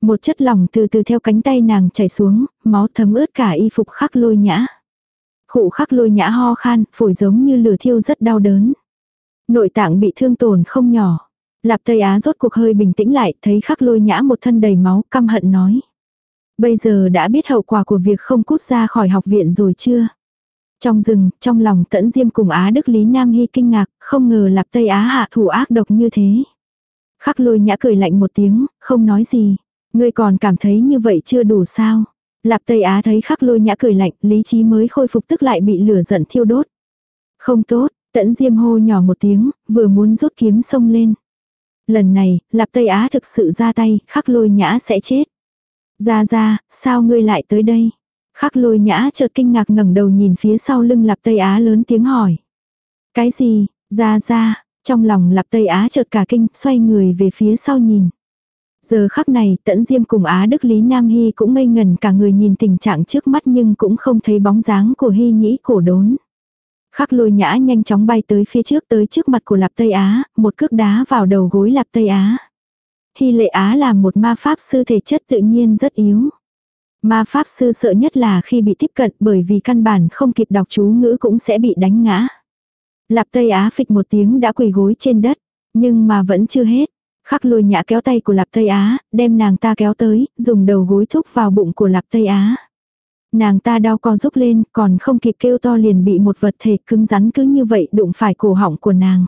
Một chất lỏng từ từ theo cánh tay nàng chảy xuống, máu thấm ướt cả y phục khắc lôi nhã. Khụ khắc lôi nhã ho khan, phổi giống như lửa thiêu rất đau đớn. Nội tạng bị thương tổn không nhỏ. Lạp Tây Á rốt cuộc hơi bình tĩnh lại, thấy khắc lôi nhã một thân đầy máu, căm hận nói. Bây giờ đã biết hậu quả của việc không cút ra khỏi học viện rồi chưa? Trong rừng, trong lòng tẫn diêm cùng Á Đức Lý Nam Hy kinh ngạc, không ngờ Lạp Tây Á hạ thủ ác độc như thế. Khắc lôi nhã cười lạnh một tiếng, không nói gì. Ngươi còn cảm thấy như vậy chưa đủ sao? Lạp Tây Á thấy khắc lôi nhã cười lạnh, lý trí mới khôi phục tức lại bị lửa giận thiêu đốt. Không tốt, tẫn diêm hô nhỏ một tiếng, vừa muốn rút kiếm xông lên. Lần này, Lạp Tây Á thực sự ra tay, khắc lôi nhã sẽ chết. Ra ra, sao ngươi lại tới đây? Khắc lôi nhã chợt kinh ngạc ngẩng đầu nhìn phía sau lưng Lạp Tây Á lớn tiếng hỏi. Cái gì, ra ra, trong lòng Lạp Tây Á chợt cả kinh, xoay người về phía sau nhìn. Giờ khắc này, tẫn diêm cùng Á Đức Lý Nam Hy cũng ngây ngần cả người nhìn tình trạng trước mắt nhưng cũng không thấy bóng dáng của Hy nhĩ cổ đốn. Khắc lôi nhã nhanh chóng bay tới phía trước tới trước mặt của Lạp Tây Á, một cước đá vào đầu gối Lạp Tây Á. Hy lệ Á là một ma pháp sư thể chất tự nhiên rất yếu. Ma pháp sư sợ nhất là khi bị tiếp cận bởi vì căn bản không kịp đọc chú ngữ cũng sẽ bị đánh ngã. Lạp Tây Á phịch một tiếng đã quỳ gối trên đất, nhưng mà vẫn chưa hết. Khắc lôi nhã kéo tay của Lạp Tây Á, đem nàng ta kéo tới, dùng đầu gối thúc vào bụng của Lạp Tây Á. Nàng ta đau co rúc lên, còn không kịp kêu to liền bị một vật thể cứng rắn cứ như vậy đụng phải cổ họng của nàng.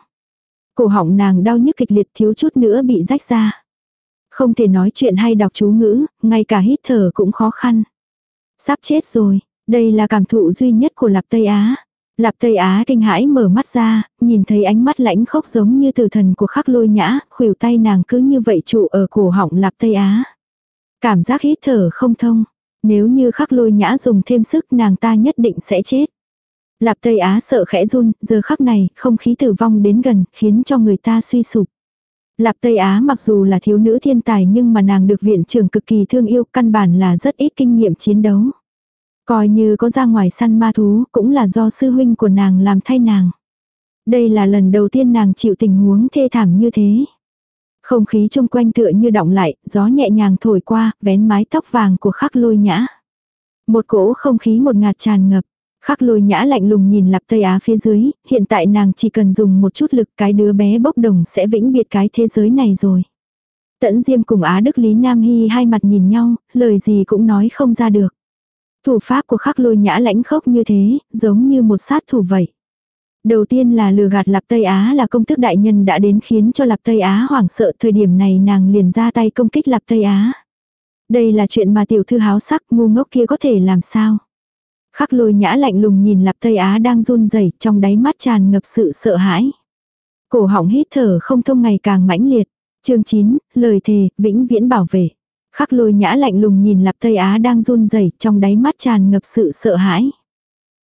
Cổ họng nàng đau nhức kịch liệt thiếu chút nữa bị rách ra. Không thể nói chuyện hay đọc chú ngữ, ngay cả hít thở cũng khó khăn. Sắp chết rồi, đây là cảm thụ duy nhất của Lạp Tây Á. Lạp Tây Á kinh hãi mở mắt ra, nhìn thấy ánh mắt lãnh khốc giống như từ thần của khắc lôi nhã, khuỷu tay nàng cứ như vậy trụ ở cổ họng Lạp Tây Á. Cảm giác hít thở không thông. Nếu như khắc lôi nhã dùng thêm sức nàng ta nhất định sẽ chết. Lạp Tây Á sợ khẽ run, giờ khắc này, không khí tử vong đến gần, khiến cho người ta suy sụp. Lạp Tây Á mặc dù là thiếu nữ thiên tài nhưng mà nàng được viện trưởng cực kỳ thương yêu, căn bản là rất ít kinh nghiệm chiến đấu. Coi như có ra ngoài săn ma thú, cũng là do sư huynh của nàng làm thay nàng. Đây là lần đầu tiên nàng chịu tình huống thê thảm như thế. Không khí chung quanh tựa như động lại, gió nhẹ nhàng thổi qua, vén mái tóc vàng của khắc lôi nhã. Một cỗ không khí một ngạt tràn ngập. Khắc lôi nhã lạnh lùng nhìn lạp Tây Á phía dưới, hiện tại nàng chỉ cần dùng một chút lực cái đứa bé bốc đồng sẽ vĩnh biệt cái thế giới này rồi. Tẫn Diêm cùng Á Đức Lý Nam Hy hai mặt nhìn nhau, lời gì cũng nói không ra được. Thủ pháp của khắc lôi nhã lãnh khốc như thế, giống như một sát thủ vậy. Đầu tiên là lừa gạt Lạp Tây Á là công thức đại nhân đã đến khiến cho Lạp Tây Á hoảng sợ thời điểm này nàng liền ra tay công kích Lạp Tây Á. Đây là chuyện mà tiểu thư háo sắc ngu ngốc kia có thể làm sao. Khắc lôi nhã lạnh lùng nhìn Lạp Tây Á đang run rẩy trong đáy mắt tràn ngập sự sợ hãi. Cổ họng hít thở không thông ngày càng mãnh liệt. chương 9, lời thề, vĩnh viễn bảo vệ. Khắc lôi nhã lạnh lùng nhìn lạp Tây Á đang run rẩy trong đáy mắt tràn ngập sự sợ hãi.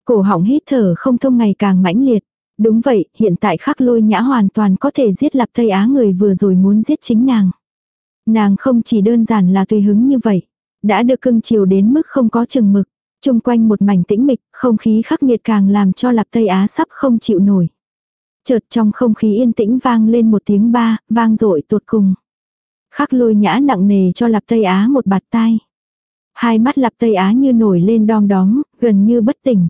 Cổ họng hít thở không thông ngày càng mãnh liệt. Đúng vậy, hiện tại khắc lôi nhã hoàn toàn có thể giết lạp Tây Á người vừa rồi muốn giết chính nàng. Nàng không chỉ đơn giản là tùy hứng như vậy. Đã được cưng chiều đến mức không có chừng mực. Trung quanh một mảnh tĩnh mịch, không khí khắc nghiệt càng làm cho lạp Tây Á sắp không chịu nổi. Chợt trong không khí yên tĩnh vang lên một tiếng ba, vang dội tột cùng. Khắc lôi nhã nặng nề cho lạp Tây Á một bạt tai. Hai mắt lạp Tây Á như nổi lên đom đóm, gần như bất tỉnh.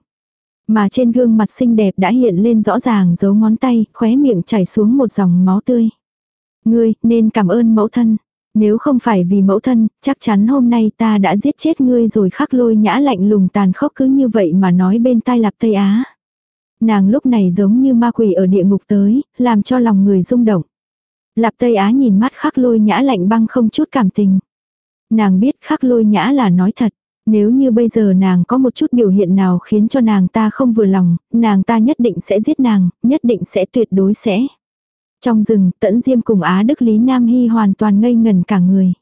Mà trên gương mặt xinh đẹp đã hiện lên rõ ràng dấu ngón tay, khóe miệng chảy xuống một dòng máu tươi. Ngươi, nên cảm ơn mẫu thân. Nếu không phải vì mẫu thân, chắc chắn hôm nay ta đã giết chết ngươi rồi khắc lôi nhã lạnh lùng tàn khốc cứ như vậy mà nói bên tai lạp Tây Á. Nàng lúc này giống như ma quỷ ở địa ngục tới, làm cho lòng người rung động. Lạp Tây Á nhìn mắt khắc lôi nhã lạnh băng không chút cảm tình. Nàng biết khắc lôi nhã là nói thật. Nếu như bây giờ nàng có một chút biểu hiện nào khiến cho nàng ta không vừa lòng, nàng ta nhất định sẽ giết nàng, nhất định sẽ tuyệt đối sẽ. Trong rừng, tẫn diêm cùng Á Đức Lý Nam Hy hoàn toàn ngây ngần cả người.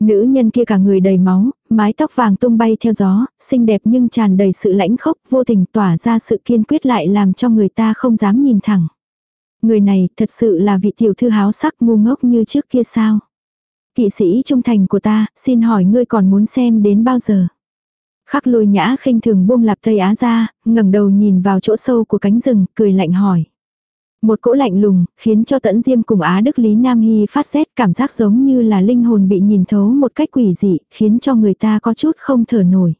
Nữ nhân kia cả người đầy máu, mái tóc vàng tung bay theo gió, xinh đẹp nhưng tràn đầy sự lãnh khốc, vô tình tỏa ra sự kiên quyết lại làm cho người ta không dám nhìn thẳng. Người này thật sự là vị tiểu thư háo sắc ngu ngốc như trước kia sao? Kỵ sĩ trung thành của ta, xin hỏi ngươi còn muốn xem đến bao giờ? Khắc lôi nhã khinh thường buông lạp Tây Á ra, ngẩng đầu nhìn vào chỗ sâu của cánh rừng, cười lạnh hỏi. Một cỗ lạnh lùng, khiến cho tẫn diêm cùng Á Đức Lý Nam Hy phát rét cảm giác giống như là linh hồn bị nhìn thấu một cách quỷ dị, khiến cho người ta có chút không thở nổi.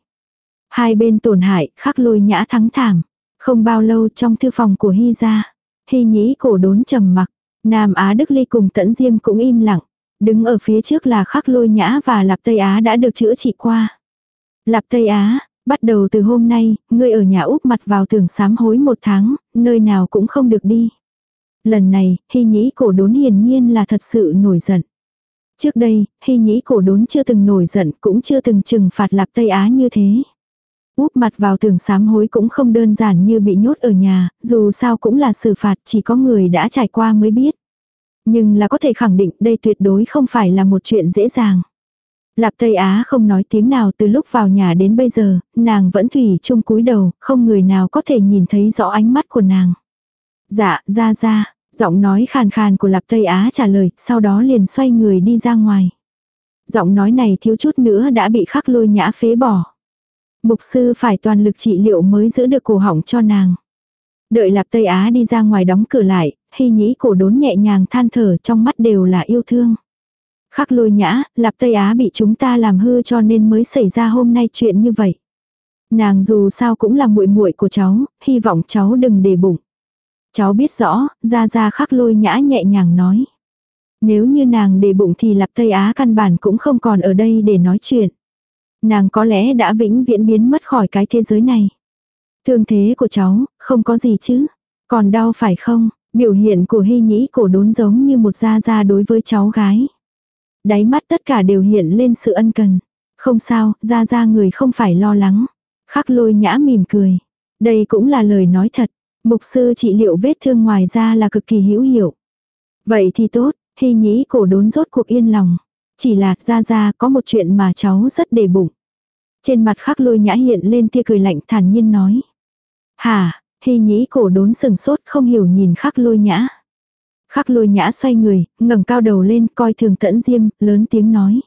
Hai bên tổn hại, khắc lôi nhã thắng thảm. Không bao lâu trong thư phòng của Hy ra, Hy nhĩ cổ đốn trầm mặc, Nam Á Đức Ly cùng tẫn diêm cũng im lặng. Đứng ở phía trước là khắc lôi nhã và lạp Tây Á đã được chữa trị qua. Lạp Tây Á, bắt đầu từ hôm nay, ngươi ở nhà úp mặt vào tường sám hối một tháng, nơi nào cũng không được đi. Lần này, hy nhĩ cổ đốn hiển nhiên là thật sự nổi giận. Trước đây, hy nhĩ cổ đốn chưa từng nổi giận cũng chưa từng trừng phạt lạp Tây Á như thế. Úp mặt vào tường sám hối cũng không đơn giản như bị nhốt ở nhà, dù sao cũng là xử phạt chỉ có người đã trải qua mới biết. Nhưng là có thể khẳng định đây tuyệt đối không phải là một chuyện dễ dàng. Lạp Tây Á không nói tiếng nào từ lúc vào nhà đến bây giờ, nàng vẫn thủy chung cúi đầu, không người nào có thể nhìn thấy rõ ánh mắt của nàng. Dạ, ra ra, giọng nói khàn khàn của Lạp Tây Á trả lời, sau đó liền xoay người đi ra ngoài. Giọng nói này thiếu chút nữa đã bị khắc lôi nhã phế bỏ. Mục sư phải toàn lực trị liệu mới giữ được cổ họng cho nàng. Đợi Lạp Tây Á đi ra ngoài đóng cửa lại, hy nhĩ cổ đốn nhẹ nhàng than thở trong mắt đều là yêu thương. Khắc lôi nhã, Lạp Tây Á bị chúng ta làm hư cho nên mới xảy ra hôm nay chuyện như vậy. Nàng dù sao cũng là muội muội của cháu, hy vọng cháu đừng để bụng. Cháu biết rõ, ra ra khắc lôi nhã nhẹ nhàng nói. Nếu như nàng để bụng thì Lạp Tây Á căn bản cũng không còn ở đây để nói chuyện. Nàng có lẽ đã vĩnh viễn biến mất khỏi cái thế giới này. Thương thế của cháu, không có gì chứ. Còn đau phải không? Biểu hiện của hy nhĩ cổ đốn giống như một gia gia đối với cháu gái. Đáy mắt tất cả đều hiện lên sự ân cần. Không sao, gia gia người không phải lo lắng. Khắc lôi nhã mỉm cười. Đây cũng là lời nói thật. Mục sư trị liệu vết thương ngoài ra là cực kỳ hữu hiệu. Vậy thì tốt, hy nhĩ cổ đốn rốt cuộc yên lòng. Chỉ là ra ra có một chuyện mà cháu rất đề bụng. Trên mặt khắc lôi nhã hiện lên tia cười lạnh thản nhiên nói. Hà, hy nhĩ cổ đốn sừng sốt không hiểu nhìn khắc lôi nhã. Khắc lôi nhã xoay người, ngẩng cao đầu lên coi thường tẫn diêm, lớn tiếng nói.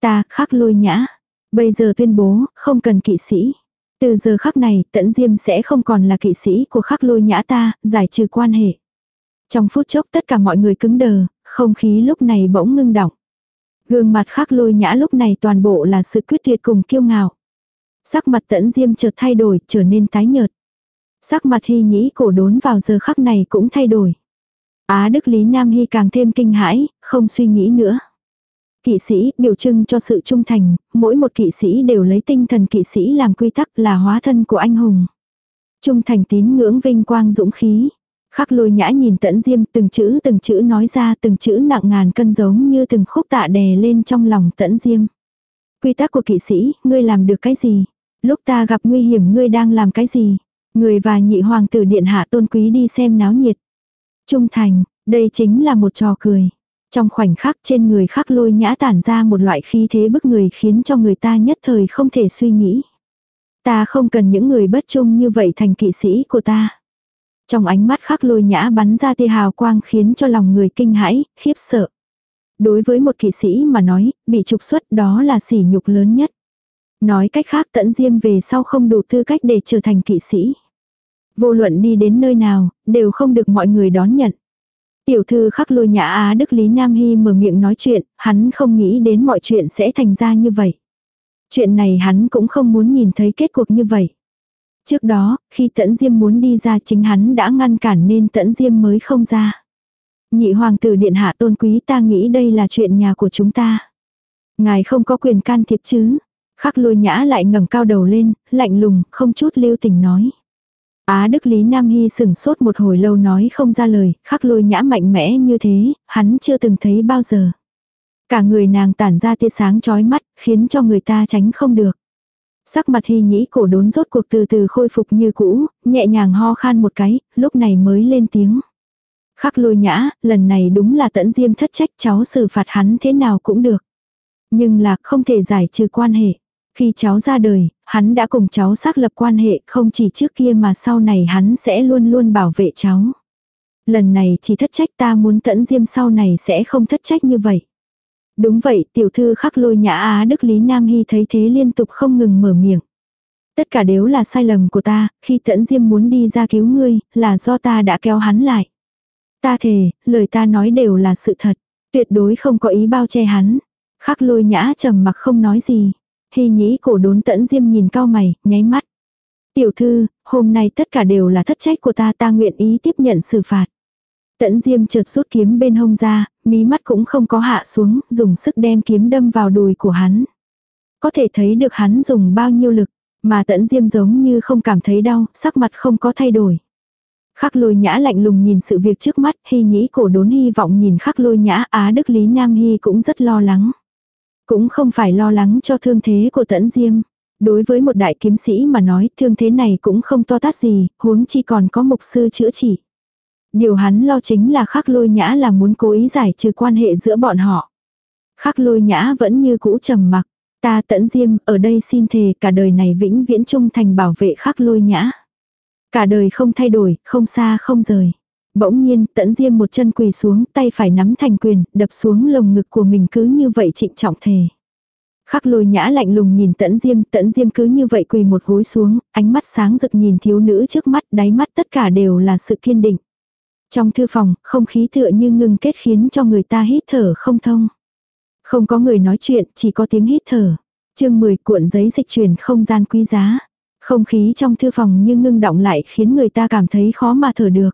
Ta, khắc lôi nhã. Bây giờ tuyên bố, không cần kỵ sĩ. Từ giờ khắc này, tẫn diêm sẽ không còn là kỵ sĩ của khắc lôi nhã ta, giải trừ quan hệ. Trong phút chốc tất cả mọi người cứng đờ, không khí lúc này bỗng ngưng đọng. Gương mặt khắc lôi nhã lúc này toàn bộ là sự quyết tuyệt cùng kiêu ngạo. Sắc mặt tẫn diêm chợt thay đổi, trở nên tái nhợt. Sắc mặt hy nhĩ cổ đốn vào giờ khắc này cũng thay đổi. Á Đức Lý Nam Hy càng thêm kinh hãi, không suy nghĩ nữa. Kỵ sĩ, biểu trưng cho sự trung thành, mỗi một kỵ sĩ đều lấy tinh thần kỵ sĩ làm quy tắc là hóa thân của anh hùng. Trung thành tín ngưỡng vinh quang dũng khí. Khắc lôi nhã nhìn tẫn diêm từng chữ từng chữ nói ra từng chữ nặng ngàn cân giống như từng khúc tạ đè lên trong lòng tẫn diêm. Quy tắc của kỵ sĩ, ngươi làm được cái gì? Lúc ta gặp nguy hiểm ngươi đang làm cái gì? Người và nhị hoàng tử điện hạ tôn quý đi xem náo nhiệt. Trung thành, đây chính là một trò cười. Trong khoảnh khắc trên người khắc lôi nhã tản ra một loại khí thế bức người khiến cho người ta nhất thời không thể suy nghĩ. Ta không cần những người bất trung như vậy thành kỵ sĩ của ta. Trong ánh mắt khắc lôi nhã bắn ra tia hào quang khiến cho lòng người kinh hãi, khiếp sợ. Đối với một kỵ sĩ mà nói, bị trục xuất đó là sỉ nhục lớn nhất. Nói cách khác tẫn diêm về sau không đủ tư cách để trở thành kỵ sĩ. Vô luận đi đến nơi nào, đều không được mọi người đón nhận. Tiểu thư khắc lôi nhã Á Đức Lý Nam Hy mở miệng nói chuyện, hắn không nghĩ đến mọi chuyện sẽ thành ra như vậy. Chuyện này hắn cũng không muốn nhìn thấy kết cuộc như vậy. Trước đó, khi tẫn diêm muốn đi ra chính hắn đã ngăn cản nên tẫn diêm mới không ra. Nhị hoàng tử điện hạ tôn quý ta nghĩ đây là chuyện nhà của chúng ta. Ngài không có quyền can thiệp chứ. Khắc lôi nhã lại ngẩng cao đầu lên, lạnh lùng, không chút lưu tình nói. Á Đức Lý Nam Hy sừng sốt một hồi lâu nói không ra lời, khắc lôi nhã mạnh mẽ như thế, hắn chưa từng thấy bao giờ. Cả người nàng tản ra tia sáng chói mắt, khiến cho người ta tránh không được. Sắc mặt hy nhĩ cổ đốn rốt cuộc từ từ khôi phục như cũ, nhẹ nhàng ho khan một cái, lúc này mới lên tiếng. Khắc lôi nhã, lần này đúng là tẫn diêm thất trách cháu xử phạt hắn thế nào cũng được. Nhưng là không thể giải trừ quan hệ. Khi cháu ra đời, hắn đã cùng cháu xác lập quan hệ không chỉ trước kia mà sau này hắn sẽ luôn luôn bảo vệ cháu. Lần này chỉ thất trách ta muốn tẫn diêm sau này sẽ không thất trách như vậy. Đúng vậy, tiểu thư khắc lôi nhã Á Đức Lý Nam Hy thấy thế liên tục không ngừng mở miệng. Tất cả đều là sai lầm của ta, khi tẫn diêm muốn đi ra cứu ngươi, là do ta đã kéo hắn lại. Ta thề, lời ta nói đều là sự thật, tuyệt đối không có ý bao che hắn. Khắc lôi nhã trầm mặc không nói gì. Hy nhĩ cổ đốn tẫn diêm nhìn cao mày, nháy mắt. Tiểu thư, hôm nay tất cả đều là thất trách của ta ta nguyện ý tiếp nhận xử phạt. Tẫn diêm chợt rút kiếm bên hông ra, mí mắt cũng không có hạ xuống, dùng sức đem kiếm đâm vào đùi của hắn. Có thể thấy được hắn dùng bao nhiêu lực, mà tẫn diêm giống như không cảm thấy đau, sắc mặt không có thay đổi. Khắc lôi nhã lạnh lùng nhìn sự việc trước mắt, hy nhĩ cổ đốn hy vọng nhìn khắc lôi nhã Á Đức Lý Nam Hy cũng rất lo lắng. Cũng không phải lo lắng cho thương thế của tẫn diêm. Đối với một đại kiếm sĩ mà nói thương thế này cũng không to tát gì, huống chi còn có mục sư chữa trị. Điều hắn lo chính là khắc lôi nhã là muốn cố ý giải trừ quan hệ giữa bọn họ. Khắc lôi nhã vẫn như cũ trầm mặc. Ta tẫn diêm ở đây xin thề cả đời này vĩnh viễn trung thành bảo vệ khắc lôi nhã. Cả đời không thay đổi, không xa không rời. Bỗng nhiên, tẫn diêm một chân quỳ xuống, tay phải nắm thành quyền, đập xuống lồng ngực của mình cứ như vậy trịnh trọng thề. Khắc lôi nhã lạnh lùng nhìn tẫn diêm, tẫn diêm cứ như vậy quỳ một gối xuống, ánh mắt sáng rực nhìn thiếu nữ trước mắt, đáy mắt tất cả đều là sự kiên định. Trong thư phòng, không khí tựa như ngưng kết khiến cho người ta hít thở không thông. Không có người nói chuyện, chỉ có tiếng hít thở. chương 10 cuộn giấy dịch chuyển không gian quý giá. Không khí trong thư phòng như ngưng động lại khiến người ta cảm thấy khó mà thở được.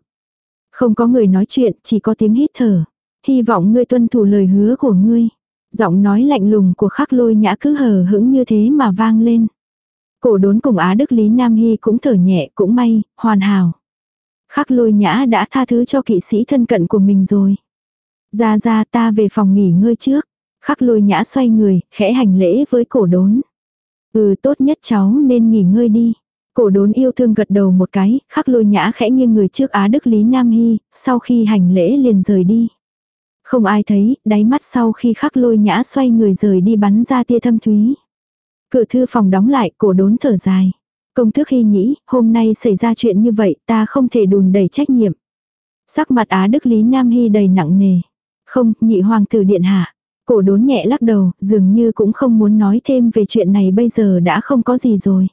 Không có người nói chuyện, chỉ có tiếng hít thở. Hy vọng ngươi tuân thủ lời hứa của ngươi. Giọng nói lạnh lùng của khắc lôi nhã cứ hờ hững như thế mà vang lên. Cổ đốn cùng Á Đức Lý Nam Hy cũng thở nhẹ, cũng may, hoàn hảo. Khắc lôi nhã đã tha thứ cho kỵ sĩ thân cận của mình rồi. Ra ra ta về phòng nghỉ ngơi trước. Khắc lôi nhã xoay người, khẽ hành lễ với cổ đốn. Ừ tốt nhất cháu nên nghỉ ngơi đi. Cổ đốn yêu thương gật đầu một cái, khắc lôi nhã khẽ nghiêng người trước Á Đức Lý Nam Hy, sau khi hành lễ liền rời đi. Không ai thấy, đáy mắt sau khi khắc lôi nhã xoay người rời đi bắn ra tia thâm thúy. Cửa thư phòng đóng lại, cổ đốn thở dài. Công thức hy nhĩ, hôm nay xảy ra chuyện như vậy, ta không thể đùn đẩy trách nhiệm. Sắc mặt Á Đức Lý Nam Hy đầy nặng nề. Không, nhị hoàng tử điện hạ. Cổ đốn nhẹ lắc đầu, dường như cũng không muốn nói thêm về chuyện này bây giờ đã không có gì rồi.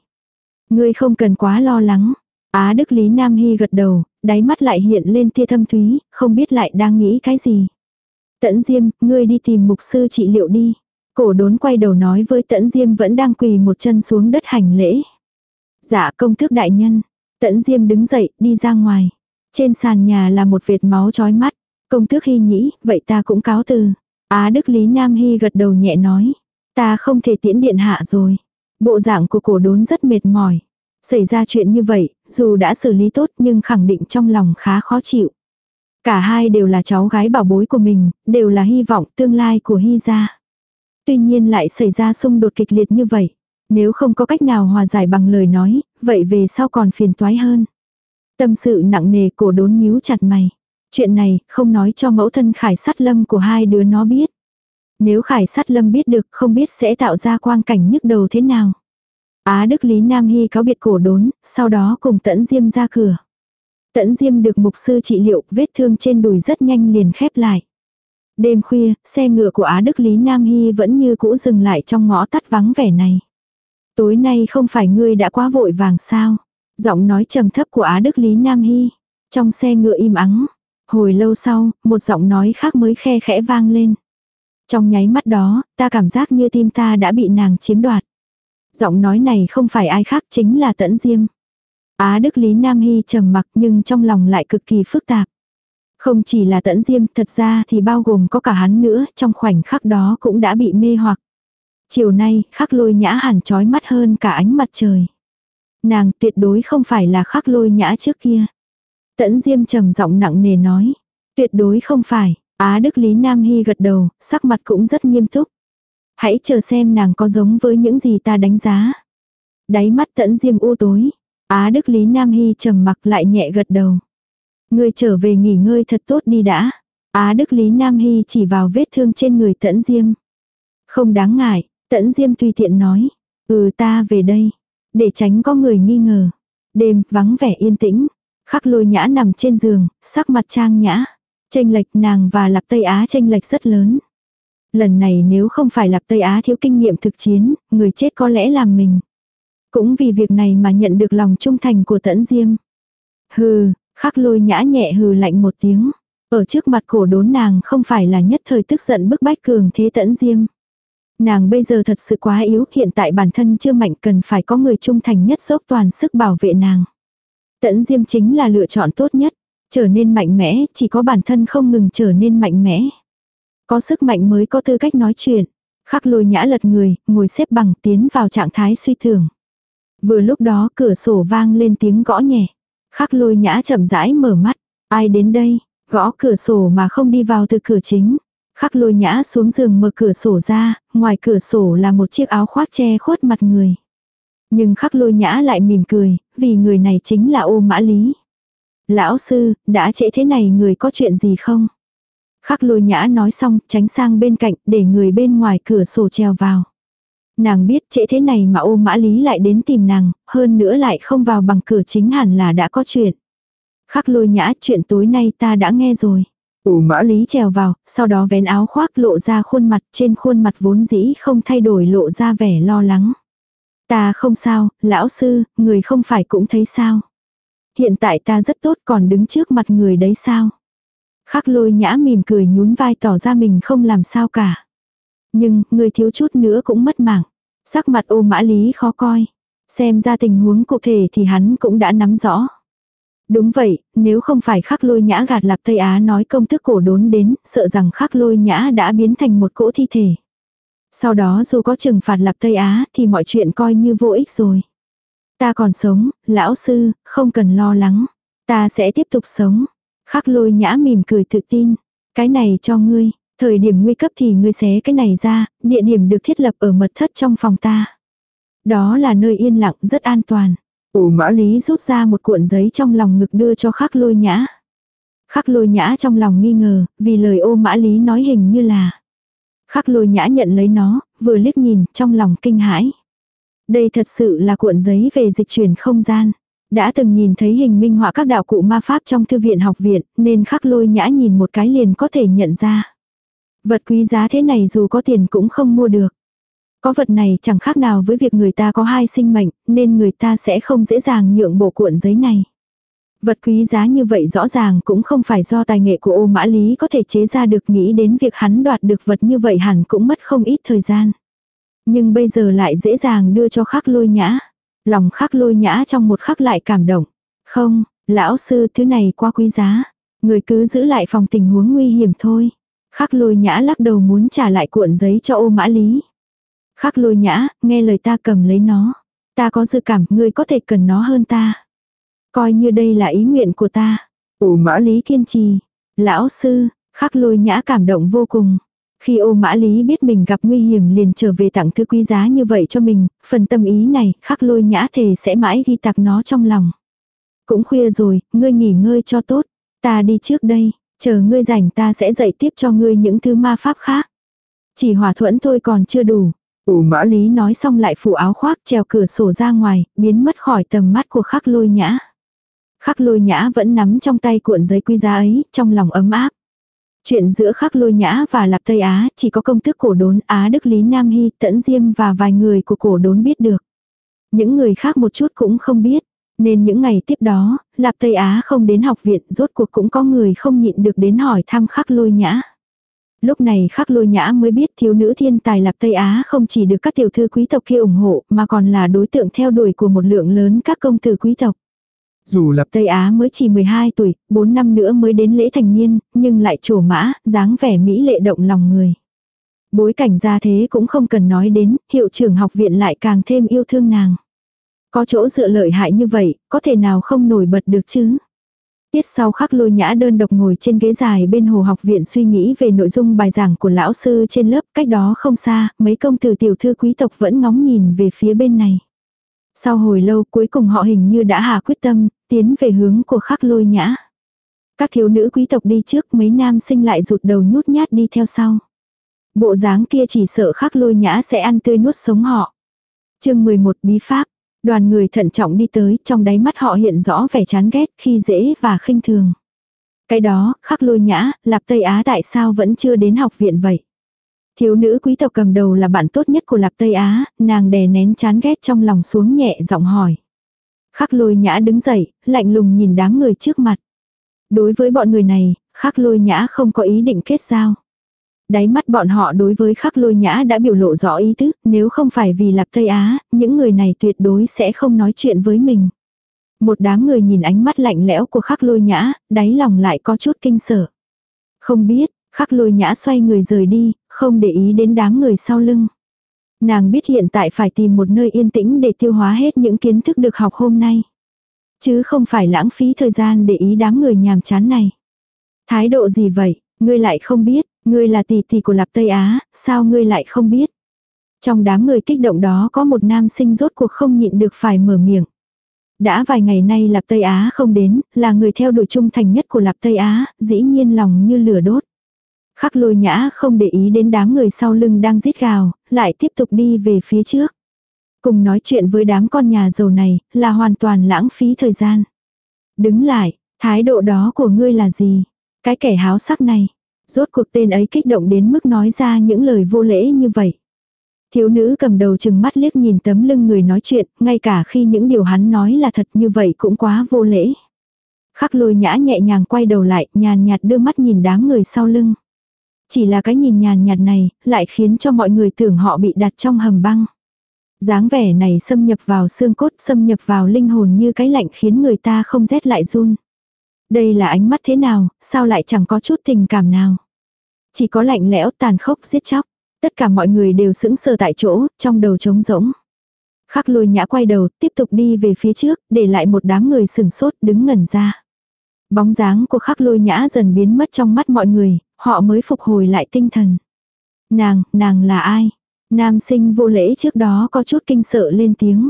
Ngươi không cần quá lo lắng. Á Đức Lý Nam Hy gật đầu, đáy mắt lại hiện lên tia thâm thúy, không biết lại đang nghĩ cái gì. Tẫn Diêm, ngươi đi tìm mục sư trị liệu đi. Cổ đốn quay đầu nói với Tẫn Diêm vẫn đang quỳ một chân xuống đất hành lễ. Dạ công tước đại nhân. Tẫn Diêm đứng dậy, đi ra ngoài. Trên sàn nhà là một vệt máu chói mắt. Công tước hy nhĩ, vậy ta cũng cáo từ. Á Đức Lý Nam Hy gật đầu nhẹ nói. Ta không thể tiễn điện hạ rồi. Bộ dạng của cổ đốn rất mệt mỏi. Xảy ra chuyện như vậy, dù đã xử lý tốt nhưng khẳng định trong lòng khá khó chịu. Cả hai đều là cháu gái bảo bối của mình, đều là hy vọng tương lai của Hy gia. Tuy nhiên lại xảy ra xung đột kịch liệt như vậy. Nếu không có cách nào hòa giải bằng lời nói, vậy về sau còn phiền toái hơn. Tâm sự nặng nề cổ đốn nhíu chặt mày. Chuyện này không nói cho mẫu thân khải sát lâm của hai đứa nó biết. Nếu khải sát lâm biết được không biết sẽ tạo ra quang cảnh nhức đầu thế nào. Á Đức Lý Nam Hy cáo biệt cổ đốn, sau đó cùng tẫn diêm ra cửa. Tẫn diêm được mục sư trị liệu, vết thương trên đùi rất nhanh liền khép lại. Đêm khuya, xe ngựa của Á Đức Lý Nam Hy vẫn như cũ dừng lại trong ngõ tắt vắng vẻ này. Tối nay không phải ngươi đã quá vội vàng sao? Giọng nói trầm thấp của Á Đức Lý Nam Hy. Trong xe ngựa im ắng. Hồi lâu sau, một giọng nói khác mới khe khẽ vang lên. Trong nháy mắt đó, ta cảm giác như tim ta đã bị nàng chiếm đoạt. Giọng nói này không phải ai khác chính là Tẫn Diêm. Á Đức Lý Nam Hy trầm mặc nhưng trong lòng lại cực kỳ phức tạp. Không chỉ là Tẫn Diêm, thật ra thì bao gồm có cả hắn nữa, trong khoảnh khắc đó cũng đã bị mê hoặc. Chiều nay, khắc lôi nhã hẳn trói mắt hơn cả ánh mặt trời. Nàng tuyệt đối không phải là khắc lôi nhã trước kia. Tẫn Diêm trầm giọng nặng nề nói. Tuyệt đối không phải. Á Đức Lý Nam Hy gật đầu, sắc mặt cũng rất nghiêm túc. Hãy chờ xem nàng có giống với những gì ta đánh giá. Đáy mắt tẫn diêm u tối. Á Đức Lý Nam Hy trầm mặc lại nhẹ gật đầu. Ngươi trở về nghỉ ngơi thật tốt đi đã. Á Đức Lý Nam Hy chỉ vào vết thương trên người tẫn diêm. Không đáng ngại, tẫn diêm tùy tiện nói. Ừ ta về đây. Để tránh có người nghi ngờ. Đêm vắng vẻ yên tĩnh. Khắc lôi nhã nằm trên giường, sắc mặt trang nhã. Tranh lệch nàng và Lạp Tây Á tranh lệch rất lớn. Lần này nếu không phải Lạp Tây Á thiếu kinh nghiệm thực chiến, người chết có lẽ là mình. Cũng vì việc này mà nhận được lòng trung thành của tẫn diêm. Hừ, khắc lôi nhã nhẹ hừ lạnh một tiếng. Ở trước mặt cổ đốn nàng không phải là nhất thời tức giận bức bách cường thế tẫn diêm. Nàng bây giờ thật sự quá yếu, hiện tại bản thân chưa mạnh cần phải có người trung thành nhất dốc toàn sức bảo vệ nàng. Tẫn diêm chính là lựa chọn tốt nhất. Trở nên mạnh mẽ, chỉ có bản thân không ngừng trở nên mạnh mẽ. Có sức mạnh mới có tư cách nói chuyện. Khắc lôi nhã lật người, ngồi xếp bằng tiến vào trạng thái suy tưởng. Vừa lúc đó cửa sổ vang lên tiếng gõ nhẹ. Khắc lôi nhã chậm rãi mở mắt. Ai đến đây? Gõ cửa sổ mà không đi vào từ cửa chính. Khắc lôi nhã xuống giường mở cửa sổ ra, ngoài cửa sổ là một chiếc áo khoác che khuất mặt người. Nhưng khắc lôi nhã lại mỉm cười, vì người này chính là ô mã lý. Lão sư, đã trễ thế này người có chuyện gì không? Khắc lôi nhã nói xong, tránh sang bên cạnh, để người bên ngoài cửa sổ treo vào. Nàng biết trễ thế này mà ô mã lý lại đến tìm nàng, hơn nữa lại không vào bằng cửa chính hẳn là đã có chuyện. Khắc lôi nhã chuyện tối nay ta đã nghe rồi. Ô mã lý trèo vào, sau đó vén áo khoác lộ ra khuôn mặt trên khuôn mặt vốn dĩ không thay đổi lộ ra vẻ lo lắng. Ta không sao, lão sư, người không phải cũng thấy sao. Hiện tại ta rất tốt còn đứng trước mặt người đấy sao. Khắc lôi nhã mỉm cười nhún vai tỏ ra mình không làm sao cả. Nhưng, người thiếu chút nữa cũng mất mạng. Sắc mặt ô mã lý khó coi. Xem ra tình huống cụ thể thì hắn cũng đã nắm rõ. Đúng vậy, nếu không phải khắc lôi nhã gạt lạp Tây Á nói công thức cổ đốn đến, sợ rằng khắc lôi nhã đã biến thành một cỗ thi thể. Sau đó dù có trừng phạt lạp Tây Á thì mọi chuyện coi như vô ích rồi. Ta còn sống, lão sư, không cần lo lắng. Ta sẽ tiếp tục sống. Khắc lôi nhã mỉm cười tự tin. Cái này cho ngươi. Thời điểm nguy cấp thì ngươi xé cái này ra, địa điểm được thiết lập ở mật thất trong phòng ta. Đó là nơi yên lặng rất an toàn. Ủ mã lý rút ra một cuộn giấy trong lòng ngực đưa cho khắc lôi nhã. Khắc lôi nhã trong lòng nghi ngờ, vì lời ô mã lý nói hình như là. Khắc lôi nhã nhận lấy nó, vừa liếc nhìn, trong lòng kinh hãi. Đây thật sự là cuộn giấy về dịch chuyển không gian. Đã từng nhìn thấy hình minh họa các đạo cụ ma pháp trong thư viện học viện, nên khắc lôi nhã nhìn một cái liền có thể nhận ra. Vật quý giá thế này dù có tiền cũng không mua được. Có vật này chẳng khác nào với việc người ta có hai sinh mệnh, nên người ta sẽ không dễ dàng nhượng bộ cuộn giấy này. Vật quý giá như vậy rõ ràng cũng không phải do tài nghệ của ô mã lý có thể chế ra được nghĩ đến việc hắn đoạt được vật như vậy hẳn cũng mất không ít thời gian. Nhưng bây giờ lại dễ dàng đưa cho khắc lôi nhã. Lòng khắc lôi nhã trong một khắc lại cảm động. Không, lão sư thứ này quá quý giá. Người cứ giữ lại phòng tình huống nguy hiểm thôi. Khắc lôi nhã lắc đầu muốn trả lại cuộn giấy cho ô mã lý. Khắc lôi nhã, nghe lời ta cầm lấy nó. Ta có dự cảm ngươi có thể cần nó hơn ta. Coi như đây là ý nguyện của ta. Ô mã lý kiên trì. Lão sư, khắc lôi nhã cảm động vô cùng. Khi ô mã lý biết mình gặp nguy hiểm liền trở về tặng thứ quý giá như vậy cho mình, phần tâm ý này khắc lôi nhã thề sẽ mãi ghi tạc nó trong lòng. Cũng khuya rồi, ngươi nghỉ ngơi cho tốt, ta đi trước đây. Chờ ngươi rảnh ta sẽ dạy tiếp cho ngươi những thứ ma pháp khác. Chỉ hòa thuẫn thôi còn chưa đủ. Ủ mã lý nói xong lại phủ áo khoác trèo cửa sổ ra ngoài, biến mất khỏi tầm mắt của khắc lôi nhã. Khắc lôi nhã vẫn nắm trong tay cuộn giấy quy giá ấy, trong lòng ấm áp. Chuyện giữa khắc lôi nhã và lạp Tây Á chỉ có công thức cổ đốn Á Đức Lý Nam Hy, Tẫn Diêm và vài người của cổ đốn biết được. Những người khác một chút cũng không biết. Nên những ngày tiếp đó, Lạp Tây Á không đến học viện, rốt cuộc cũng có người không nhịn được đến hỏi thăm khắc lôi nhã. Lúc này khắc lôi nhã mới biết thiếu nữ thiên tài Lạp Tây Á không chỉ được các tiểu thư quý tộc kia ủng hộ mà còn là đối tượng theo đuổi của một lượng lớn các công tử quý tộc. Dù Lạp Tây Á mới chỉ 12 tuổi, 4 năm nữa mới đến lễ thành niên, nhưng lại trổ mã, dáng vẻ mỹ lệ động lòng người. Bối cảnh ra thế cũng không cần nói đến, hiệu trưởng học viện lại càng thêm yêu thương nàng. Có chỗ dựa lợi hại như vậy, có thể nào không nổi bật được chứ? Tiết sau khắc lôi nhã đơn độc ngồi trên ghế dài bên hồ học viện suy nghĩ về nội dung bài giảng của lão sư trên lớp, cách đó không xa, mấy công tử tiểu thư quý tộc vẫn ngóng nhìn về phía bên này. Sau hồi lâu cuối cùng họ hình như đã hà quyết tâm, tiến về hướng của khắc lôi nhã. Các thiếu nữ quý tộc đi trước mấy nam sinh lại rụt đầu nhút nhát đi theo sau. Bộ dáng kia chỉ sợ khắc lôi nhã sẽ ăn tươi nuốt sống họ. chương 11 bí pháp. Đoàn người thận trọng đi tới, trong đáy mắt họ hiện rõ vẻ chán ghét, khi dễ và khinh thường. Cái đó, khắc lôi nhã, lạp Tây Á tại sao vẫn chưa đến học viện vậy? Thiếu nữ quý tộc cầm đầu là bạn tốt nhất của lạp Tây Á, nàng đè nén chán ghét trong lòng xuống nhẹ giọng hỏi. Khắc lôi nhã đứng dậy, lạnh lùng nhìn đám người trước mặt. Đối với bọn người này, khắc lôi nhã không có ý định kết giao. Đáy mắt bọn họ đối với khắc lôi nhã đã biểu lộ rõ ý tứ, nếu không phải vì lạp Tây Á, những người này tuyệt đối sẽ không nói chuyện với mình. Một đám người nhìn ánh mắt lạnh lẽo của khắc lôi nhã, đáy lòng lại có chút kinh sợ. Không biết, khắc lôi nhã xoay người rời đi, không để ý đến đám người sau lưng. Nàng biết hiện tại phải tìm một nơi yên tĩnh để tiêu hóa hết những kiến thức được học hôm nay. Chứ không phải lãng phí thời gian để ý đám người nhàm chán này. Thái độ gì vậy, ngươi lại không biết, Ngươi là tỷ tỷ của Lạp Tây Á, sao ngươi lại không biết? Trong đám người kích động đó có một nam sinh rốt cuộc không nhịn được phải mở miệng. Đã vài ngày nay Lạp Tây Á không đến, là người theo đuổi trung thành nhất của Lạp Tây Á, dĩ nhiên lòng như lửa đốt. Khắc lôi nhã không để ý đến đám người sau lưng đang rít gào, lại tiếp tục đi về phía trước. Cùng nói chuyện với đám con nhà giàu này, là hoàn toàn lãng phí thời gian. Đứng lại, thái độ đó của ngươi là gì? Cái kẻ háo sắc này, Rốt cuộc tên ấy kích động đến mức nói ra những lời vô lễ như vậy. Thiếu nữ cầm đầu chừng mắt liếc nhìn tấm lưng người nói chuyện, ngay cả khi những điều hắn nói là thật như vậy cũng quá vô lễ. Khắc lôi nhã nhẹ nhàng quay đầu lại, nhàn nhạt đưa mắt nhìn đám người sau lưng. Chỉ là cái nhìn nhàn nhạt này, lại khiến cho mọi người tưởng họ bị đặt trong hầm băng. dáng vẻ này xâm nhập vào xương cốt, xâm nhập vào linh hồn như cái lạnh khiến người ta không rét lại run. Đây là ánh mắt thế nào, sao lại chẳng có chút tình cảm nào. Chỉ có lạnh lẽo tàn khốc giết chóc. Tất cả mọi người đều sững sờ tại chỗ, trong đầu trống rỗng. Khắc lôi nhã quay đầu, tiếp tục đi về phía trước, để lại một đám người sừng sốt đứng ngẩn ra. Bóng dáng của khắc lôi nhã dần biến mất trong mắt mọi người, họ mới phục hồi lại tinh thần. Nàng, nàng là ai? Nam sinh vô lễ trước đó có chút kinh sợ lên tiếng.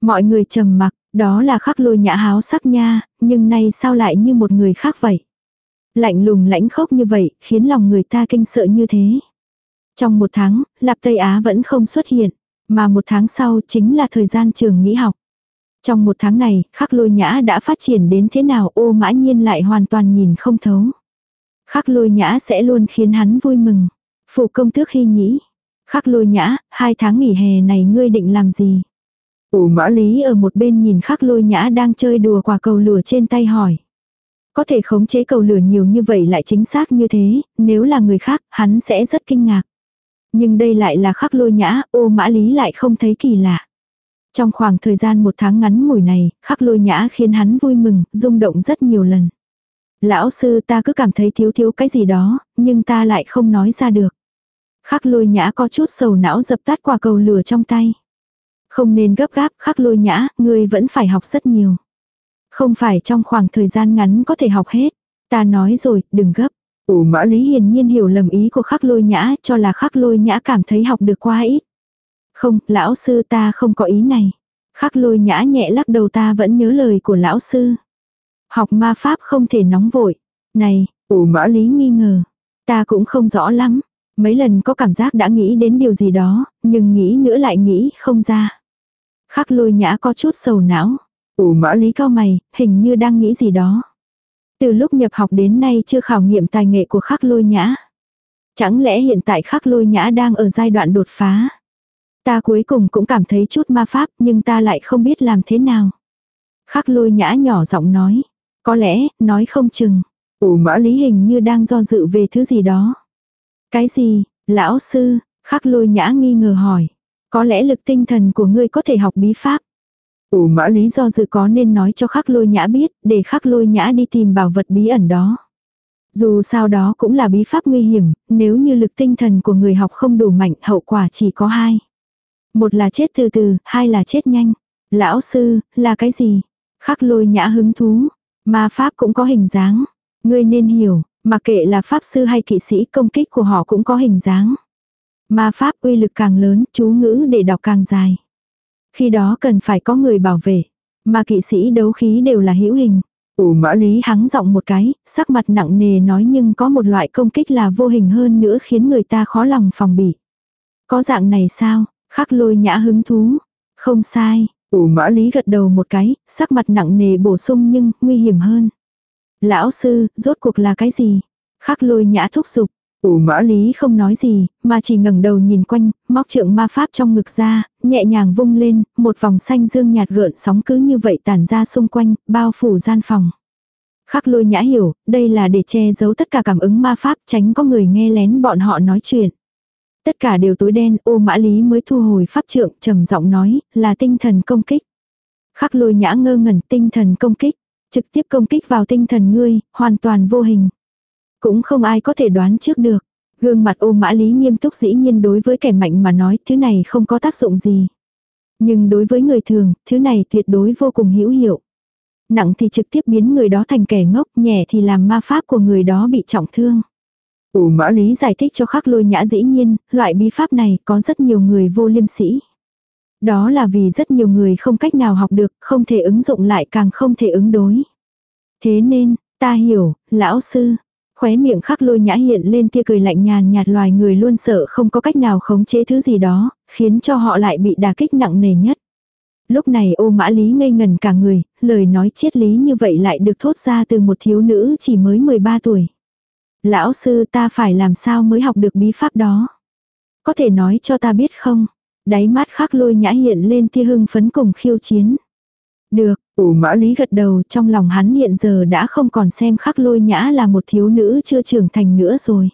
Mọi người trầm mặc, đó là khắc lôi nhã háo sắc nha, nhưng nay sao lại như một người khác vậy? Lạnh lùng lãnh khốc như vậy, khiến lòng người ta kinh sợ như thế. Trong một tháng, Lạp Tây Á vẫn không xuất hiện, mà một tháng sau chính là thời gian trường nghỉ học. Trong một tháng này, khắc lôi nhã đã phát triển đến thế nào ô mã nhiên lại hoàn toàn nhìn không thấu. Khắc lôi nhã sẽ luôn khiến hắn vui mừng. Phụ công tước hy nhĩ. Khắc lôi nhã, hai tháng nghỉ hè này ngươi định làm gì? Ô mã lý ở một bên nhìn khắc lôi nhã đang chơi đùa quả cầu lửa trên tay hỏi. Có thể khống chế cầu lửa nhiều như vậy lại chính xác như thế, nếu là người khác, hắn sẽ rất kinh ngạc. Nhưng đây lại là khắc lôi nhã, ô mã lý lại không thấy kỳ lạ. Trong khoảng thời gian một tháng ngắn ngủi này, khắc lôi nhã khiến hắn vui mừng, rung động rất nhiều lần. Lão sư ta cứ cảm thấy thiếu thiếu cái gì đó, nhưng ta lại không nói ra được. Khắc lôi nhã có chút sầu não dập tắt quả cầu lửa trong tay. Không nên gấp gáp, khắc lôi nhã, ngươi vẫn phải học rất nhiều. Không phải trong khoảng thời gian ngắn có thể học hết. Ta nói rồi, đừng gấp. Ồ mã lý hiển nhiên hiểu lầm ý của khắc lôi nhã, cho là khắc lôi nhã cảm thấy học được quá ít. Không, lão sư ta không có ý này. Khắc lôi nhã nhẹ lắc đầu ta vẫn nhớ lời của lão sư. Học ma pháp không thể nóng vội. Này, Ồ mã Lý nghi ngờ. Ta cũng không rõ lắm. Mấy lần có cảm giác đã nghĩ đến điều gì đó, nhưng nghĩ nữa lại nghĩ không ra. Khắc lôi nhã có chút sầu não. ồ mã lý, cao mày, hình như đang nghĩ gì đó. Từ lúc nhập học đến nay chưa khảo nghiệm tài nghệ của khắc lôi nhã. Chẳng lẽ hiện tại khắc lôi nhã đang ở giai đoạn đột phá. Ta cuối cùng cũng cảm thấy chút ma pháp nhưng ta lại không biết làm thế nào. Khắc lôi nhã nhỏ giọng nói. Có lẽ, nói không chừng. ồ mã lý, Lý hình như đang do dự về thứ gì đó. Cái gì, lão sư, khắc lôi nhã nghi ngờ hỏi. Có lẽ lực tinh thần của ngươi có thể học bí pháp. Ủ mã lý, Lý do dự có nên nói cho khắc lôi nhã biết, để khắc lôi nhã đi tìm bảo vật bí ẩn đó. Dù sao đó cũng là bí pháp nguy hiểm, nếu như lực tinh thần của người học không đủ mạnh, hậu quả chỉ có hai. Một là chết từ từ, hai là chết nhanh. Lão sư, là cái gì? Khắc lôi nhã hứng thú. Ma pháp cũng có hình dáng. Ngươi nên hiểu, mà kệ là pháp sư hay kỵ sĩ công kích của họ cũng có hình dáng. Ma pháp uy lực càng lớn, chú ngữ để đọc càng dài. Khi đó cần phải có người bảo vệ. Mà kỵ sĩ đấu khí đều là hữu hình. ồ mã lý, hắng giọng một cái, sắc mặt nặng nề nói nhưng có một loại công kích là vô hình hơn nữa khiến người ta khó lòng phòng bị. Có dạng này sao? Khắc lôi nhã hứng thú. Không sai. ồ mã Lý gật đầu một cái, sắc mặt nặng nề bổ sung nhưng nguy hiểm hơn. Lão sư, rốt cuộc là cái gì? Khắc lôi nhã thúc giục. Ủ mã Lý không nói gì, mà chỉ ngẩng đầu nhìn quanh, móc trượng ma pháp trong ngực ra, nhẹ nhàng vung lên, một vòng xanh dương nhạt gợn sóng cứ như vậy tản ra xung quanh, bao phủ gian phòng. Khắc lôi nhã hiểu, đây là để che giấu tất cả cảm ứng ma pháp tránh có người nghe lén bọn họ nói chuyện. Tất cả đều tối đen, ô mã lý mới thu hồi pháp trượng, trầm giọng nói, là tinh thần công kích. Khắc lôi nhã ngơ ngẩn tinh thần công kích, trực tiếp công kích vào tinh thần ngươi, hoàn toàn vô hình. Cũng không ai có thể đoán trước được. Gương mặt ô mã lý nghiêm túc dĩ nhiên đối với kẻ mạnh mà nói thứ này không có tác dụng gì. Nhưng đối với người thường, thứ này tuyệt đối vô cùng hữu hiệu. Nặng thì trực tiếp biến người đó thành kẻ ngốc, nhẹ thì làm ma pháp của người đó bị trọng thương. ô mã lý, Lý giải thích cho khắc lôi nhã dĩ nhiên, loại bí pháp này có rất nhiều người vô liêm sĩ. Đó là vì rất nhiều người không cách nào học được, không thể ứng dụng lại càng không thể ứng đối. Thế nên, ta hiểu, lão sư. Khóe miệng khắc lôi nhã hiện lên tia cười lạnh nhàn nhạt loài người luôn sợ không có cách nào khống chế thứ gì đó, khiến cho họ lại bị đả kích nặng nề nhất. Lúc này ô mã lý ngây ngần cả người, lời nói triết lý như vậy lại được thốt ra từ một thiếu nữ chỉ mới 13 tuổi. Lão sư ta phải làm sao mới học được bí pháp đó? Có thể nói cho ta biết không? Đáy mắt khắc lôi nhã hiện lên tia hưng phấn cùng khiêu chiến. Được, Ủ mã Lý gật đầu trong lòng hắn hiện giờ đã không còn xem khắc lôi nhã là một thiếu nữ chưa trưởng thành nữa rồi.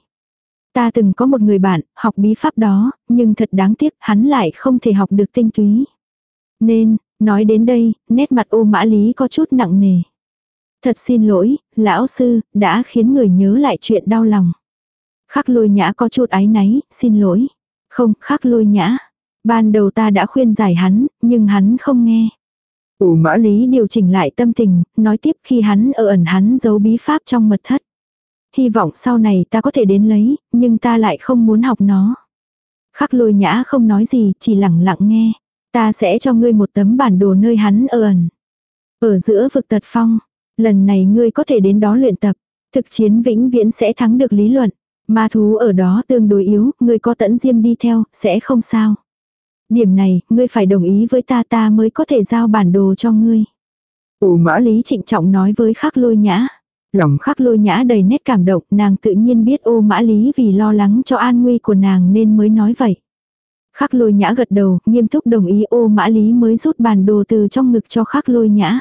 Ta từng có một người bạn, học bí pháp đó, nhưng thật đáng tiếc hắn lại không thể học được tinh túy. Nên, nói đến đây, nét mặt ô mã lý có chút nặng nề. Thật xin lỗi, lão sư, đã khiến người nhớ lại chuyện đau lòng. Khắc lôi nhã có chút áy náy, xin lỗi. Không, khắc lôi nhã. Ban đầu ta đã khuyên giải hắn, nhưng hắn không nghe. Ủ mã lý, Lý điều chỉnh lại tâm tình, nói tiếp khi hắn ở ẩn hắn giấu bí pháp trong mật thất. Hy vọng sau này ta có thể đến lấy, nhưng ta lại không muốn học nó. Khắc lôi nhã không nói gì, chỉ lặng lặng nghe. Ta sẽ cho ngươi một tấm bản đồ nơi hắn ở ẩn. Ở giữa vực tật phong, lần này ngươi có thể đến đó luyện tập. Thực chiến vĩnh viễn sẽ thắng được lý luận. Ma thú ở đó tương đối yếu, ngươi có tẫn diêm đi theo, sẽ không sao. Điểm này, ngươi phải đồng ý với ta ta mới có thể giao bản đồ cho ngươi. ồ mã lý, trịnh trọng nói với khắc lôi nhã. lòng Khắc lôi nhã đầy nét cảm động, nàng tự nhiên biết ô mã lý vì lo lắng cho an nguy của nàng nên mới nói vậy. Khắc lôi nhã gật đầu, nghiêm túc đồng ý ô mã lý mới rút bản đồ từ trong ngực cho khắc lôi nhã.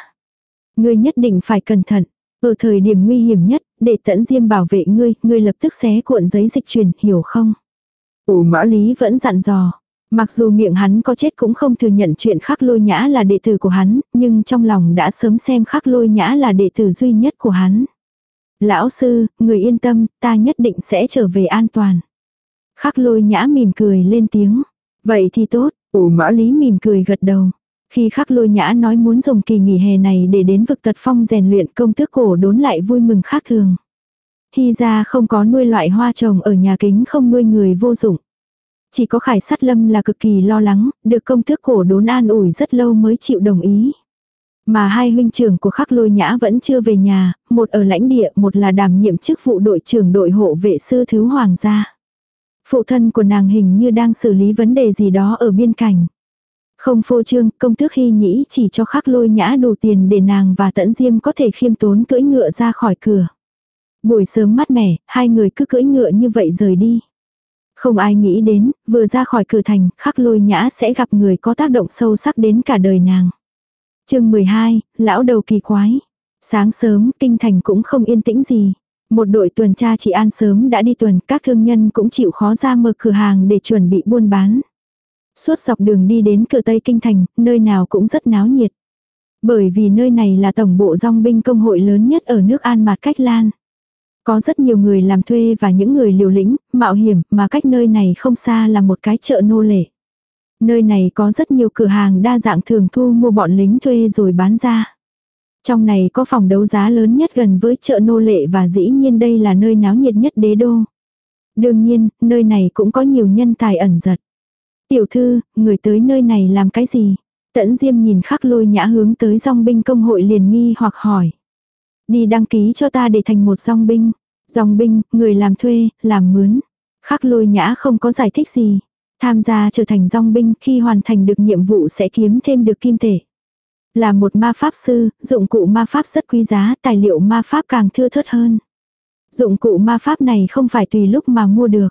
Ngươi nhất định phải cẩn thận. Ở thời điểm nguy hiểm nhất, để tẫn diêm bảo vệ ngươi, ngươi lập tức xé cuộn giấy dịch truyền, hiểu không? ồ mã Lý vẫn dặn dò. Mặc dù miệng hắn có chết cũng không thừa nhận chuyện khắc lôi nhã là đệ tử của hắn, nhưng trong lòng đã sớm xem khắc lôi nhã là đệ tử duy nhất của hắn. Lão sư, người yên tâm, ta nhất định sẽ trở về an toàn. Khắc lôi nhã mỉm cười lên tiếng. Vậy thì tốt, ủ mã lý, Lý mỉm cười gật đầu. Khi khắc lôi nhã nói muốn dùng kỳ nghỉ hè này để đến vực tật phong rèn luyện công tước cổ đốn lại vui mừng khác thường. Hy ra không có nuôi loại hoa trồng ở nhà kính không nuôi người vô dụng. Chỉ có khải sát lâm là cực kỳ lo lắng, được công tước cổ đốn an ủi rất lâu mới chịu đồng ý. Mà hai huynh trưởng của khắc lôi nhã vẫn chưa về nhà, một ở lãnh địa, một là đảm nhiệm chức vụ đội trưởng đội hộ vệ sư thứ hoàng gia. Phụ thân của nàng hình như đang xử lý vấn đề gì đó ở biên cảnh. Không phô trương, công tước hy nhĩ chỉ cho khắc lôi nhã đủ tiền để nàng và tẫn diêm có thể khiêm tốn cưỡi ngựa ra khỏi cửa. Buổi sớm mát mẻ, hai người cứ cưỡi ngựa như vậy rời đi. Không ai nghĩ đến, vừa ra khỏi cửa thành, khắc lôi nhã sẽ gặp người có tác động sâu sắc đến cả đời nàng. chương 12, lão đầu kỳ quái. Sáng sớm, kinh thành cũng không yên tĩnh gì. Một đội tuần tra trị an sớm đã đi tuần, các thương nhân cũng chịu khó ra mở cửa hàng để chuẩn bị buôn bán. Suốt dọc đường đi đến cửa Tây Kinh Thành, nơi nào cũng rất náo nhiệt. Bởi vì nơi này là tổng bộ dòng binh công hội lớn nhất ở nước An Mạt Cách Lan. Có rất nhiều người làm thuê và những người liều lĩnh, mạo hiểm mà cách nơi này không xa là một cái chợ nô lệ. Nơi này có rất nhiều cửa hàng đa dạng thường thu mua bọn lính thuê rồi bán ra. Trong này có phòng đấu giá lớn nhất gần với chợ nô lệ và dĩ nhiên đây là nơi náo nhiệt nhất đế đô. Đương nhiên, nơi này cũng có nhiều nhân tài ẩn giật. Tiểu thư, người tới nơi này làm cái gì? Tẫn Diêm nhìn khắc lôi nhã hướng tới dòng binh công hội liền nghi hoặc hỏi. Đi đăng ký cho ta để thành một dòng binh. Dòng binh, người làm thuê, làm mướn. Khắc lôi nhã không có giải thích gì. Tham gia trở thành dòng binh khi hoàn thành được nhiệm vụ sẽ kiếm thêm được kim thể. Là một ma pháp sư, dụng cụ ma pháp rất quý giá, tài liệu ma pháp càng thưa thớt hơn. Dụng cụ ma pháp này không phải tùy lúc mà mua được.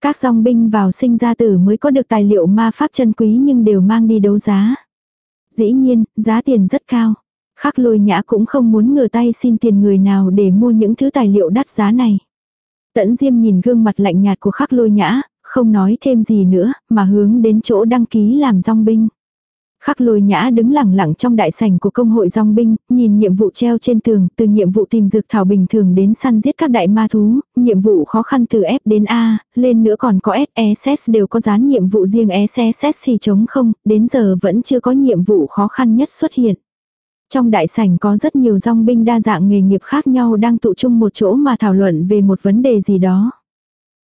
Các dòng binh vào sinh ra tử mới có được tài liệu ma pháp chân quý nhưng đều mang đi đấu giá. Dĩ nhiên, giá tiền rất cao. Khắc lôi nhã cũng không muốn ngửa tay xin tiền người nào để mua những thứ tài liệu đắt giá này. Tẫn Diêm nhìn gương mặt lạnh nhạt của khắc lôi nhã, không nói thêm gì nữa, mà hướng đến chỗ đăng ký làm dòng binh. Khắc lôi nhã đứng lẳng lặng trong đại sảnh của công hội dòng binh, nhìn nhiệm vụ treo trên tường, từ nhiệm vụ tìm dược thảo bình thường đến săn giết các đại ma thú, nhiệm vụ khó khăn từ F đến A, lên nữa còn có SSS đều có dán nhiệm vụ riêng SSS thì chống không, đến giờ vẫn chưa có nhiệm vụ khó khăn nhất xuất hiện. Trong đại sảnh có rất nhiều dòng binh đa dạng nghề nghiệp khác nhau đang tụ chung một chỗ mà thảo luận về một vấn đề gì đó.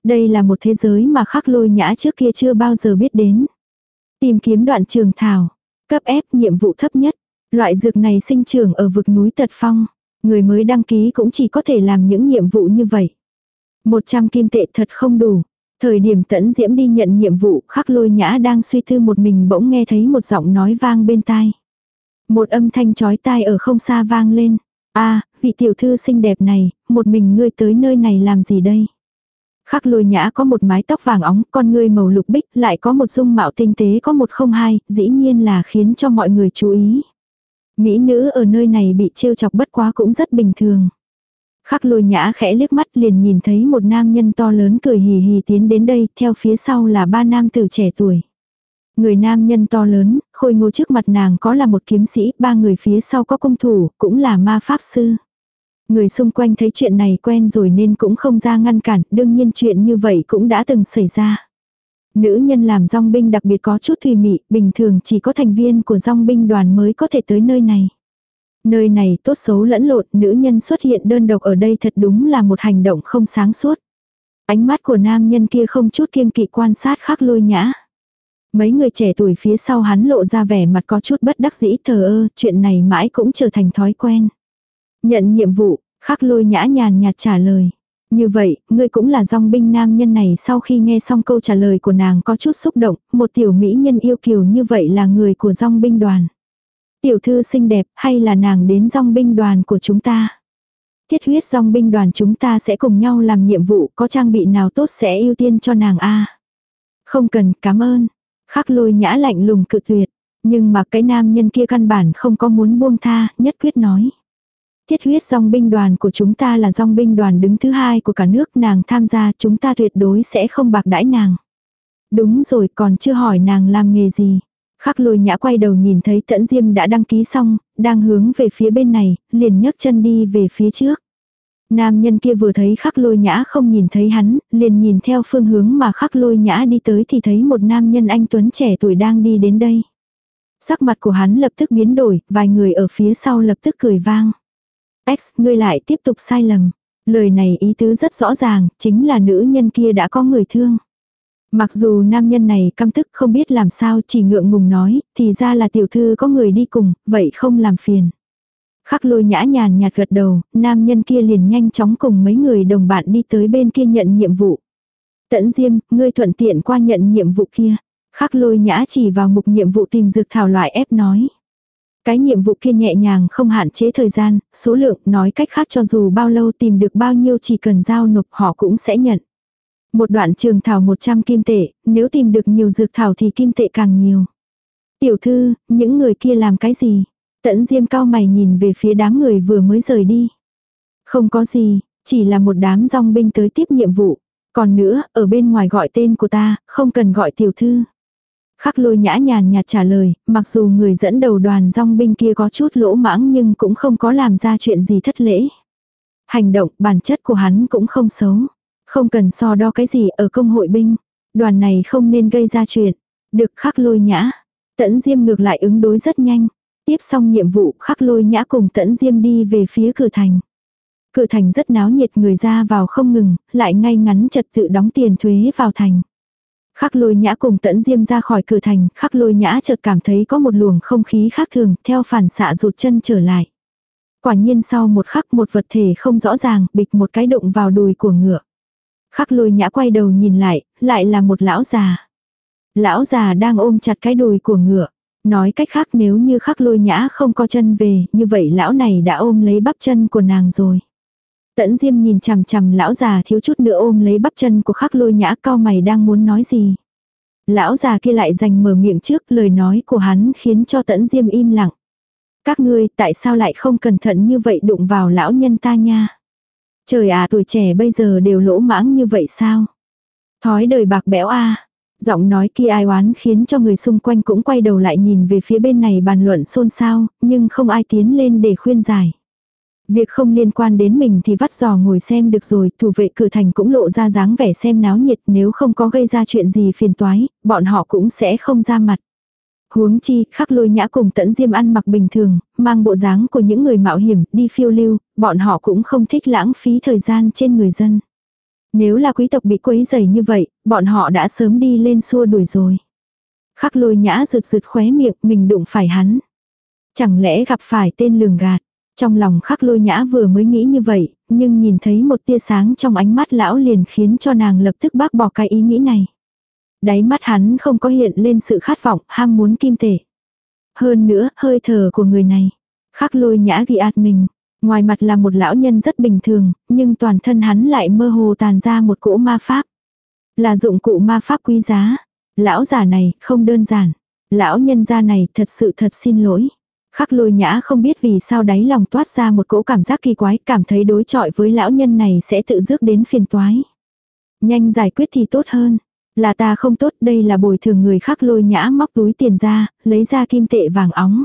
Đây là một thế giới mà khắc lôi nhã trước kia chưa bao giờ biết đến. Tìm kiếm đoạn trường thảo. Cấp ép nhiệm vụ thấp nhất. Loại dược này sinh trưởng ở vực núi Tật Phong. Người mới đăng ký cũng chỉ có thể làm những nhiệm vụ như vậy. 100 kim tệ thật không đủ. Thời điểm tẫn diễm đi nhận nhiệm vụ, khắc lôi nhã đang suy tư một mình bỗng nghe thấy một giọng nói vang bên tai. Một âm thanh chói tai ở không xa vang lên. a vị tiểu thư xinh đẹp này, một mình ngươi tới nơi này làm gì đây? Khắc lôi nhã có một mái tóc vàng óng, con ngươi màu lục bích, lại có một dung mạo tinh tế có một không hai, dĩ nhiên là khiến cho mọi người chú ý. Mỹ nữ ở nơi này bị trêu chọc bất quá cũng rất bình thường. Khắc lôi nhã khẽ liếc mắt liền nhìn thấy một nam nhân to lớn cười hì hì tiến đến đây, theo phía sau là ba nam tử trẻ tuổi. Người nam nhân to lớn, khôi ngô trước mặt nàng có là một kiếm sĩ, ba người phía sau có công thủ, cũng là ma pháp sư. Người xung quanh thấy chuyện này quen rồi nên cũng không ra ngăn cản, đương nhiên chuyện như vậy cũng đã từng xảy ra. Nữ nhân làm dòng binh đặc biệt có chút thùy mị, bình thường chỉ có thành viên của dòng binh đoàn mới có thể tới nơi này. Nơi này tốt xấu lẫn lộn, nữ nhân xuất hiện đơn độc ở đây thật đúng là một hành động không sáng suốt. Ánh mắt của nam nhân kia không chút kiêng kỵ quan sát khắc lôi nhã. Mấy người trẻ tuổi phía sau hắn lộ ra vẻ mặt có chút bất đắc dĩ thờ ơ, chuyện này mãi cũng trở thành thói quen. Nhận nhiệm vụ, khắc lôi nhã nhàn nhạt trả lời. Như vậy, ngươi cũng là dòng binh nam nhân này sau khi nghe xong câu trả lời của nàng có chút xúc động, một tiểu mỹ nhân yêu kiều như vậy là người của dòng binh đoàn. Tiểu thư xinh đẹp hay là nàng đến dòng binh đoàn của chúng ta? Thiết huyết dòng binh đoàn chúng ta sẽ cùng nhau làm nhiệm vụ có trang bị nào tốt sẽ ưu tiên cho nàng a Không cần, cảm ơn. Khắc lôi nhã lạnh lùng cự tuyệt. Nhưng mà cái nam nhân kia căn bản không có muốn buông tha, nhất quyết nói. Thiết huyết dòng binh đoàn của chúng ta là dòng binh đoàn đứng thứ hai của cả nước nàng tham gia chúng ta tuyệt đối sẽ không bạc đãi nàng. Đúng rồi còn chưa hỏi nàng làm nghề gì. Khắc lôi nhã quay đầu nhìn thấy tẫn diêm đã đăng ký xong, đang hướng về phía bên này, liền nhấc chân đi về phía trước. Nam nhân kia vừa thấy khắc lôi nhã không nhìn thấy hắn, liền nhìn theo phương hướng mà khắc lôi nhã đi tới thì thấy một nam nhân anh Tuấn trẻ tuổi đang đi đến đây. Sắc mặt của hắn lập tức biến đổi, vài người ở phía sau lập tức cười vang. X, ngươi lại tiếp tục sai lầm. Lời này ý tứ rất rõ ràng, chính là nữ nhân kia đã có người thương. Mặc dù nam nhân này căm tức không biết làm sao chỉ ngượng ngùng nói, thì ra là tiểu thư có người đi cùng, vậy không làm phiền. Khắc lôi nhã nhàn nhạt gật đầu, nam nhân kia liền nhanh chóng cùng mấy người đồng bạn đi tới bên kia nhận nhiệm vụ. Tẫn Diêm, ngươi thuận tiện qua nhận nhiệm vụ kia. Khắc lôi nhã chỉ vào mục nhiệm vụ tìm dược thảo loại ép nói. Cái nhiệm vụ kia nhẹ nhàng không hạn chế thời gian, số lượng nói cách khác cho dù bao lâu tìm được bao nhiêu chỉ cần giao nộp họ cũng sẽ nhận. Một đoạn trường thảo 100 kim tệ, nếu tìm được nhiều dược thảo thì kim tệ càng nhiều. Tiểu thư, những người kia làm cái gì? Tẫn diêm cao mày nhìn về phía đám người vừa mới rời đi. Không có gì, chỉ là một đám dòng binh tới tiếp nhiệm vụ. Còn nữa, ở bên ngoài gọi tên của ta, không cần gọi tiểu thư. Khắc lôi nhã nhàn nhạt trả lời, mặc dù người dẫn đầu đoàn dòng binh kia có chút lỗ mãng nhưng cũng không có làm ra chuyện gì thất lễ. Hành động, bản chất của hắn cũng không xấu. Không cần so đo cái gì ở công hội binh. Đoàn này không nên gây ra chuyện. Được khắc lôi nhã. Tẫn Diêm ngược lại ứng đối rất nhanh. Tiếp xong nhiệm vụ khắc lôi nhã cùng Tẫn Diêm đi về phía cửa thành. Cửa thành rất náo nhiệt người ra vào không ngừng, lại ngay ngắn trật tự đóng tiền thuế vào thành. Khắc lôi nhã cùng tẫn diêm ra khỏi cửa thành, khắc lôi nhã chợt cảm thấy có một luồng không khí khác thường, theo phản xạ rụt chân trở lại. Quả nhiên sau một khắc một vật thể không rõ ràng, bịch một cái đụng vào đùi của ngựa. Khắc lôi nhã quay đầu nhìn lại, lại là một lão già. Lão già đang ôm chặt cái đùi của ngựa. Nói cách khác nếu như khắc lôi nhã không có chân về, như vậy lão này đã ôm lấy bắp chân của nàng rồi. Tẫn Diêm nhìn chằm chằm lão già thiếu chút nữa ôm lấy bắp chân của khắc lôi nhã cao mày đang muốn nói gì. Lão già kia lại dành mở miệng trước lời nói của hắn khiến cho Tẫn Diêm im lặng. Các ngươi tại sao lại không cẩn thận như vậy đụng vào lão nhân ta nha. Trời à tuổi trẻ bây giờ đều lỗ mãng như vậy sao? Thói đời bạc bẽo a Giọng nói kia ai oán khiến cho người xung quanh cũng quay đầu lại nhìn về phía bên này bàn luận xôn xao, nhưng không ai tiến lên để khuyên giải. Việc không liên quan đến mình thì vắt giò ngồi xem được rồi, thủ vệ cửa thành cũng lộ ra dáng vẻ xem náo nhiệt nếu không có gây ra chuyện gì phiền toái, bọn họ cũng sẽ không ra mặt. Huống chi, khắc lôi nhã cùng tẫn diêm ăn mặc bình thường, mang bộ dáng của những người mạo hiểm, đi phiêu lưu, bọn họ cũng không thích lãng phí thời gian trên người dân. Nếu là quý tộc bị quấy dày như vậy, bọn họ đã sớm đi lên xua đuổi rồi. Khắc lôi nhã rực rực khóe miệng, mình đụng phải hắn. Chẳng lẽ gặp phải tên lường gạt. Trong lòng khắc lôi nhã vừa mới nghĩ như vậy, nhưng nhìn thấy một tia sáng trong ánh mắt lão liền khiến cho nàng lập tức bác bỏ cái ý nghĩ này. Đáy mắt hắn không có hiện lên sự khát vọng, ham muốn kim tể. Hơn nữa, hơi thở của người này. Khắc lôi nhã ghi ạt mình. Ngoài mặt là một lão nhân rất bình thường, nhưng toàn thân hắn lại mơ hồ tàn ra một cỗ ma pháp. Là dụng cụ ma pháp quý giá. Lão già này không đơn giản. Lão nhân gia này thật sự thật xin lỗi. Khắc lôi nhã không biết vì sao đáy lòng toát ra một cỗ cảm giác kỳ quái, cảm thấy đối chọi với lão nhân này sẽ tự rước đến phiền toái. Nhanh giải quyết thì tốt hơn. Là ta không tốt, đây là bồi thường người khắc lôi nhã móc túi tiền ra, lấy ra kim tệ vàng óng.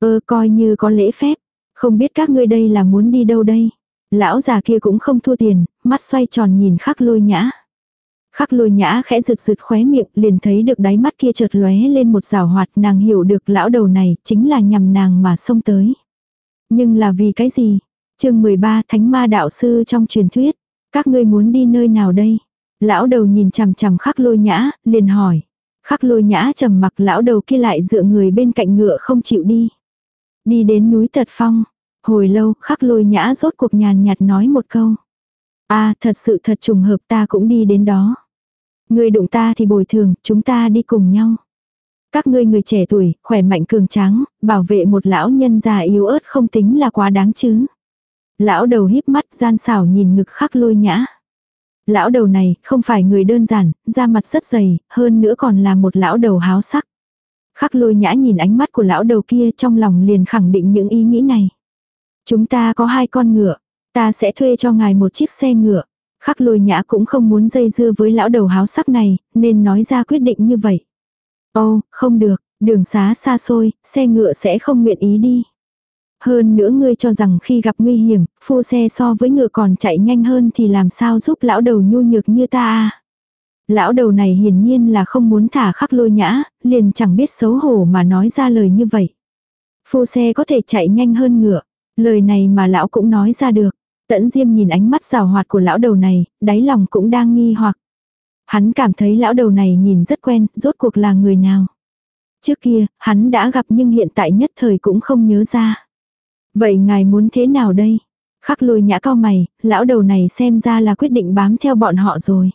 Ơ coi như có lễ phép, không biết các ngươi đây là muốn đi đâu đây. Lão già kia cũng không thua tiền, mắt xoay tròn nhìn khắc lôi nhã. Khắc lôi nhã khẽ rực rực khóe miệng liền thấy được đáy mắt kia chợt lóe lên một rào hoạt nàng hiểu được lão đầu này chính là nhằm nàng mà xông tới. Nhưng là vì cái gì? chương 13 Thánh ma đạo sư trong truyền thuyết. Các ngươi muốn đi nơi nào đây? Lão đầu nhìn chằm chằm khắc lôi nhã, liền hỏi. Khắc lôi nhã trầm mặc lão đầu kia lại dựa người bên cạnh ngựa không chịu đi. Đi đến núi Tật Phong. Hồi lâu khắc lôi nhã rốt cuộc nhàn nhạt nói một câu. a à, thật sự thật trùng hợp ta cũng đi đến đó. Người đụng ta thì bồi thường, chúng ta đi cùng nhau. Các ngươi người trẻ tuổi, khỏe mạnh cường tráng, bảo vệ một lão nhân già yếu ớt không tính là quá đáng chứ. Lão đầu híp mắt gian xảo nhìn ngực khắc lôi nhã. Lão đầu này không phải người đơn giản, da mặt rất dày, hơn nữa còn là một lão đầu háo sắc. Khắc lôi nhã nhìn ánh mắt của lão đầu kia trong lòng liền khẳng định những ý nghĩ này. Chúng ta có hai con ngựa, ta sẽ thuê cho ngài một chiếc xe ngựa. Khắc lôi nhã cũng không muốn dây dưa với lão đầu háo sắc này, nên nói ra quyết định như vậy. Ô, không được, đường xá xa xôi, xe ngựa sẽ không nguyện ý đi. Hơn nữa ngươi cho rằng khi gặp nguy hiểm, phu xe so với ngựa còn chạy nhanh hơn thì làm sao giúp lão đầu nhu nhược như ta à. Lão đầu này hiển nhiên là không muốn thả khắc lôi nhã, liền chẳng biết xấu hổ mà nói ra lời như vậy. Phu xe có thể chạy nhanh hơn ngựa, lời này mà lão cũng nói ra được. Tẫn Diêm nhìn ánh mắt rào hoạt của lão đầu này, đáy lòng cũng đang nghi hoặc. Hắn cảm thấy lão đầu này nhìn rất quen, rốt cuộc là người nào. Trước kia, hắn đã gặp nhưng hiện tại nhất thời cũng không nhớ ra. Vậy ngài muốn thế nào đây? Khắc lôi nhã cao mày, lão đầu này xem ra là quyết định bám theo bọn họ rồi.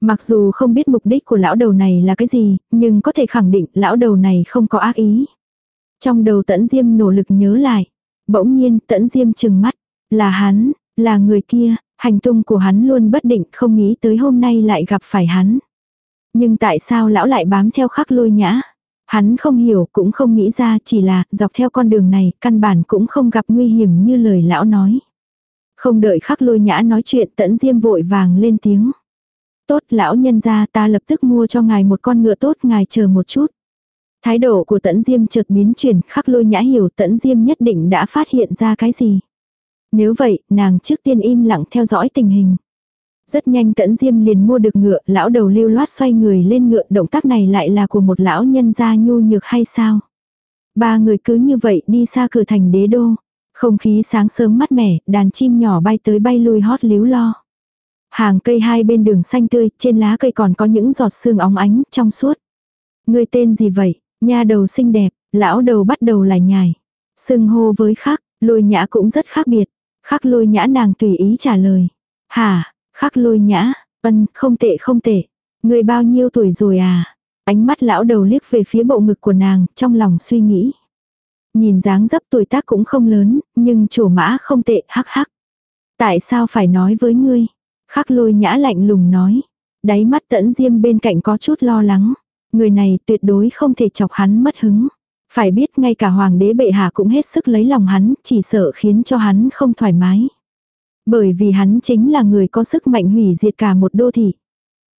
Mặc dù không biết mục đích của lão đầu này là cái gì, nhưng có thể khẳng định lão đầu này không có ác ý. Trong đầu tẫn diêm nỗ lực nhớ lại. Bỗng nhiên tẫn diêm chừng mắt. Là hắn, là người kia, hành tung của hắn luôn bất định không nghĩ tới hôm nay lại gặp phải hắn. Nhưng tại sao lão lại bám theo khắc lôi nhã? Hắn không hiểu cũng không nghĩ ra chỉ là dọc theo con đường này căn bản cũng không gặp nguy hiểm như lời lão nói. Không đợi khắc lôi nhã nói chuyện tẫn diêm vội vàng lên tiếng. Tốt lão nhân gia ta lập tức mua cho ngài một con ngựa tốt ngài chờ một chút. Thái độ của tẫn diêm chợt biến chuyển khắc lôi nhã hiểu tẫn diêm nhất định đã phát hiện ra cái gì. Nếu vậy nàng trước tiên im lặng theo dõi tình hình. Rất nhanh tẫn diêm liền mua được ngựa, lão đầu lưu loát xoay người lên ngựa, động tác này lại là của một lão nhân gia nhu nhược hay sao? Ba người cứ như vậy đi xa cửa thành đế đô. Không khí sáng sớm mát mẻ, đàn chim nhỏ bay tới bay lui hót líu lo. Hàng cây hai bên đường xanh tươi, trên lá cây còn có những giọt sương óng ánh, trong suốt. Người tên gì vậy? Nha đầu xinh đẹp, lão đầu bắt đầu lại nhài. Sưng hô với khắc, lôi nhã cũng rất khác biệt. Khắc lôi nhã nàng tùy ý trả lời. Hả, khắc lôi nhã, ân, không tệ không tệ. Người bao nhiêu tuổi rồi à? Ánh mắt lão đầu liếc về phía bộ ngực của nàng, trong lòng suy nghĩ. Nhìn dáng dấp tuổi tác cũng không lớn, nhưng chủ mã không tệ, hắc hắc. Tại sao phải nói với ngươi? Khắc lôi nhã lạnh lùng nói. Đáy mắt tẫn diêm bên cạnh có chút lo lắng. Người này tuyệt đối không thể chọc hắn mất hứng. Phải biết ngay cả hoàng đế bệ hạ cũng hết sức lấy lòng hắn, chỉ sợ khiến cho hắn không thoải mái. Bởi vì hắn chính là người có sức mạnh hủy diệt cả một đô thị.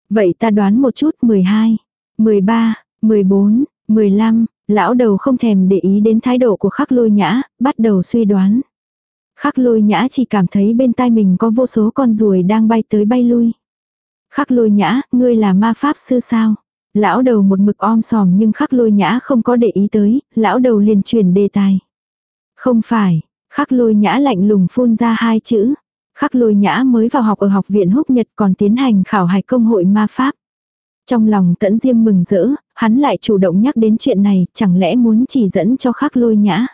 Vậy ta đoán một chút 12, 13, 14, 15, lão đầu không thèm để ý đến thái độ của khắc lôi nhã, bắt đầu suy đoán. Khắc lôi nhã chỉ cảm thấy bên tai mình có vô số con ruồi đang bay tới bay lui. Khắc lôi nhã, ngươi là ma pháp sư sao? Lão đầu một mực om sòm nhưng khắc lôi nhã không có để ý tới, lão đầu liền chuyển đề tài. Không phải, khắc lôi nhã lạnh lùng phun ra hai chữ. Khắc lôi nhã mới vào học ở học viện húc nhật còn tiến hành khảo hạch công hội ma pháp. Trong lòng tẫn diêm mừng rỡ, hắn lại chủ động nhắc đến chuyện này, chẳng lẽ muốn chỉ dẫn cho khắc lôi nhã.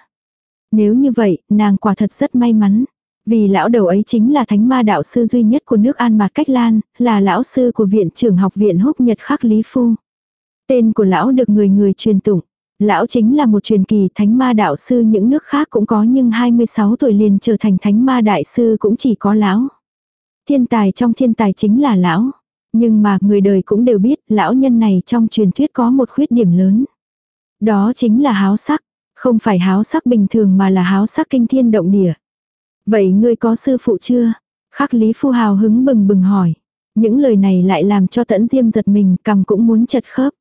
Nếu như vậy, nàng quả thật rất may mắn. Vì lão đầu ấy chính là thánh ma đạo sư duy nhất của nước An Mạt Cách Lan, là lão sư của viện trưởng học viện húc nhật khắc Lý Phu. Tên của lão được người người truyền tụng. Lão chính là một truyền kỳ thánh ma đạo sư, những nước khác cũng có nhưng 26 tuổi liền trở thành thánh ma đại sư cũng chỉ có lão. Thiên tài trong thiên tài chính là lão. Nhưng mà, người đời cũng đều biết, lão nhân này trong truyền thuyết có một khuyết điểm lớn. Đó chính là háo sắc. Không phải háo sắc bình thường mà là háo sắc kinh thiên động địa. Vậy ngươi có sư phụ chưa? Khắc Lý Phu hào hứng bừng bừng hỏi. Những lời này lại làm cho tẫn diêm giật mình cầm cũng muốn chật khớp.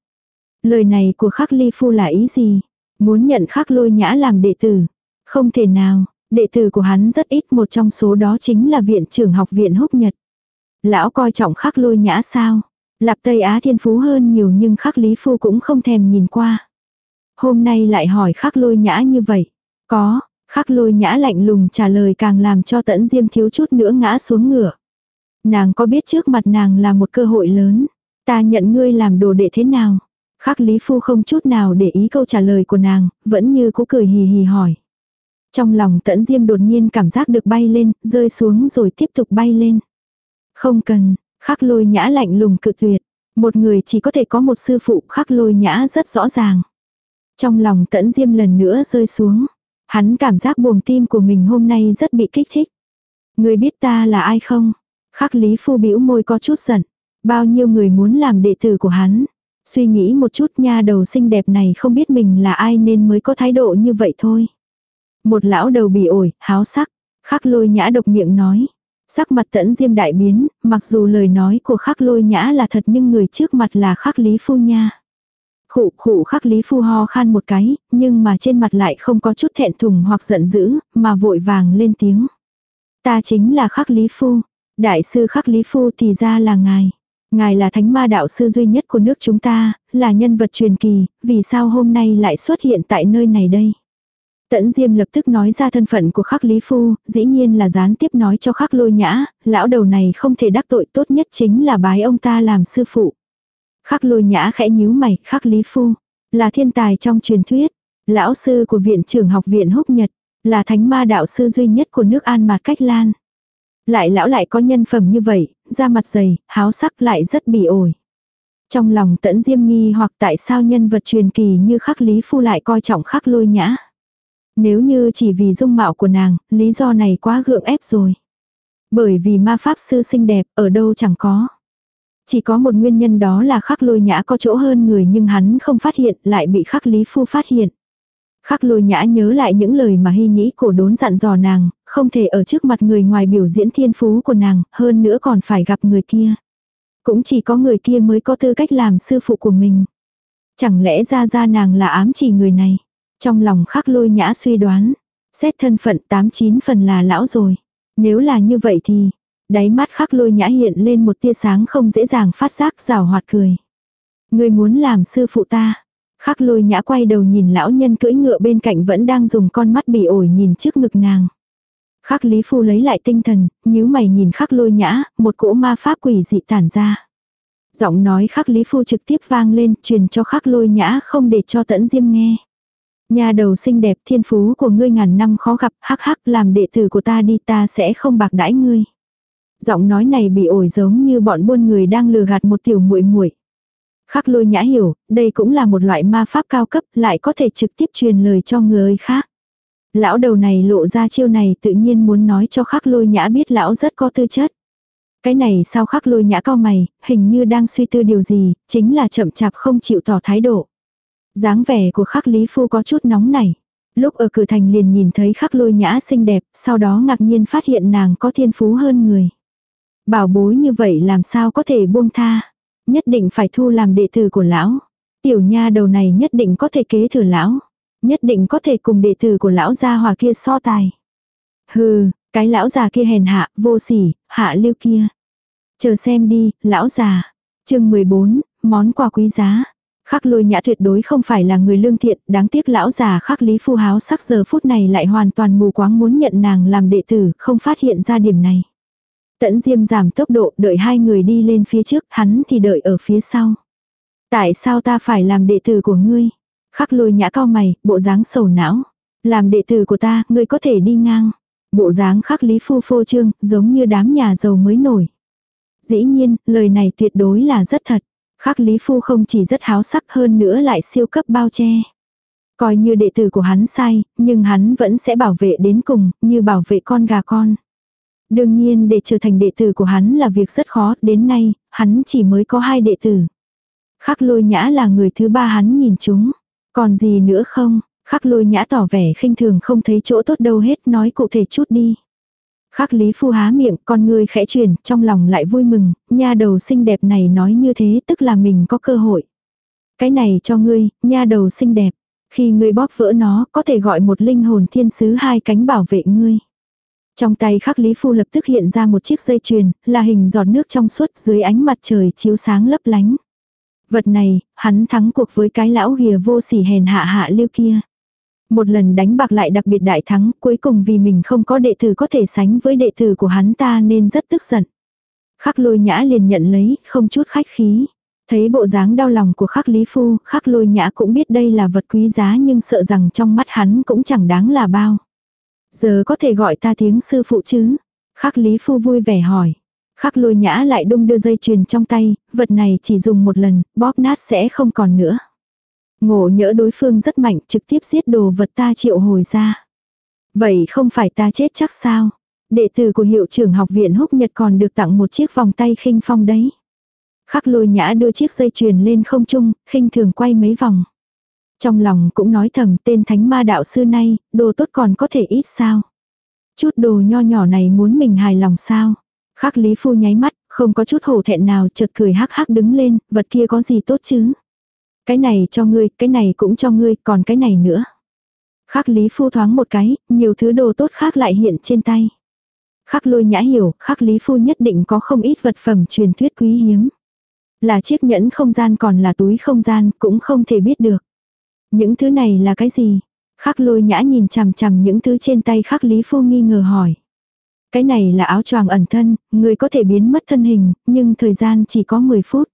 Lời này của khắc ly phu là ý gì? Muốn nhận khắc lôi nhã làm đệ tử? Không thể nào, đệ tử của hắn rất ít một trong số đó chính là viện trưởng học viện húc nhật. Lão coi trọng khắc lôi nhã sao? Lạp Tây Á thiên phú hơn nhiều nhưng khắc lý phu cũng không thèm nhìn qua. Hôm nay lại hỏi khắc lôi nhã như vậy. Có, khắc lôi nhã lạnh lùng trả lời càng làm cho tẫn diêm thiếu chút nữa ngã xuống ngựa. Nàng có biết trước mặt nàng là một cơ hội lớn. Ta nhận ngươi làm đồ đệ thế nào? Khắc Lý Phu không chút nào để ý câu trả lời của nàng, vẫn như cũ cười hì hì hỏi. Trong lòng tẫn diêm đột nhiên cảm giác được bay lên, rơi xuống rồi tiếp tục bay lên. Không cần, khắc lôi nhã lạnh lùng cự tuyệt. Một người chỉ có thể có một sư phụ khắc lôi nhã rất rõ ràng. Trong lòng tẫn diêm lần nữa rơi xuống. Hắn cảm giác buồng tim của mình hôm nay rất bị kích thích. Người biết ta là ai không? Khắc lý phu bĩu môi có chút giận. Bao nhiêu người muốn làm đệ tử của hắn. Suy nghĩ một chút nha đầu xinh đẹp này không biết mình là ai nên mới có thái độ như vậy thôi. Một lão đầu bị ổi, háo sắc, khắc lôi nhã độc miệng nói. Sắc mặt tẫn diêm đại biến, mặc dù lời nói của khắc lôi nhã là thật nhưng người trước mặt là khắc lý phu nha. Khụ khụ khắc lý phu ho khan một cái, nhưng mà trên mặt lại không có chút thẹn thùng hoặc giận dữ, mà vội vàng lên tiếng. Ta chính là khắc lý phu, đại sư khắc lý phu thì ra là ngài. Ngài là thánh ma đạo sư duy nhất của nước chúng ta, là nhân vật truyền kỳ, vì sao hôm nay lại xuất hiện tại nơi này đây? Tẫn Diêm lập tức nói ra thân phận của khắc Lý Phu, dĩ nhiên là gián tiếp nói cho khắc lôi nhã, lão đầu này không thể đắc tội tốt nhất chính là bái ông ta làm sư phụ. Khắc lôi nhã khẽ nhíu mày, khắc Lý Phu, là thiên tài trong truyền thuyết, lão sư của viện trưởng học viện húc nhật, là thánh ma đạo sư duy nhất của nước An Mạt Cách Lan. Lại lão lại có nhân phẩm như vậy, da mặt dày, háo sắc lại rất bỉ ổi. Trong lòng tẫn diêm nghi hoặc tại sao nhân vật truyền kỳ như khắc Lý Phu lại coi trọng khắc lôi nhã. Nếu như chỉ vì dung mạo của nàng, lý do này quá gượng ép rồi. Bởi vì ma pháp sư xinh đẹp, ở đâu chẳng có. Chỉ có một nguyên nhân đó là khắc lôi nhã có chỗ hơn người nhưng hắn không phát hiện, lại bị khắc lý phu phát hiện. Khắc lôi nhã nhớ lại những lời mà hy nhĩ cổ đốn dặn dò nàng, không thể ở trước mặt người ngoài biểu diễn thiên phú của nàng, hơn nữa còn phải gặp người kia. Cũng chỉ có người kia mới có tư cách làm sư phụ của mình. Chẳng lẽ ra ra nàng là ám chỉ người này. Trong lòng khắc lôi nhã suy đoán. Xét thân phận tám chín phần là lão rồi. Nếu là như vậy thì, đáy mắt khắc lôi nhã hiện lên một tia sáng không dễ dàng phát giác rào hoạt cười. Người muốn làm sư phụ ta. Khắc lôi nhã quay đầu nhìn lão nhân cưỡi ngựa bên cạnh vẫn đang dùng con mắt bị ổi nhìn trước ngực nàng. Khắc Lý Phu lấy lại tinh thần, nhíu mày nhìn khắc lôi nhã, một cỗ ma pháp quỷ dị tản ra. Giọng nói khắc Lý Phu trực tiếp vang lên, truyền cho khắc lôi nhã không để cho tẫn diêm nghe. Nhà đầu xinh đẹp thiên phú của ngươi ngàn năm khó gặp, hắc hắc làm đệ tử của ta đi ta sẽ không bạc đãi ngươi. Giọng nói này bị ổi giống như bọn buôn người đang lừa gạt một tiểu muội muội. Khắc lôi nhã hiểu, đây cũng là một loại ma pháp cao cấp, lại có thể trực tiếp truyền lời cho người khác. Lão đầu này lộ ra chiêu này tự nhiên muốn nói cho khắc lôi nhã biết lão rất có tư chất. Cái này sao khắc lôi nhã cao mày, hình như đang suy tư điều gì, chính là chậm chạp không chịu tỏ thái độ dáng vẻ của khắc Lý Phu có chút nóng nảy. Lúc ở cửa thành liền nhìn thấy khắc lôi nhã xinh đẹp, sau đó ngạc nhiên phát hiện nàng có thiên phú hơn người. Bảo bối như vậy làm sao có thể buông tha. Nhất định phải thu làm đệ tử của lão. Tiểu nha đầu này nhất định có thể kế thừa lão. Nhất định có thể cùng đệ tử của lão gia hòa kia so tài. Hừ, cái lão già kia hèn hạ, vô sỉ, hạ lưu kia. Chờ xem đi, lão già. chương 14, món quà quý giá. Khắc lôi nhã tuyệt đối không phải là người lương thiện, đáng tiếc lão già khắc lý phu háo sắc giờ phút này lại hoàn toàn mù quáng muốn nhận nàng làm đệ tử, không phát hiện ra điểm này. Tẫn diêm giảm tốc độ, đợi hai người đi lên phía trước, hắn thì đợi ở phía sau. Tại sao ta phải làm đệ tử của ngươi? Khắc lôi nhã cao mày, bộ dáng sầu não. Làm đệ tử của ta, ngươi có thể đi ngang. Bộ dáng khắc lý phu phô trương, giống như đám nhà giàu mới nổi. Dĩ nhiên, lời này tuyệt đối là rất thật. Khắc Lý Phu không chỉ rất háo sắc hơn nữa lại siêu cấp bao che. Coi như đệ tử của hắn sai, nhưng hắn vẫn sẽ bảo vệ đến cùng, như bảo vệ con gà con. Đương nhiên để trở thành đệ tử của hắn là việc rất khó, đến nay, hắn chỉ mới có hai đệ tử. Khắc lôi nhã là người thứ ba hắn nhìn chúng. Còn gì nữa không? Khắc lôi nhã tỏ vẻ khinh thường không thấy chỗ tốt đâu hết nói cụ thể chút đi. Khắc Lý Phu há miệng, con người khẽ chuyển, trong lòng lại vui mừng, nha đầu xinh đẹp này nói như thế tức là mình có cơ hội. Cái này cho ngươi, nha đầu xinh đẹp. Khi ngươi bóp vỡ nó, có thể gọi một linh hồn thiên sứ hai cánh bảo vệ ngươi. Trong tay khắc Lý Phu lập tức hiện ra một chiếc dây chuyền, là hình giọt nước trong suốt dưới ánh mặt trời chiếu sáng lấp lánh. Vật này, hắn thắng cuộc với cái lão ghìa vô sỉ hèn hạ hạ lưu kia. Một lần đánh bạc lại đặc biệt đại thắng, cuối cùng vì mình không có đệ tử có thể sánh với đệ tử của hắn ta nên rất tức giận. Khắc lôi nhã liền nhận lấy, không chút khách khí. Thấy bộ dáng đau lòng của khắc lý phu, khắc lôi nhã cũng biết đây là vật quý giá nhưng sợ rằng trong mắt hắn cũng chẳng đáng là bao. Giờ có thể gọi ta tiếng sư phụ chứ? Khắc lý phu vui vẻ hỏi. Khắc lôi nhã lại đung đưa dây chuyền trong tay, vật này chỉ dùng một lần, bóp nát sẽ không còn nữa. Ngộ nhỡ đối phương rất mạnh trực tiếp giết đồ vật ta triệu hồi ra. Vậy không phải ta chết chắc sao? Đệ tử của hiệu trưởng học viện húc nhật còn được tặng một chiếc vòng tay khinh phong đấy. Khắc lôi nhã đưa chiếc dây chuyền lên không trung, khinh thường quay mấy vòng. Trong lòng cũng nói thầm tên thánh ma đạo sư này, đồ tốt còn có thể ít sao. Chút đồ nho nhỏ này muốn mình hài lòng sao. Khắc lý phu nháy mắt, không có chút hổ thẹn nào chợt cười hắc hắc đứng lên, vật kia có gì tốt chứ. Cái này cho ngươi, cái này cũng cho ngươi, còn cái này nữa. Khắc Lý Phu thoáng một cái, nhiều thứ đồ tốt khác lại hiện trên tay. Khắc lôi nhã hiểu, khắc Lý Phu nhất định có không ít vật phẩm truyền thuyết quý hiếm. Là chiếc nhẫn không gian còn là túi không gian, cũng không thể biết được. Những thứ này là cái gì? Khắc lôi nhã nhìn chằm chằm những thứ trên tay khắc Lý Phu nghi ngờ hỏi. Cái này là áo choàng ẩn thân, người có thể biến mất thân hình, nhưng thời gian chỉ có 10 phút.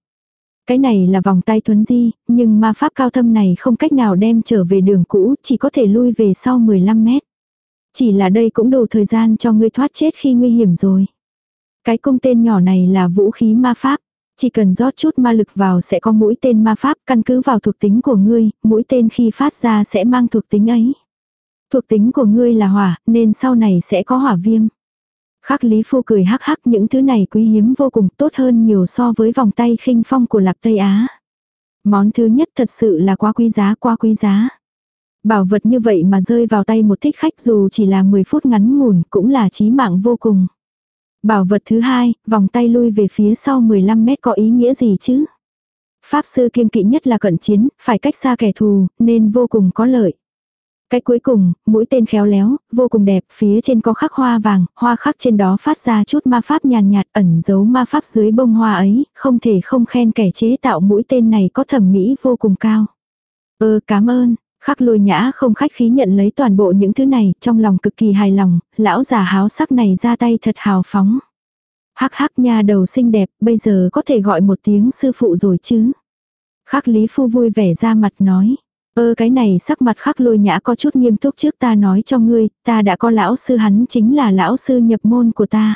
Cái này là vòng tay thuấn di, nhưng ma pháp cao thâm này không cách nào đem trở về đường cũ, chỉ có thể lui về sau 15 mét. Chỉ là đây cũng đủ thời gian cho ngươi thoát chết khi nguy hiểm rồi. Cái cung tên nhỏ này là vũ khí ma pháp. Chỉ cần rót chút ma lực vào sẽ có mũi tên ma pháp căn cứ vào thuộc tính của ngươi, mũi tên khi phát ra sẽ mang thuộc tính ấy. Thuộc tính của ngươi là hỏa, nên sau này sẽ có hỏa viêm. Khắc Lý Phu cười hắc hắc những thứ này quý hiếm vô cùng tốt hơn nhiều so với vòng tay khinh phong của Lạc Tây Á. Món thứ nhất thật sự là quá quý giá quá quý giá. Bảo vật như vậy mà rơi vào tay một thích khách dù chỉ là 10 phút ngắn ngủn cũng là chí mạng vô cùng. Bảo vật thứ hai, vòng tay lui về phía sau 15 mét có ý nghĩa gì chứ? Pháp sư kiên kỵ nhất là cận chiến, phải cách xa kẻ thù, nên vô cùng có lợi. Cái cuối cùng, mũi tên khéo léo, vô cùng đẹp, phía trên có khắc hoa vàng, hoa khắc trên đó phát ra chút ma pháp nhàn nhạt, ẩn giấu ma pháp dưới bông hoa ấy, không thể không khen kẻ chế tạo mũi tên này có thẩm mỹ vô cùng cao. Ơ cảm ơn, khắc lôi nhã không khách khí nhận lấy toàn bộ những thứ này, trong lòng cực kỳ hài lòng, lão già háo sắc này ra tay thật hào phóng. Hắc hắc nha đầu xinh đẹp, bây giờ có thể gọi một tiếng sư phụ rồi chứ. Khắc lý phu vui vẻ ra mặt nói. Ơ cái này sắc mặt khắc lôi nhã có chút nghiêm túc trước ta nói cho ngươi, ta đã có lão sư hắn chính là lão sư nhập môn của ta.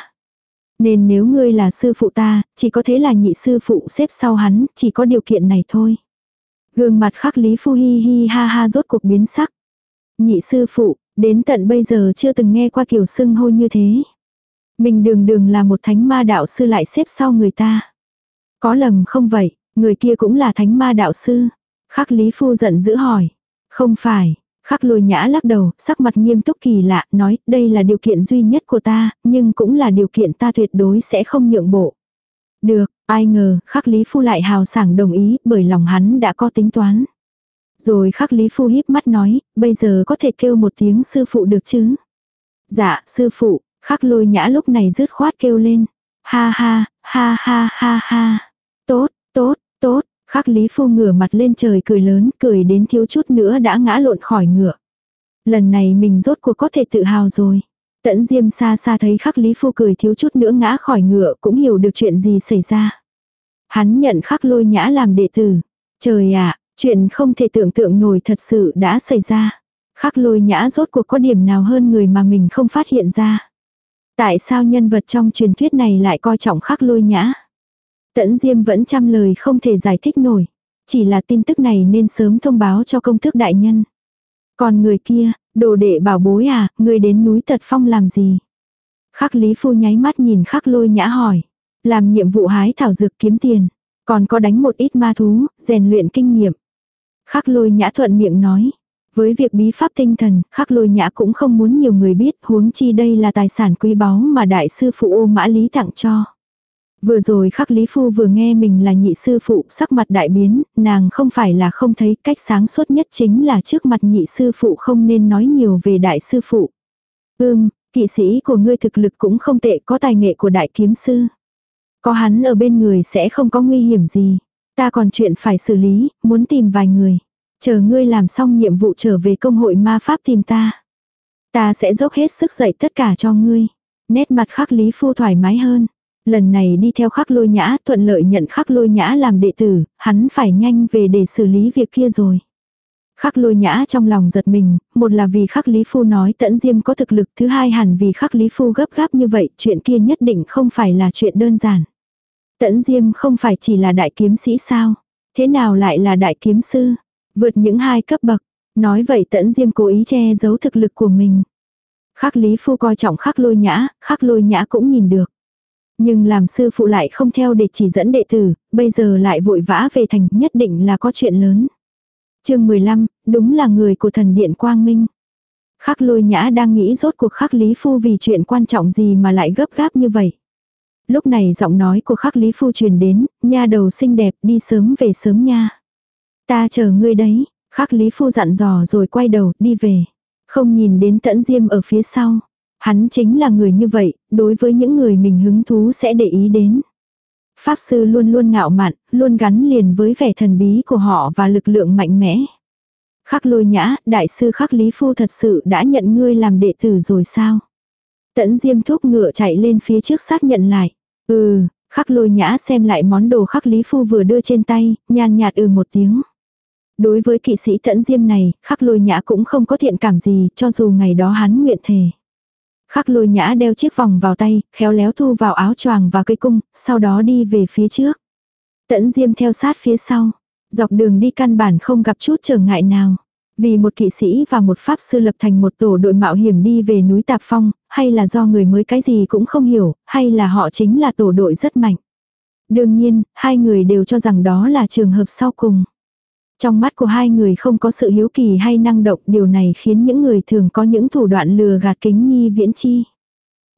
Nên nếu ngươi là sư phụ ta, chỉ có thế là nhị sư phụ xếp sau hắn, chỉ có điều kiện này thôi. Gương mặt khắc lý phu hi hi ha ha rốt cuộc biến sắc. Nhị sư phụ, đến tận bây giờ chưa từng nghe qua kiểu xưng hô như thế. Mình đường đường là một thánh ma đạo sư lại xếp sau người ta. Có lầm không vậy, người kia cũng là thánh ma đạo sư. Khắc Lý Phu giận dữ hỏi. Không phải, khắc lôi nhã lắc đầu, sắc mặt nghiêm túc kỳ lạ, nói đây là điều kiện duy nhất của ta, nhưng cũng là điều kiện ta tuyệt đối sẽ không nhượng bộ. Được, ai ngờ, khắc Lý Phu lại hào sảng đồng ý, bởi lòng hắn đã có tính toán. Rồi khắc Lý Phu híp mắt nói, bây giờ có thể kêu một tiếng sư phụ được chứ? Dạ, sư phụ, khắc lôi nhã lúc này rứt khoát kêu lên. Ha ha, ha ha ha ha. Tốt, tốt, tốt, Khắc Lý Phu ngửa mặt lên trời cười lớn, cười đến thiếu chút nữa đã ngã lộn khỏi ngựa. Lần này mình rốt cuộc có thể tự hào rồi. Tẫn Diêm xa xa thấy Khắc Lý Phu cười thiếu chút nữa ngã khỏi ngựa cũng hiểu được chuyện gì xảy ra. Hắn nhận Khắc Lôi Nhã làm đệ tử. Trời ạ, chuyện không thể tưởng tượng nổi thật sự đã xảy ra. Khắc Lôi Nhã rốt cuộc có điểm nào hơn người mà mình không phát hiện ra. Tại sao nhân vật trong truyền thuyết này lại coi trọng Khắc Lôi Nhã? Tẫn Diêm vẫn trăm lời không thể giải thích nổi. Chỉ là tin tức này nên sớm thông báo cho công tước đại nhân. Còn người kia, đồ đệ bảo bối à, người đến núi Tật Phong làm gì? Khắc Lý Phu nháy mắt nhìn khắc lôi nhã hỏi. Làm nhiệm vụ hái thảo dược kiếm tiền. Còn có đánh một ít ma thú, rèn luyện kinh nghiệm. Khắc lôi nhã thuận miệng nói. Với việc bí pháp tinh thần, khắc lôi nhã cũng không muốn nhiều người biết huống chi đây là tài sản quý báu mà đại sư phụ ô mã lý tặng cho. Vừa rồi khắc Lý Phu vừa nghe mình là nhị sư phụ sắc mặt đại biến, nàng không phải là không thấy cách sáng suốt nhất chính là trước mặt nhị sư phụ không nên nói nhiều về đại sư phụ. Ưm, kỵ sĩ của ngươi thực lực cũng không tệ có tài nghệ của đại kiếm sư. Có hắn ở bên người sẽ không có nguy hiểm gì. Ta còn chuyện phải xử lý, muốn tìm vài người. Chờ ngươi làm xong nhiệm vụ trở về công hội ma pháp tìm ta. Ta sẽ dốc hết sức dạy tất cả cho ngươi. Nét mặt khắc Lý Phu thoải mái hơn. Lần này đi theo khắc lôi nhã thuận lợi nhận khắc lôi nhã làm đệ tử, hắn phải nhanh về để xử lý việc kia rồi. Khắc lôi nhã trong lòng giật mình, một là vì khắc lý phu nói tẫn diêm có thực lực, thứ hai hẳn vì khắc lý phu gấp gáp như vậy, chuyện kia nhất định không phải là chuyện đơn giản. Tẫn diêm không phải chỉ là đại kiếm sĩ sao, thế nào lại là đại kiếm sư, vượt những hai cấp bậc, nói vậy tẫn diêm cố ý che giấu thực lực của mình. Khắc lý phu coi trọng khắc lôi nhã, khắc lôi nhã cũng nhìn được. Nhưng làm sư phụ lại không theo để chỉ dẫn đệ tử, bây giờ lại vội vã về thành nhất định là có chuyện lớn. chương 15, đúng là người của thần điện Quang Minh. Khắc lôi nhã đang nghĩ rốt cuộc khắc Lý Phu vì chuyện quan trọng gì mà lại gấp gáp như vậy. Lúc này giọng nói của khắc Lý Phu truyền đến, nha đầu xinh đẹp đi sớm về sớm nha. Ta chờ ngươi đấy, khắc Lý Phu dặn dò rồi quay đầu đi về. Không nhìn đến tẫn diêm ở phía sau. Hắn chính là người như vậy, đối với những người mình hứng thú sẽ để ý đến. Pháp sư luôn luôn ngạo mạn, luôn gắn liền với vẻ thần bí của họ và lực lượng mạnh mẽ. Khắc lôi nhã, đại sư khắc lý phu thật sự đã nhận ngươi làm đệ tử rồi sao? Tẫn diêm thúc ngựa chạy lên phía trước xác nhận lại. Ừ, khắc lôi nhã xem lại món đồ khắc lý phu vừa đưa trên tay, nhàn nhạt ừ một tiếng. Đối với kỵ sĩ tẫn diêm này, khắc lôi nhã cũng không có thiện cảm gì, cho dù ngày đó hắn nguyện thề. Khắc lôi nhã đeo chiếc vòng vào tay, khéo léo thu vào áo choàng và cây cung, sau đó đi về phía trước. Tẫn diêm theo sát phía sau. Dọc đường đi căn bản không gặp chút trở ngại nào. Vì một kỵ sĩ và một pháp sư lập thành một tổ đội mạo hiểm đi về núi Tạp Phong, hay là do người mới cái gì cũng không hiểu, hay là họ chính là tổ đội rất mạnh. Đương nhiên, hai người đều cho rằng đó là trường hợp sau cùng. Trong mắt của hai người không có sự hiếu kỳ hay năng động, điều này khiến những người thường có những thủ đoạn lừa gạt kính nhi viễn chi.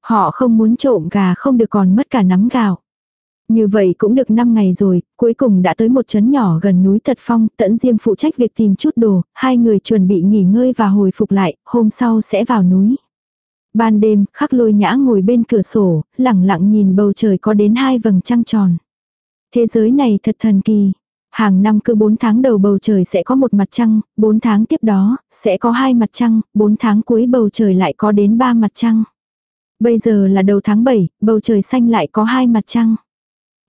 Họ không muốn trộm gà không được còn mất cả nắm gạo. Như vậy cũng được 5 ngày rồi, cuối cùng đã tới một trấn nhỏ gần núi Tật Phong, tẫn diêm phụ trách việc tìm chút đồ, hai người chuẩn bị nghỉ ngơi và hồi phục lại, hôm sau sẽ vào núi. Ban đêm, khắc lôi nhã ngồi bên cửa sổ, lẳng lặng nhìn bầu trời có đến hai vầng trăng tròn. Thế giới này thật thần kỳ. Hàng năm cứ 4 tháng đầu bầu trời sẽ có một mặt trăng, 4 tháng tiếp đó, sẽ có hai mặt trăng, 4 tháng cuối bầu trời lại có đến 3 mặt trăng. Bây giờ là đầu tháng 7, bầu trời xanh lại có hai mặt trăng.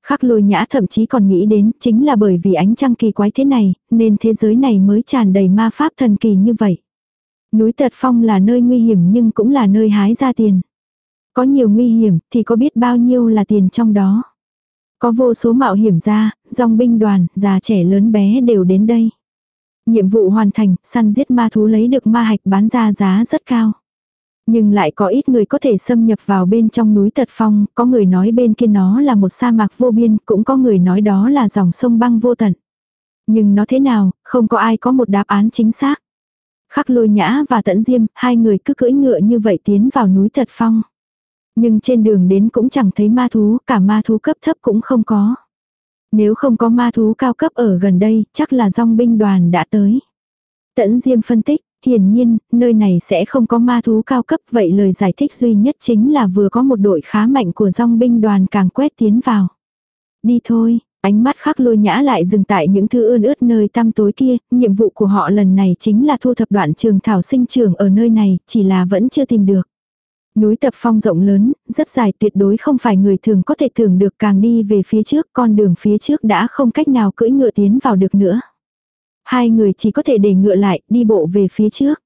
Khắc lôi nhã thậm chí còn nghĩ đến chính là bởi vì ánh trăng kỳ quái thế này, nên thế giới này mới tràn đầy ma pháp thần kỳ như vậy. Núi Tật Phong là nơi nguy hiểm nhưng cũng là nơi hái ra tiền. Có nhiều nguy hiểm thì có biết bao nhiêu là tiền trong đó. Có vô số mạo hiểm ra, dòng binh đoàn, già trẻ lớn bé đều đến đây. Nhiệm vụ hoàn thành, săn giết ma thú lấy được ma hạch bán ra giá rất cao. Nhưng lại có ít người có thể xâm nhập vào bên trong núi Tật Phong, có người nói bên kia nó là một sa mạc vô biên, cũng có người nói đó là dòng sông băng vô tận. Nhưng nó thế nào, không có ai có một đáp án chính xác. Khắc lôi nhã và tận diêm, hai người cứ cưỡi ngựa như vậy tiến vào núi Tật Phong. Nhưng trên đường đến cũng chẳng thấy ma thú, cả ma thú cấp thấp cũng không có. Nếu không có ma thú cao cấp ở gần đây, chắc là dòng binh đoàn đã tới. Tẫn Diêm phân tích, hiển nhiên, nơi này sẽ không có ma thú cao cấp vậy lời giải thích duy nhất chính là vừa có một đội khá mạnh của dòng binh đoàn càng quét tiến vào. Đi thôi, ánh mắt khắc lôi nhã lại dừng tại những thứ ươn ướt nơi tăm tối kia, nhiệm vụ của họ lần này chính là thu thập đoạn trường thảo sinh trường ở nơi này, chỉ là vẫn chưa tìm được. Núi tập phong rộng lớn, rất dài tuyệt đối không phải người thường có thể tưởng được càng đi về phía trước, con đường phía trước đã không cách nào cưỡi ngựa tiến vào được nữa. Hai người chỉ có thể để ngựa lại, đi bộ về phía trước.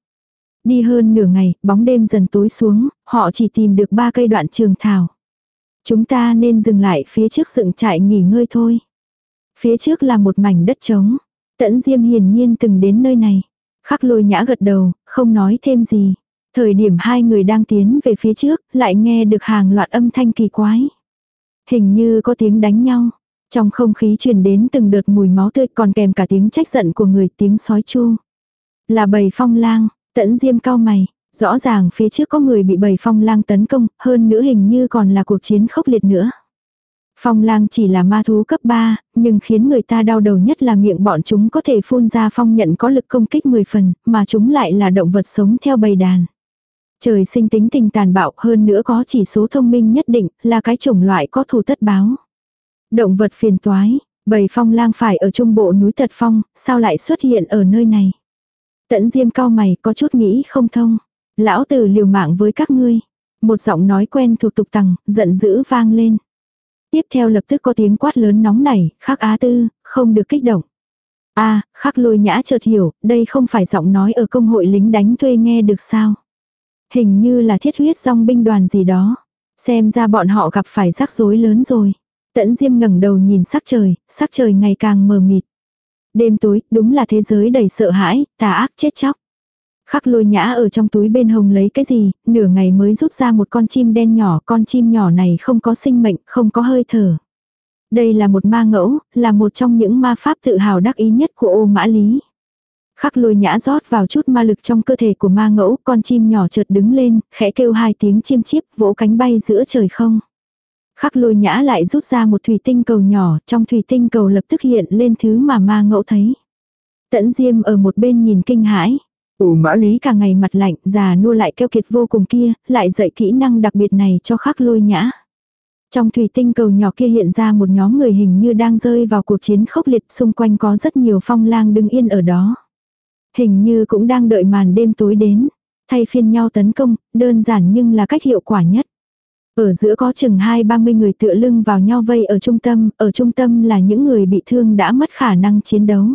Đi hơn nửa ngày, bóng đêm dần tối xuống, họ chỉ tìm được ba cây đoạn trường thảo. Chúng ta nên dừng lại phía trước dựng trại nghỉ ngơi thôi. Phía trước là một mảnh đất trống. Tẫn Diêm hiển nhiên từng đến nơi này. Khắc lôi nhã gật đầu, không nói thêm gì. Thời điểm hai người đang tiến về phía trước, lại nghe được hàng loạt âm thanh kỳ quái. Hình như có tiếng đánh nhau. Trong không khí truyền đến từng đợt mùi máu tươi còn kèm cả tiếng trách giận của người tiếng sói chu. Là bầy phong lang, tẫn diêm cao mày. Rõ ràng phía trước có người bị bầy phong lang tấn công, hơn nữa hình như còn là cuộc chiến khốc liệt nữa. Phong lang chỉ là ma thú cấp 3, nhưng khiến người ta đau đầu nhất là miệng bọn chúng có thể phun ra phong nhận có lực công kích 10 phần, mà chúng lại là động vật sống theo bầy đàn. Trời sinh tính tình tàn bạo hơn nữa có chỉ số thông minh nhất định, là cái chủng loại có thù tất báo. Động vật phiền toái, bầy phong lang phải ở trung bộ núi Tật Phong, sao lại xuất hiện ở nơi này? Tẫn diêm cao mày có chút nghĩ không thông. Lão tử liều mạng với các ngươi. Một giọng nói quen thuộc tục tằng, giận dữ vang lên. Tiếp theo lập tức có tiếng quát lớn nóng nảy, khắc á tư, không được kích động. a khắc lôi nhã chợt hiểu, đây không phải giọng nói ở công hội lính đánh thuê nghe được sao. Hình như là thiết huyết dòng binh đoàn gì đó. Xem ra bọn họ gặp phải rắc rối lớn rồi. Tẫn Diêm ngẩng đầu nhìn sắc trời, sắc trời ngày càng mờ mịt. Đêm tối, đúng là thế giới đầy sợ hãi, tà ác chết chóc. Khắc lôi nhã ở trong túi bên hồng lấy cái gì, nửa ngày mới rút ra một con chim đen nhỏ, con chim nhỏ này không có sinh mệnh, không có hơi thở. Đây là một ma ngẫu, là một trong những ma pháp tự hào đắc ý nhất của ô mã lý. Khắc lôi nhã rót vào chút ma lực trong cơ thể của ma ngẫu, con chim nhỏ chợt đứng lên, khẽ kêu hai tiếng chiêm chiếp, vỗ cánh bay giữa trời không. Khắc lôi nhã lại rút ra một thủy tinh cầu nhỏ, trong thủy tinh cầu lập tức hiện lên thứ mà ma ngẫu thấy. Tẫn diêm ở một bên nhìn kinh hãi. Ủ mã lý cả ngày mặt lạnh, già nua lại keo kiệt vô cùng kia, lại dạy kỹ năng đặc biệt này cho khắc lôi nhã. Trong thủy tinh cầu nhỏ kia hiện ra một nhóm người hình như đang rơi vào cuộc chiến khốc liệt xung quanh có rất nhiều phong lang đứng yên ở đó. Hình như cũng đang đợi màn đêm tối đến. Thay phiên nhau tấn công, đơn giản nhưng là cách hiệu quả nhất. Ở giữa có chừng hai ba mươi người tựa lưng vào nhau vây ở trung tâm, ở trung tâm là những người bị thương đã mất khả năng chiến đấu.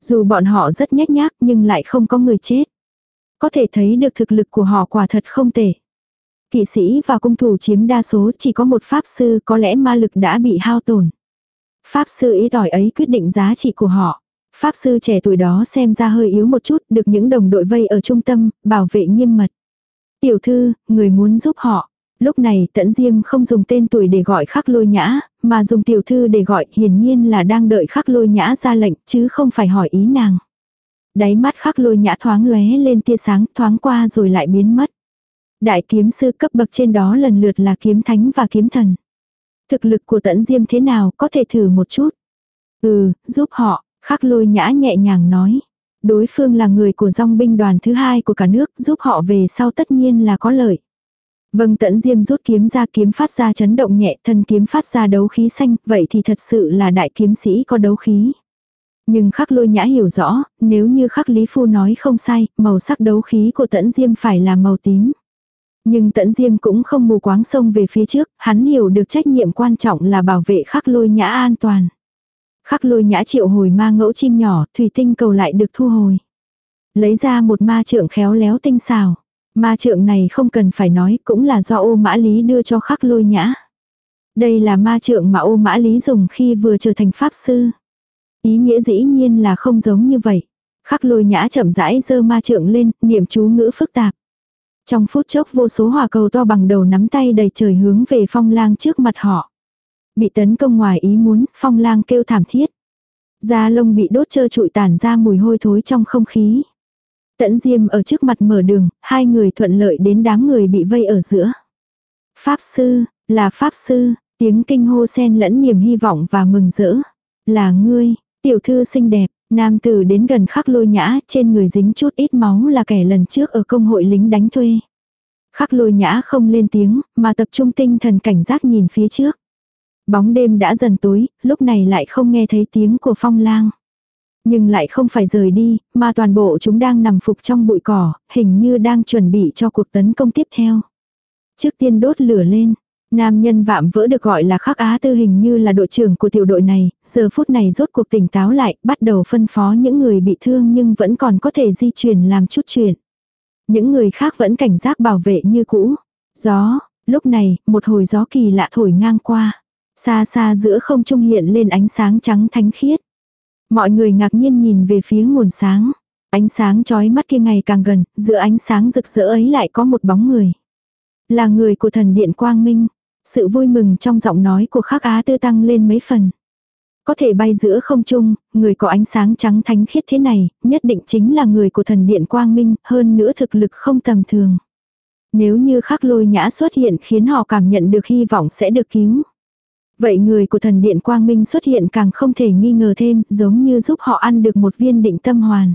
Dù bọn họ rất nhếch nhác nhưng lại không có người chết. Có thể thấy được thực lực của họ quả thật không tệ. Kỵ sĩ và cung thủ chiếm đa số chỉ có một pháp sư có lẽ ma lực đã bị hao tổn. Pháp sư ý đòi ấy quyết định giá trị của họ. Pháp sư trẻ tuổi đó xem ra hơi yếu một chút, được những đồng đội vây ở trung tâm, bảo vệ nghiêm mật. Tiểu thư, người muốn giúp họ. Lúc này tẫn diêm không dùng tên tuổi để gọi khắc lôi nhã, mà dùng tiểu thư để gọi hiển nhiên là đang đợi khắc lôi nhã ra lệnh chứ không phải hỏi ý nàng. Đáy mắt khắc lôi nhã thoáng lóe lên tia sáng thoáng qua rồi lại biến mất. Đại kiếm sư cấp bậc trên đó lần lượt là kiếm thánh và kiếm thần. Thực lực của tẫn diêm thế nào có thể thử một chút. Ừ, giúp họ, khắc lôi nhã nhẹ nhàng nói. Đối phương là người của dòng binh đoàn thứ hai của cả nước giúp họ về sau tất nhiên là có lợi. Vâng tẫn diêm rút kiếm ra kiếm phát ra chấn động nhẹ thân kiếm phát ra đấu khí xanh, vậy thì thật sự là đại kiếm sĩ có đấu khí. Nhưng khắc lôi nhã hiểu rõ, nếu như khắc lý phu nói không sai, màu sắc đấu khí của tẫn diêm phải là màu tím. Nhưng tẫn diêm cũng không mù quáng sông về phía trước, hắn hiểu được trách nhiệm quan trọng là bảo vệ khắc lôi nhã an toàn. Khắc lôi nhã triệu hồi ma ngẫu chim nhỏ, thủy tinh cầu lại được thu hồi. Lấy ra một ma trượng khéo léo tinh xào. Ma trượng này không cần phải nói cũng là do ô mã lý đưa cho khắc lôi nhã. Đây là ma trượng mà ô mã lý dùng khi vừa trở thành pháp sư. Ý nghĩa dĩ nhiên là không giống như vậy. Khắc lôi nhã chậm rãi giơ ma trượng lên, niệm chú ngữ phức tạp. Trong phút chốc vô số hỏa cầu to bằng đầu nắm tay đầy trời hướng về phong lang trước mặt họ. Bị tấn công ngoài ý muốn, phong lang kêu thảm thiết. Da lông bị đốt trơ trụi tản ra mùi hôi thối trong không khí. Tẫn Diêm ở trước mặt mở đường, hai người thuận lợi đến đám người bị vây ở giữa. Pháp sư, là Pháp sư, tiếng kinh hô sen lẫn niềm hy vọng và mừng rỡ. Là ngươi, tiểu thư xinh đẹp, nam tử đến gần khắc lôi nhã, trên người dính chút ít máu là kẻ lần trước ở công hội lính đánh thuê. Khắc lôi nhã không lên tiếng, mà tập trung tinh thần cảnh giác nhìn phía trước. Bóng đêm đã dần tối, lúc này lại không nghe thấy tiếng của phong lang. Nhưng lại không phải rời đi, mà toàn bộ chúng đang nằm phục trong bụi cỏ, hình như đang chuẩn bị cho cuộc tấn công tiếp theo. Trước tiên đốt lửa lên, Nam nhân vạm vỡ được gọi là khắc á tư hình như là đội trưởng của tiểu đội này, giờ phút này rốt cuộc tỉnh táo lại, bắt đầu phân phó những người bị thương nhưng vẫn còn có thể di chuyển làm chút chuyện. Những người khác vẫn cảnh giác bảo vệ như cũ. Gió, lúc này, một hồi gió kỳ lạ thổi ngang qua. Xa xa giữa không trung hiện lên ánh sáng trắng thánh khiết. Mọi người ngạc nhiên nhìn về phía nguồn sáng. Ánh sáng chói mắt kia ngày càng gần, giữa ánh sáng rực rỡ ấy lại có một bóng người. Là người của thần điện Quang Minh. Sự vui mừng trong giọng nói của khắc á tư tăng lên mấy phần. Có thể bay giữa không trung, người có ánh sáng trắng thánh khiết thế này, nhất định chính là người của thần điện Quang Minh, hơn nữa thực lực không tầm thường. Nếu như khắc lôi nhã xuất hiện khiến họ cảm nhận được hy vọng sẽ được cứu. Vậy người của thần điện Quang Minh xuất hiện càng không thể nghi ngờ thêm, giống như giúp họ ăn được một viên định tâm hoàn.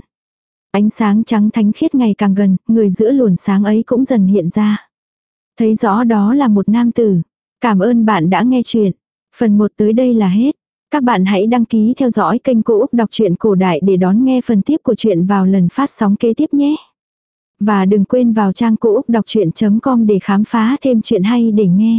Ánh sáng trắng thánh khiết ngày càng gần, người giữa luồn sáng ấy cũng dần hiện ra. Thấy rõ đó là một nam tử. Cảm ơn bạn đã nghe chuyện. Phần 1 tới đây là hết. Các bạn hãy đăng ký theo dõi kênh Cô Úc Đọc truyện Cổ Đại để đón nghe phần tiếp của chuyện vào lần phát sóng kế tiếp nhé. Và đừng quên vào trang Cô Úc Đọc Chuyện.com để khám phá thêm chuyện hay để nghe.